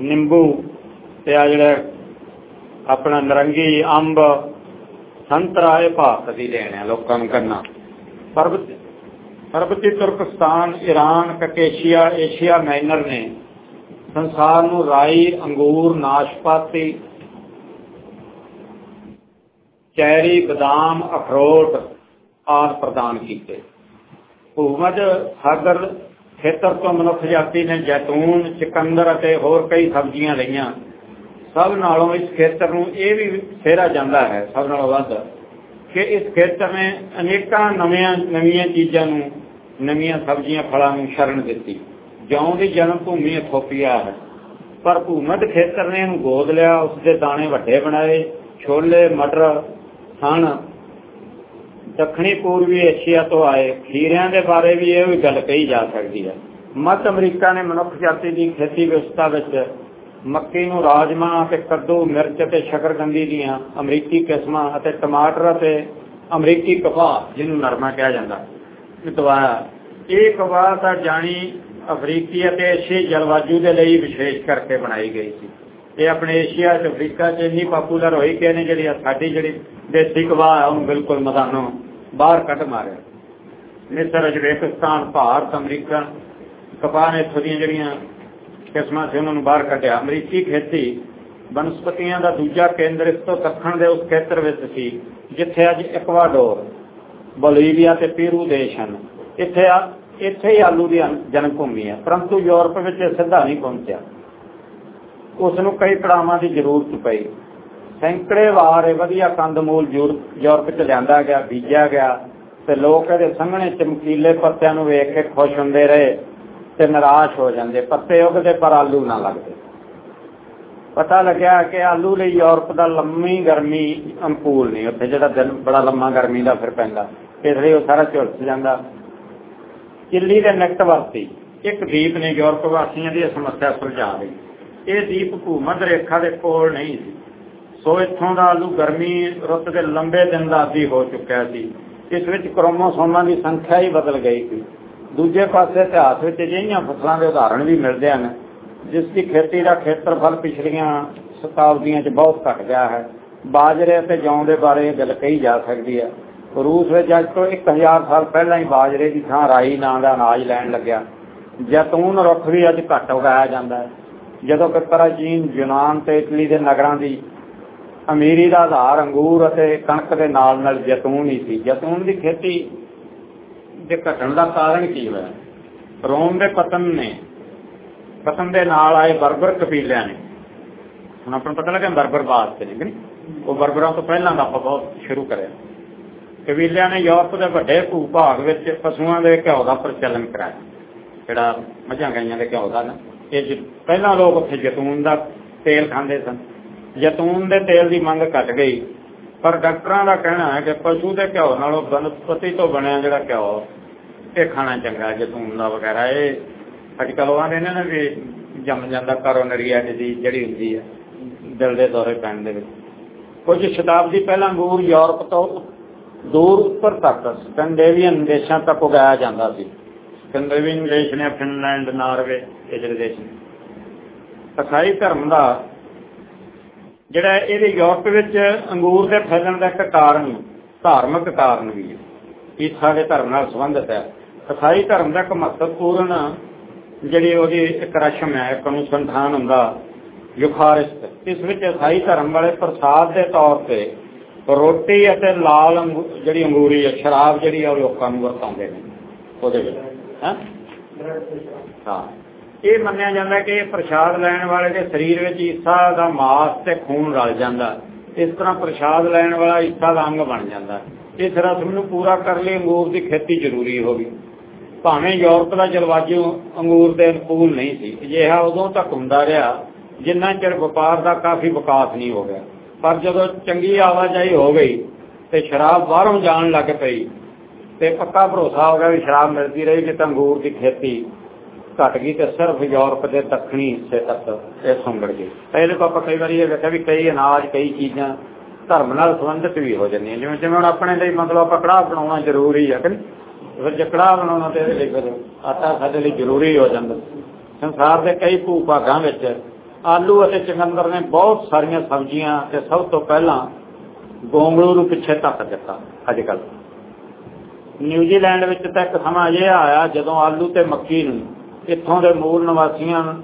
ਨਿੰਬੂ ਤੇ ਆ ਜਿਹੜਾ ਆਪਣਾ ਨਰੰਗੀ, ਅੰਬ, ਸੰਤਰਾ, ਇਹ ਭਾਰਤ ਦੀ ਦੇਣ ਹੈ ਲੋਕਾਂ ਨੂੰ ਕਰਨਾ। ਪਰਬਤ ਪਰਬਤੀ Turkestan Iran Caucasia, Asia Minor ਨੇ ਸੰਸਾਰ ਨੂੰ ਰਾਈ, ਅੰਗੂਰ, ਨਾਸ਼ਪਾਤੀ ਚੈਰੀ, ਬਦਾਮ, ਅਖਰੋਟ ਆਦ ਪ੍ਰਦਾਨ ਕੀਤੇ। ਭੂਮਧ ਸਾਗਰ ਖੇਤਰ ਤੋਂ ਮਨੁੱਖ ਜਾਤੀ ਨੇ ਜੈਤੂਨ ਚਕੰਦਰ ਅਤੇ ਹੋਰ ਕਈ ਸਬਜ਼ੀਆਂ ਲਈਆਂ। ਸਭ ਨਾਲੋਂ ਇਸ ਖੇਤਰ ਨੂੰ ਇਹ ਵੀ ਫੇਰਾ ਜਾਂਦਾ ਹੈ, ਸਭ ਨਾਲੋਂ ਵੱਧ, ਕਿ ਇਸ ਖੇਤਰ ਨੇ ਅਨੇਕਾਂ ਨਵੀਆਂ ਨਵੀਆਂ ਚੀਜ਼ਾਂ ਨੂੰ, ਨਵੀਆਂ ਸਬਜ਼ੀਆਂ, ਫਲਾਂ ਨੂੰ ਸ਼ਰਨ ਦਿੱਤੀ। ਜੌਂ ਦੀ ਜਨਮ ਭੂਮੀ ਇਥੋਪੀਆ ਹੈ। ਪਰ ਭੂਮਧ ਖੇਤਰ ਨੇ ਇਹਨੂੰ ਗੋਦ ਲਿਆ ਉਸ ਦੇ ਦਾਣੇ ਵੱਡੇ ਬਣਾਏ, ਛੋਲੇ, ਮਟਰ ਸਣ ਦੱਖਣੀ ਪੂਰਬੀ ਏਸ਼ੀਆ ਤੋਂ ਆਏ ਖੀਰਿਆਂ ਦੇ ਬਾਰੇ ਵੀ ਇਹ ਵੀ ਗੱਲ ਕਹੀ ਜਾ ਸਕਦੀ ਹੈ। ਮੱਧ ਅਮਰੀਕਾ ਨੇ ਮਨੁੱਖ ਦੀ ਖੇਤੀ ਵਿਵਸਥਾ ਵਿੱਚ ਮੱਕੀ ਨੂੰ ਰਾਜਮਾ ਅਤੇ ਕੱਦੂ, ਮਿਰਚ ਅਤੇ ਸ਼ਕਰਕੰਦੀ ਦੀਆਂ ਅਮਰੀਕੀ ਕਿਸਮਾਂ ਅਤੇ ਟਮਾਟਰ ਅਤੇ ਅਮਰੀਕੀ ਕਪਾਹ, ਜਿਹਨੂੰ ਨਰਮਾ ਕਿਹਾ ਜਾਂਦਾ। ਇਤਵਾਇਆ ਇਹ ਕਪਾਹ ਤਾਂ ਜਾਣੀ ਅਫਰੀਕੀ ਅਤੇ ਏਸ਼ੀਆਈ ਜਲਵਾਯੂ ਦੇ ਲਈ ਵਿਸ਼ੇਸ਼ ਕਰਕੇ ਬਣਾਈ ਗਈ ਸੀ। ਇਹ ਆਪਣੇ ਏਸ਼ੀਆ ਤੇ ਅਫਰੀਕਾ 'ਚ ਇੰਨੀ ਪਪੂਲਰ ਹੋਈ ਕਿ ਇਹਨੇ ਜਿਹੜੀ ਸਾਡੀ ਜਿਹੜੀ ਦੇਸੀ ਕਪਾਹ ਉਹਨੂੰ ਬਿਲਕੁਲ ਮਦਾਨੋਂ ਬਾਹਰ ਕੱਢ ਮਾਰਿਆ। ਮਿਸਰ ਅਜਵੇਕਿਸਤਾਨ ਭਾਰਤ, ਅਮਰੀਕਾ ਕਪਾਹ ਨੇ ਇੱਥੋਂ ਜਿਹੜੀਆਂ ਕਿਸਮਾਂ ਸੀ, ਉਹਨਾਂ ਨੂੰ ਬਾਹਰ ਕੱਢਿਆ। ਅਮਰੀਕੀ ਖੇਤੀ ਬਨਸਪਤੀਆਂ ਦਾ ਦੂਜਾ ਕੇਂਦਰ ਇਸ ਤੋਂ ਦੱਖਣ ਦੇ ਉਸ ਖੇਤਰ ਵਿੱਚ ਸੀ, ਜਿੱਥੇ ਅੱਜ ਇਕਵਾਡੋਰ, ਬੋਲੀਵੀਆ ਤੇ ਪੀਰੂ ਦੇਸ਼ ਹਨ। ਇੱਥੇ ਆ, ਇੱਥੇ ਹੀ ਆਲੂ ਦੀ ਜਨਮ ਭੂਮੀ ਹੈ। ਪਰੰਤੂ ਯੂਰਪ ਵਿੱਚ ਸਿੱਧਾ ਨਹੀਂ ਪਹੁੰਚਿਆ। ਉਸ ਨੂੰ ਕਈ ਪੜਾਵਾਂ ਦੀ ਜ਼ਰੂਰਤ ਪਈ। ਸੈਂਕੜੇ ਵਾਰ ਇਹ ਵਧੀਆ ਕੰਦਮੂਲ ਯੂਰਪ ਚ ਲਿਆਂਦਾ ਗਿਆ, ਬੀਜਿਆ ਗਿਆ ਤੇ ਲੋਕ ਇਹਦੇ ਸੰਘਣੇ ਚਮਕੀਲੇ ਪੱਤਿਆਂ ਨੂੰ ਵੇਖ ਕੇ ਖੁਸ਼ ਹੁੰਦੇ ਰਹੇ ਤੇ ਨਿਰਾਸ਼ ਹੋ ਜਾਂਦੇ। ਪੱਤੇ ਉਗਦੇ ਪਰ ਆਲੂ ਨਾ ਲੱਗਦੇ। ਪਤਾ ਲੱਗਿਆ ਕਿ ਆਲੂ ਲਈ ਯੂਰਪ ਦਾ ਲੰਮੀ ਗਰਮੀ ਅਨੁਕੂਲ ਨਹੀਂ। ਉੱਥੇ ਜਿਹੜਾ ਦਿਨ ਬੜਾ ਲੰਮਾ ਗਰਮੀ ਦਾ ਫਿਰ ਪੈਂਦਾ। ਇਸ ਲਈ ਉਹ ਸਾਰਾ ਝੁਲਸ ਜਾਂਦਾ। ਚਿੱਲੀ ਦੇ ਨਿਕਟ ਵਰਤੀ ਇੱਕ ਦੀਪ ਨੇ ਯੂਰਪ ਵਾਸੀਆਂ ਦੀ ਸਮੱਸਿਆ ਸੁਲਝਾ ਲਈ। ਇਹ ਦੀਪ ਭੂਮਧ ਰੇਖਾ ਦੇ ਕੋਲ ਨਹੀਂ ਸੀ। ਸੋ ਇੱਥੋਂ ਦਾ ਆਲੂ ਗਰਮੀ ਰੁੱਤ ਦੇ ਲੰਬੇ ਦਿਨ ਦਾ ਆਦੀ ਹੋ ਚੁੱਕਿਆ ਸੀ। ਇਸ ਵਿੱਚ ਕ੍ਰੋਮੋਸੋਮਾਂ ਦੀ ਸੰਖਿਆ ਹੀ ਬਦਲ ਗਈ ਸੀ। ਦੂਜੇ ਪਾਸੇ ਇਤਿਹਾਸ ਵਿੱਚ ਅਜਿਹੀਆਂ ਫਸਲਾਂ ਦੇ ਉਦਾਹਰਣ ਵੀ ਮਿਲਦੇ ਹਨ, ਜਿਸ ਦੀ ਖੇਤੀ ਦਾ ਖੇਤਰਫਲ ਪਿਛਲੀਆਂ ਸ਼ਤਾਬਦੀਆਂ 'ਚ ਬਹੁਤ ਘਟ ਗਿਆ ਹੈ। ਬਾਜਰੇ ਅਤੇ ਜੌਂ ਦੇ ਬਾਰੇ ਗੱਲ ਕਹੀ ਜਾ ਸਕਦੀ ਹੈ। ਰੂਸ ਵਿੱਚ ਅੱਜ ਤੋਂ 1000 ਸਾਲ ਪਹਿਲਾਂ ਹੀ ਬਾਜਰੇ ਦੀ ਥਾਂ ਰਾਈ ਨਾਂ ਦਾ ਅਨਾਜ ਲੈਣ ਲੱਗਿਆ। ਜੈਤੂਨ ਰੁੱਖ ਵੀ ਅੱਜ ਘੱਟ ਉਗਾਇਆ ਜਾਂਦਾ ਹੈ। ਜਦੋਂ ਕਿ ਪ੍ਰਾਚੀਨ ਯੂਨਾਨ ਤੇ ਇਟਲੀ ਦੇ ਨਗਰਾਂ ਦੀ ਅਮੀਰੀ ਦਾ ਆਧਾਰ ਅੰਗੂਰ ਅਤੇ ਕਣਕ ਦੇ ਨਾਲ ਨਾਲ ਜੈਤੂਨ ਹੀ ਸੀ। ਜੈਤੂਨ ਦੀ ਖੇਤੀ ਦੇ ਘਟਣ ਦਾ ਕਾਰਨ ਕੀ ਹੋਇਆ? ਰੋਮ ਦੇ ਪਤਨ ਨੇ, ਪਤਨ ਦੇ ਨਾਲ ਆਏ ਬਰਬਰ ਕਬੀਲਿਆਂ ਨੇ। ਹੁਣ ਆਪਾਂ ਨੂੰ ਪਤਾ ਲੱਗਾ ਬਰਬਰ ਬਾਦ ਤੇ ਨਹੀਂ? ਉਹ ਬਰਬਰਾਂ ਤੋਂ ਪਹਿਲਾਂ ਦਾ ਆਪਾਂ ਬਹੁਤ ਸ਼ੁਰੂ ਕਰਿਆ। ਕਬੀਲਿਆਂ ਨੇ ਯੂਰਪ ਦੇ ਵੱਡੇ ਭੂ-ਭਾਗ ਵਿੱਚ ਪਸ਼ੂਆਂ ਦੇ ਘਿਓ ਦਾ ਪ੍ਰਚਲਨ ਕਰਾਇਆ। ਜਿਹੜਾ ਮੱਝਾਂ ਗਾਈਆਂ ਦੇ ਘਿਓ ਦਾ ਨਾ। ਇਹ ਪਹਿਲਾਂ ਲੋਕ ਉੱਥੇ ਜੈਤੂਨ ਦਾ ਤੇਲ ਖਾਂਦੇ ਸਨ। ਜੈਤੂਨ ਦੇ ਤੇਲ ਦੀ ਮੰਗ ਘਟ ਗਈ। ਪਰ ਡਾਕਟਰਾਂ ਦਾ ਕਹਿਣਾ ਹੈ ਕਿ ਪਸ਼ੂ ਦੇ ਘਿਓ ਨਾਲੋਂ ਬਨਸਪਤੀ ਤੋਂ ਬਣਿਆ ਜਿਹੜਾ ਘਿਓ, ਇਹ ਖਾਣਾ ਚੰਗਾ ਜੈਤੂਨ ਦਾ ਵਗੈਰਾ। ਇਹ ਅੱਜ ਕੱਲ ਆਂਦੇ ਨੇ ਨਾ ਵੀ ਜੰਮ ਜਾਂਦਾ ਕਰੋਨਰੀ ਡਿਜ਼ੀਜ਼ ਜਿਹੜੀ ਹੁੰਦੀ ਹੈ, ਦਿਲ ਦੇ ਦੌਰੇ ਪੈਣ ਦੇ ਵਿੱਚ। ਕੁਝ ਸ਼ਤਾਬਦੀ ਪਹਿਲਾਂ ਅੰਗੂਰ ਯੂਰਪ ਤੋਂ ਦੂਰ ਉੱਪਰ ਤੱਕ, ਸਕੈਂਡੇਵੀਅਨ ਦੇਸ਼ਾਂ ਤੱਕ ਉਗਾਇਆ ਜਾਂਦਾ ਸੀ। ਸਕੈਂਡੇਵੀਅਨ ਦੇਸ਼ ਨੇ ਫਿਨਲੈਂਡ ਨਾਰਵੇ ਇਹ ਜਿਹੜੇ ਦੇਸ਼ ਨੇ। ਇਸਾਈ ਧਰਮ ਦਾ ਜਿਹੜਾ ਇਹਦੇ ਯੂਰਪ ਵਿੱਚ ਅੰਗੂਰ ਦੇ ਫੈਲਣ ਦਾ ਇੱਕ ਕਾਰਨ, ਧਾਰਮਿਕ ਕਾਰਨ ਵੀ ਹੈ। ਈਸਾ ਦੇ ਧਰਮ ਨਾਲ ਸੰਬੰਧਿਤ ਹੈ। ਇਸਾਈ ਧਰਮ ਦਾ ਇੱਕ ਮਹੱਤਵਪੂਰਨ ਜਿਹੜੀ ਉਹਦੀ ਇੱਕ ਰਸ਼ਮ ਹੈ, ਇੱਕ ਅਨੁਸੰਧਾਨ ਹੁੰਦਾ ਯੁਖਾਰਿਸਟ ਇਸ ਵਿੱਚ ਇਸਾਈ ਧਰਮ ਵਾਲੇ ਪ੍ਰਸਾਦ ਦੇ ਤੌਰ ਤੇ ਰੋਟੀ ਅਤੇ ਲਾਲ ਜਿਹੜੀ ਅੰਗੂਰੀ ਹੈ, ਸ਼ਰਾਬ ਜਿਹੜੀ ਉਹ ਲੋਕਾਂ ਨੂੰ ਵਰਤਾਉਂਦੇ ਨੇ। ਉਹਦੇ ਵਿੱਚ। ਹਾਂ? ਇਹ ਮੰਨਿਆ ਜਾਂਦਾ ਕਿ ਪ੍ਰਸ਼ਾਦ ਲੈਣ ਵਾਲੇ ਦੇ ਸਰੀਰ ਵਿੱਚ ਈਸਾ ਦਾ ਮਾਸ ਤੇ ਖੂਨ ਰਲ ਜਾਂਦਾ। ਇਸ ਤਰ੍ਹਾਂ ਪ੍ਰਸ਼ਾਦ ਲੈਣ ਵਾਲਾ ਈਸਾ ਦਾ ਅੰਗ ਬਣ ਜਾਂਦਾ। ਇਸ ਰਸਮ ਨੂੰ ਪੂਰਾ ਕਰਨ ਲਈ ਅੰਗੂਰ ਦੀ ਖੇਤੀ ਜ਼ਰੂਰੀ ਹੋ ਗਈ। ਭਾਵੇਂ ਯੂਰਪ ਦਾ ਜਲਵਾਯੂ ਅੰਗੂਰ ਦੇ ਅਨੁਕੂਲ ਨਹੀਂ ਸੀ, ਅਜਿਹਾ ਉਦੋਂ ਤੱਕ ਹੁੰਦਾ ਰਿਹਾ ਜਿੰਨਾ ਚਿਰ ਵਪਾਰ ਦਾ ਕਾਫੀ ਵਿਕਾਸ ਨਹੀਂ ਹੋ ਗਿਆ। ਪਰ ਜਦੋਂ ਚੰਗੀ ਆਵਾਜਾਈ ਹੋ ਗਈ ਤੇ ਸ਼ਰਾਬ ਬਾਹਰੋਂ ਜਾਣ ਲੱਗ ਪਈ ਤੇ ਪੱਕਾ ਭਰੋਸਾ ਹੋ ਗਿਆ ਵੀ ਸ਼ਰਾਬ ਮਿਲਦੀ ਰਹੀ ਜੇ ਅੰਗੂਰ ਦੀ ਖੇਤੀ ਘਟ ਗਈ ਤੇ ਸਿਰਫ ਯੂਰਪ ਦੇ ਦੱਖਣੀ ਹਿੱਸੇ ਤੱਕ ਇਹ ਸੁੰਗੜ ਗਈ। ਪਹਿਲੇ ਤੋਂ ਕਈ ਵਾਰੀ ਇਹ ਵੇਖਿਆ ਵੀ ਕਈ ਅਨਾਜ, ਕਈ ਚੀਜ਼ਾਂ ਧਰਮ ਨਾਲ ਸੰਬੰਧਿਤ ਵੀ ਹੋ ਜਾਂਦੀਆਂ। ਜਿਵੇਂ ਜਿਵੇਂ ਹੁਣ ਆਪਣੇ ਲਈ ਮਤਲਬ ਆਪਾਂ ਬਣਾਉਣਾ ਜ਼ਰੂਰੀ ਹੈ ਕਿ ਫਿਰ ਜੇ ਬਣਾਉਣਾ ਤੇ ਇਹਦੇ ਲਈ ਫਿਰ ਆਟਾ ਸਾਡੇ ਲਈ ਜ਼ਰੂਰੀ ਹੋ ਜਾਂਦਾ। ਸੰਸਾਰ ਦੇ ਕਈ ਭੂ ਭਾਗਾਂ ਵਿੱਚ ਆਲੂ ਅਤੇ ਚੰਗੰਦਰ ਨੇ ਬਹੁਤ ਸਾਰੀਆਂ ਸਬਜ਼ੀਆਂ ਤੇ ਸਭ ਤੋਂ ਪਹਿਲਾਂ ਗੋਂਗਲੂ ਨੂੰ ਪਿੱਛੇ ਧੱਕ ਦਿੱਤਾ ਅੱਜ ਕੱਲ ਨਿਊਜ਼ੀਲੈਂਡ ਵਿੱਚ ਤਾਂ ਇੱਕ ਸਮਾਂ ਅਜਿਹਾ ਆਇਆ ਜਦੋਂ ਆਲੂ ਤੇ ਮੱਕੀ ਨੂੰ, ਇੱਥੋਂ ਦੇ ਮੂਲ ਨਿਵਾਸੀਆਂ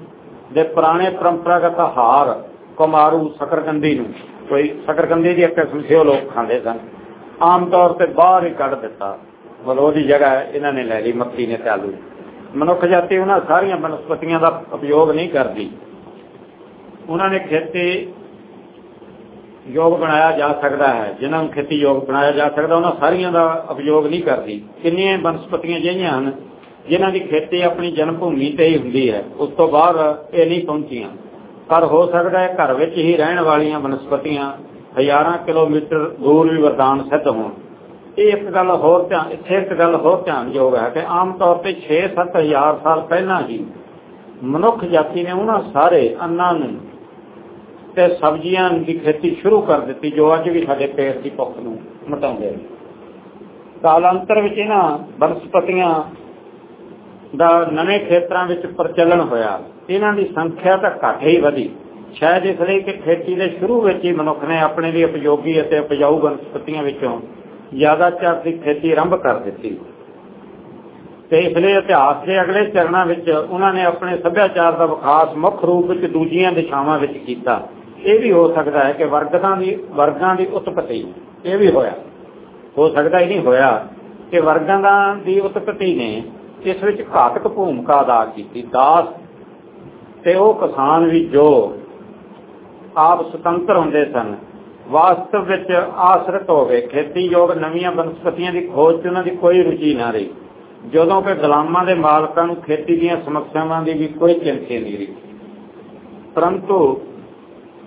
ਦੇ ਪੁਰਾਣੇ ਪਰੰਪਰਾਗਤ ਆਹਾਰ, ਕੁਮਾਰੂ ਸਕਰਗੰਦੀ ਨੂੰ, ਕੋਈ ਸਕਰਗੰਦੀ ਦੀ ਇੱਕ ਕਿਸਮ ਸੀ, ਉਹ ਲੋਕ ਖਾਂਦੇ ਸਨ। ਆਮ ਤੌਰ ਤੇ ਬਾਹਰ ਹੀ ਕੱਢ ਦਿੱਤਾ। ਮਤਲਬ ਉਹਦੀ ਜਗ੍ਹਾ ਇਹਨਾਂ ਨੇ ਲੈ ਲਈ, ਮੱਕੀ ਨੇ ਤੇ ਆਲੂ। ਮਨੁੱਖ ਜਾਤੀ ਉਹਨਾਂ ਸਾਰੀਆਂ ਬਨਸਪਤੀਆਂ ਦਾ ਉਪਯੋਗ ਨਹੀਂ ਕਰਦੀ। ਉਹਨਾਂ ਨੇ ਖੇਤੀ ਯੋਗ ਬਣਾਇਆ ਜਾ ਸਕਦਾ ਹੈ। ਜਿਨ੍ਹਾਂ ਨੂੰ ਖੇਤੀ ਯੋਗ ਬਣਾਇਆ ਜਾ ਸਕਦਾ, ਉਹਨਾਂ ਸਾਰੀਆਂ ਦਾ ਉਪਯੋਗ ਨਹੀਂ ਕਰਦੀ। ਕਿੰਨੀਆਂ ਬਨਸਪਤੀਆਂ ਜਿਹੜੀਆਂ ਹਨ, ਜਿਨ੍ਹਾਂ ਦੀ ਖੇਤੀ ਆਪਣੀ ਜਨਮ ਭੂਮੀ ਤੇ ਹੀ ਹੁੰਦੀ ਹੈ। ਉਸ ਤੋਂ ਬਾਅਦ ਇਹ ਨਹੀਂ ਪਹੁੰਚੀਆਂ। ਪਰ ਹੋ ਸਕਦਾ ਹੈ ਘਰ ਵਿੱਚ ਹੀ ਰਹਿਣ ਵਾਲੀਆਂ ਬਨਸਪਤੀਆਂ ਹਜ਼ਾਰਾਂ ਕਿਲੋਮੀਟਰ ਦੂਰ ਵੀ ਵਰਦਾਨ ਸਿੱਧ ਹੋਣ। ਇਹ ਇੱਕ ਗੱਲ ਹੋਰ ਧਿਆਨ, ਇੱਥੇ ਇੱਕ ਗੱਲ ਹੋਰ ਧਿਆਨਯੋਗ ਹੈ ਕਿ ਆਮ ਤੌਰ ਤੇ 6-7 ਹਜ਼ਾਰ ਸਾਲ ਪਹਿਲਾਂ ਹੀ ਮਨੁੱਖ ਜਾਤੀ ਨੇ ਉਹਨਾਂ ਸਾਰੇ ਅੰਨਾਂ ਨੂੰ ਤੇ ਸਬਜ਼ੀਆਂ ਦੀ ਖੇਤੀ ਸ਼ੁਰੂ ਕਰ ਦਿੱਤੀ, ਜੋ ਅੱਜ ਵੀ ਸਾਡੇ ਪੇਟ ਦੀ ਭੁੱਖ ਨੂੰ ਮਟਾਉਂਦੇ ਨੇ। ਕਾਲਾਂਤਰ ਵਿੱਚ ਇਹਨਾਂ ਬਨਸਪਤੀਆਂ ਦਾ ਨਵੇਂ ਖੇਤਰਾਂ ਵਿੱਚ ਪ੍ਰਚਲਨ ਹੋਇਆ। ਇਹਨਾਂ ਦੀ ਸੰਖਿਆ ਤਾਂ ਘੱਟ ਹੀ ਵਧੀ। ਸ਼ਾਇਦ ਇਸ ਲਈ ਕਿ ਖੇਤੀ ਦੇ ਸ਼ੁਰੂ ਵਿੱਚ ਹੀ ਮਨੁੱਖ ਨੇ ਆਪਣੇ ਲਈ ਉਪਯੋਗੀ ਅਤੇ ਉਪਜਾਊ ਬਨਸਪਤੀਆਂ ਵਿੱਚੋਂ ਜ਼ਿਆਦਾਤਰ ਦੀ ਖੇਤੀ ਆਰੰਭ ਕਰ ਦਿੱਤੀ। ਤੇ ਇਸ ਲਈ ਇਤਿਹਾਸ ਦੇ ਅਗਲੇ ਚਰਨਾਂ ਵਿੱਚ ਉਹਨਾਂ ਨੇ ਆਪਣੇ ਸੱਭਿਆਚਾਰ ਦਾ ਵਿਕਾਸ ਮੁੱਖ ਰੂਪ ਵਿੱਚ ਦੂਜੀਆਂ ਦਿਸ਼ਾਵਾਂ ਵਿੱਚ ਕੀਤਾ। ਇਹ ਵੀ ਹੋ ਸਕਦਾ ਹੈ ਕਿ ਵਰਗਾਂ ਦੀ ਵਰਗਾਂ ਦੀ ਉਤਪਤੀ, ਇਹ ਵੀ ਹੋਇਆ। ਹੋ ਸਕਦਾ ਹੀ ਨਹੀਂ ਹੋਇਆ ਕਿ ਵਰਗਾਂ ਦੀ ਉਤਪਤੀ ਨੇ ਇਸ ਵਿੱਚ ਘਾਤਕ ਭੂਮਿਕਾ ਅਦਾ ਕੀਤੀ। ਦਾਸ ਤੇ ਉਹ ਕਿਸਾਨ ਵੀ ਜੋ ਆਪ ਸੁਤੰਤਰ ਹੁੰਦੇ ਸਨ, ਵਾਸਤਵ ਵਿੱਚ ਆਸਰਤ ਹੋ ਗਏ। ਖੇਤੀਯੋਗ ਨਵੀਆਂ ਬਨਸਪਤੀਆਂ ਦੀ ਖੋਜ 'ਚ ਉਹਨਾਂ ਦੀ ਕੋਈ ਰੁਚੀ ਨਾ ਰਹੀ। ਜਦੋਂ ਕਿ ਗੁਲਾਮਾਂ ਦੇ ਮਾਲਕਾਂ ਨੂੰ ਖੇਤੀ ਦੀਆਂ ਸਮੱਸਿਆਵਾਂ ਦੀ ਵੀ ਕੋਈ ਚਿੰਤਾ ਨਹੀਂ ਰਹੀ। ਪਰੰਤੂ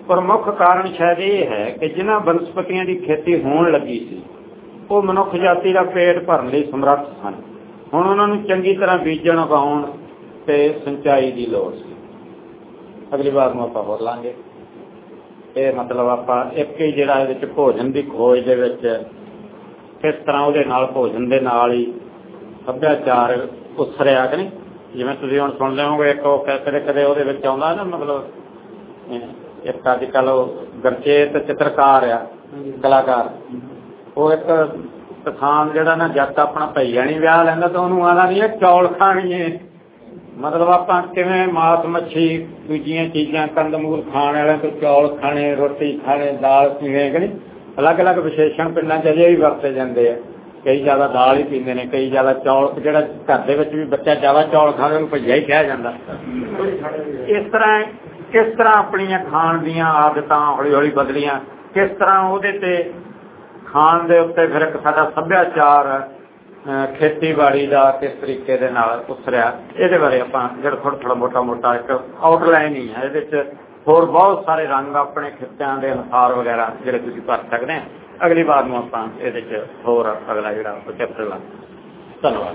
ਪ੍ਰਮੁੱਖ ਕਾਰਨ ਸ਼ਾਇਦ ਇਹ ਹੈ ਕਿ ਜਿਨ੍ਹਾਂ ਬਨਸਪਤੀਆਂ ਦੀ ਖੇਤੀ ਹੋਣ ਲੱਗੀ ਸੀ, ਉਹ ਮਨੁੱਖ ਜਾਤੀ ਦਾ ਪੇਟ ਭਰਨ ਲਈ ਸਮਰੱਥ ਸਨ। ਹੁਣ ਉਹਨਾਂ ਨੂੰ ਚੰਗੀ ਤਰ੍ਹਾਂ ਬੀਜਣ, ਉਗਾਉਣ ਤੇ ਸਿੰਚਾਈ ਦੀ ਲੋੜ ਸੀ। ਅਗਲੀ ਵਾਰ ਨੂੰ ਆਪਾਂ ਹੋਰ ਲਾਂਗੇ। ਇਹ ਮਤਲਬ ਆਪਾਂ ਇੱਕ ਹੀ ਜਿਹੜਾ ਇਹਦੇ ਵਿੱਚ ਭੋਜਨ ਦੀ ਖੋਜ ਦੇ ਵਿੱਚ ਕਿਸ ਤਰ੍ਹਾਂ ਉਹਦੇ ਨਾਲ ਭੋਜਨ ਦੇ ਨਾਲ ਹੀ ਸੱਭਿਆਚਾਰ ਉਸਰਿਆ ਕਿ ਨਹੀਂ? ਜਿਵੇਂ ਤੁਸੀਂ ਹੁਣ ਸੁਣ ਹੋਗੇ ਇੱਕ ਉਹ ਕਦੇ ਕਦੇ ਉਹਦੇ ਵਿੱਚ ਆਉਂਦਾ ਨਾ ਮਤਲਬ ਇੱਕ ਅੱਜ ਕੱਲ ਗਰਚੇਤ ਚਿੱਤਰਕਾਰ ਆ ਕਲਾਕਾਰ। ਉਹ ਇੱਕ ਕਿਸਾਨ ਜਿਹੜਾ ਨਾ ਜੱਟ ਆਪਣਾ ਭਈਆ ਨਹੀਂ ਵਿਆਹ ਲੈਂਦਾ ਤਾਂ ਉਹਨੂੰ ਆਦਾ ਨਹੀਂ ਇਹ ਚੌਲ ਖਾਣੀਏ। ਮਤਲਬ ਆਪਾਂ ਕਿਵੇਂ ਮਾਸ ਮੱਛੀ ਦੂਜੀਆਂ ਚੀਜ਼ਾਂ ਕੰਦਮੂਲ ਖਾਣ ਵਾਲਿਆਂ ਤੋਂ ਚੌਲ ਖਾਣੇ ਰੋਟੀ ਖਾਣੇ ਦਾਲ ਪੀਣੇ ਕਿ ਅਲੱਗ-ਅਲੱਗ ਵਿਸ਼ੇਸ਼ਣ ਪਿੰਡਾਂ 'ਚ ਅਜੇ ਵੀ ਵਰਤੇ ਜਾਂਦੇ ਆ। ਕਈ ਜ਼ਿਆਦਾ ਦਾਲ ਹੀ ਪੀਂਦੇ ਨੇ ਕਈ ਜ਼ਿਆਦਾ ਚੌਲ ਜਿਹੜਾ ਘਰ ਦੇ ਵਿੱਚ ਵੀ ਬੱਚਾ ਜ਼ਿਆਦਾ ਚੌਲ ਖਾਵੇ ਉਹਨੂੰ ਭਈਆ ਹੀ ਕਿਹਾ ਜਾਂਦਾ। ਇਸ ਤਰ੍ਹਾਂ ਕਿਸ ਤਰ੍ਹਾਂ ਆਪਣੀਆਂ ਖਾਣ ਦੀਆਂ ਆਦਤਾਂ ਹੌਲੀ-ਹੌਲੀ ਬਦਲੀਆਂ, ਕਿਸ ਤਰ੍ਹਾਂ ਉਹਦੇ ਤੇ ਖਾਣ ਦੇ ਉੱਤੇ ਫਿਰ ਇੱਕ ਸਾਡਾ ਸੱਭਿਆਚਾਰ ਖੇਤੀਬਾੜੀ ਦਾ ਕਿਸ ਤਰੀਕੇ ਦੇ ਨਾਲ ਉਸਰਿਆ ਇਹਦੇ ਬਾਰੇ ਆਪਾਂ ਜਿਹੜਾ ਥੋੜਾ ਥੋੜਾ ਮੋਟਾ ਮੋਟਾ ਇੱਕ ਆਊਟਲਾਈਨ ਹੀ ਹੈ, ਇਹਦੇ ਵਿੱਚ ਹੋਰ ਬਹੁਤ ਸਾਰੇ ਰੰਗ ਆਪਣੇ ਖਿੱਤਿਆਂ ਦੇ ਅਨੁਸਾਰ ਵਗੈਰਾ ਜਿਹੜੇ ਤੁਸੀਂ ਭਰ ਸਕਦੇ ਆ। ਅਗਲੀ ਵਾਰ ਨੂੰ ਆਪਾਂ ਇਹਦੇ ਵਿੱਚ ਹੋਰ ਅਗਲਾ ਜਿਹੜਾ ਉਹ ਚੈਪਟਰ ਲਾ ਧੰਨਵਾਦ।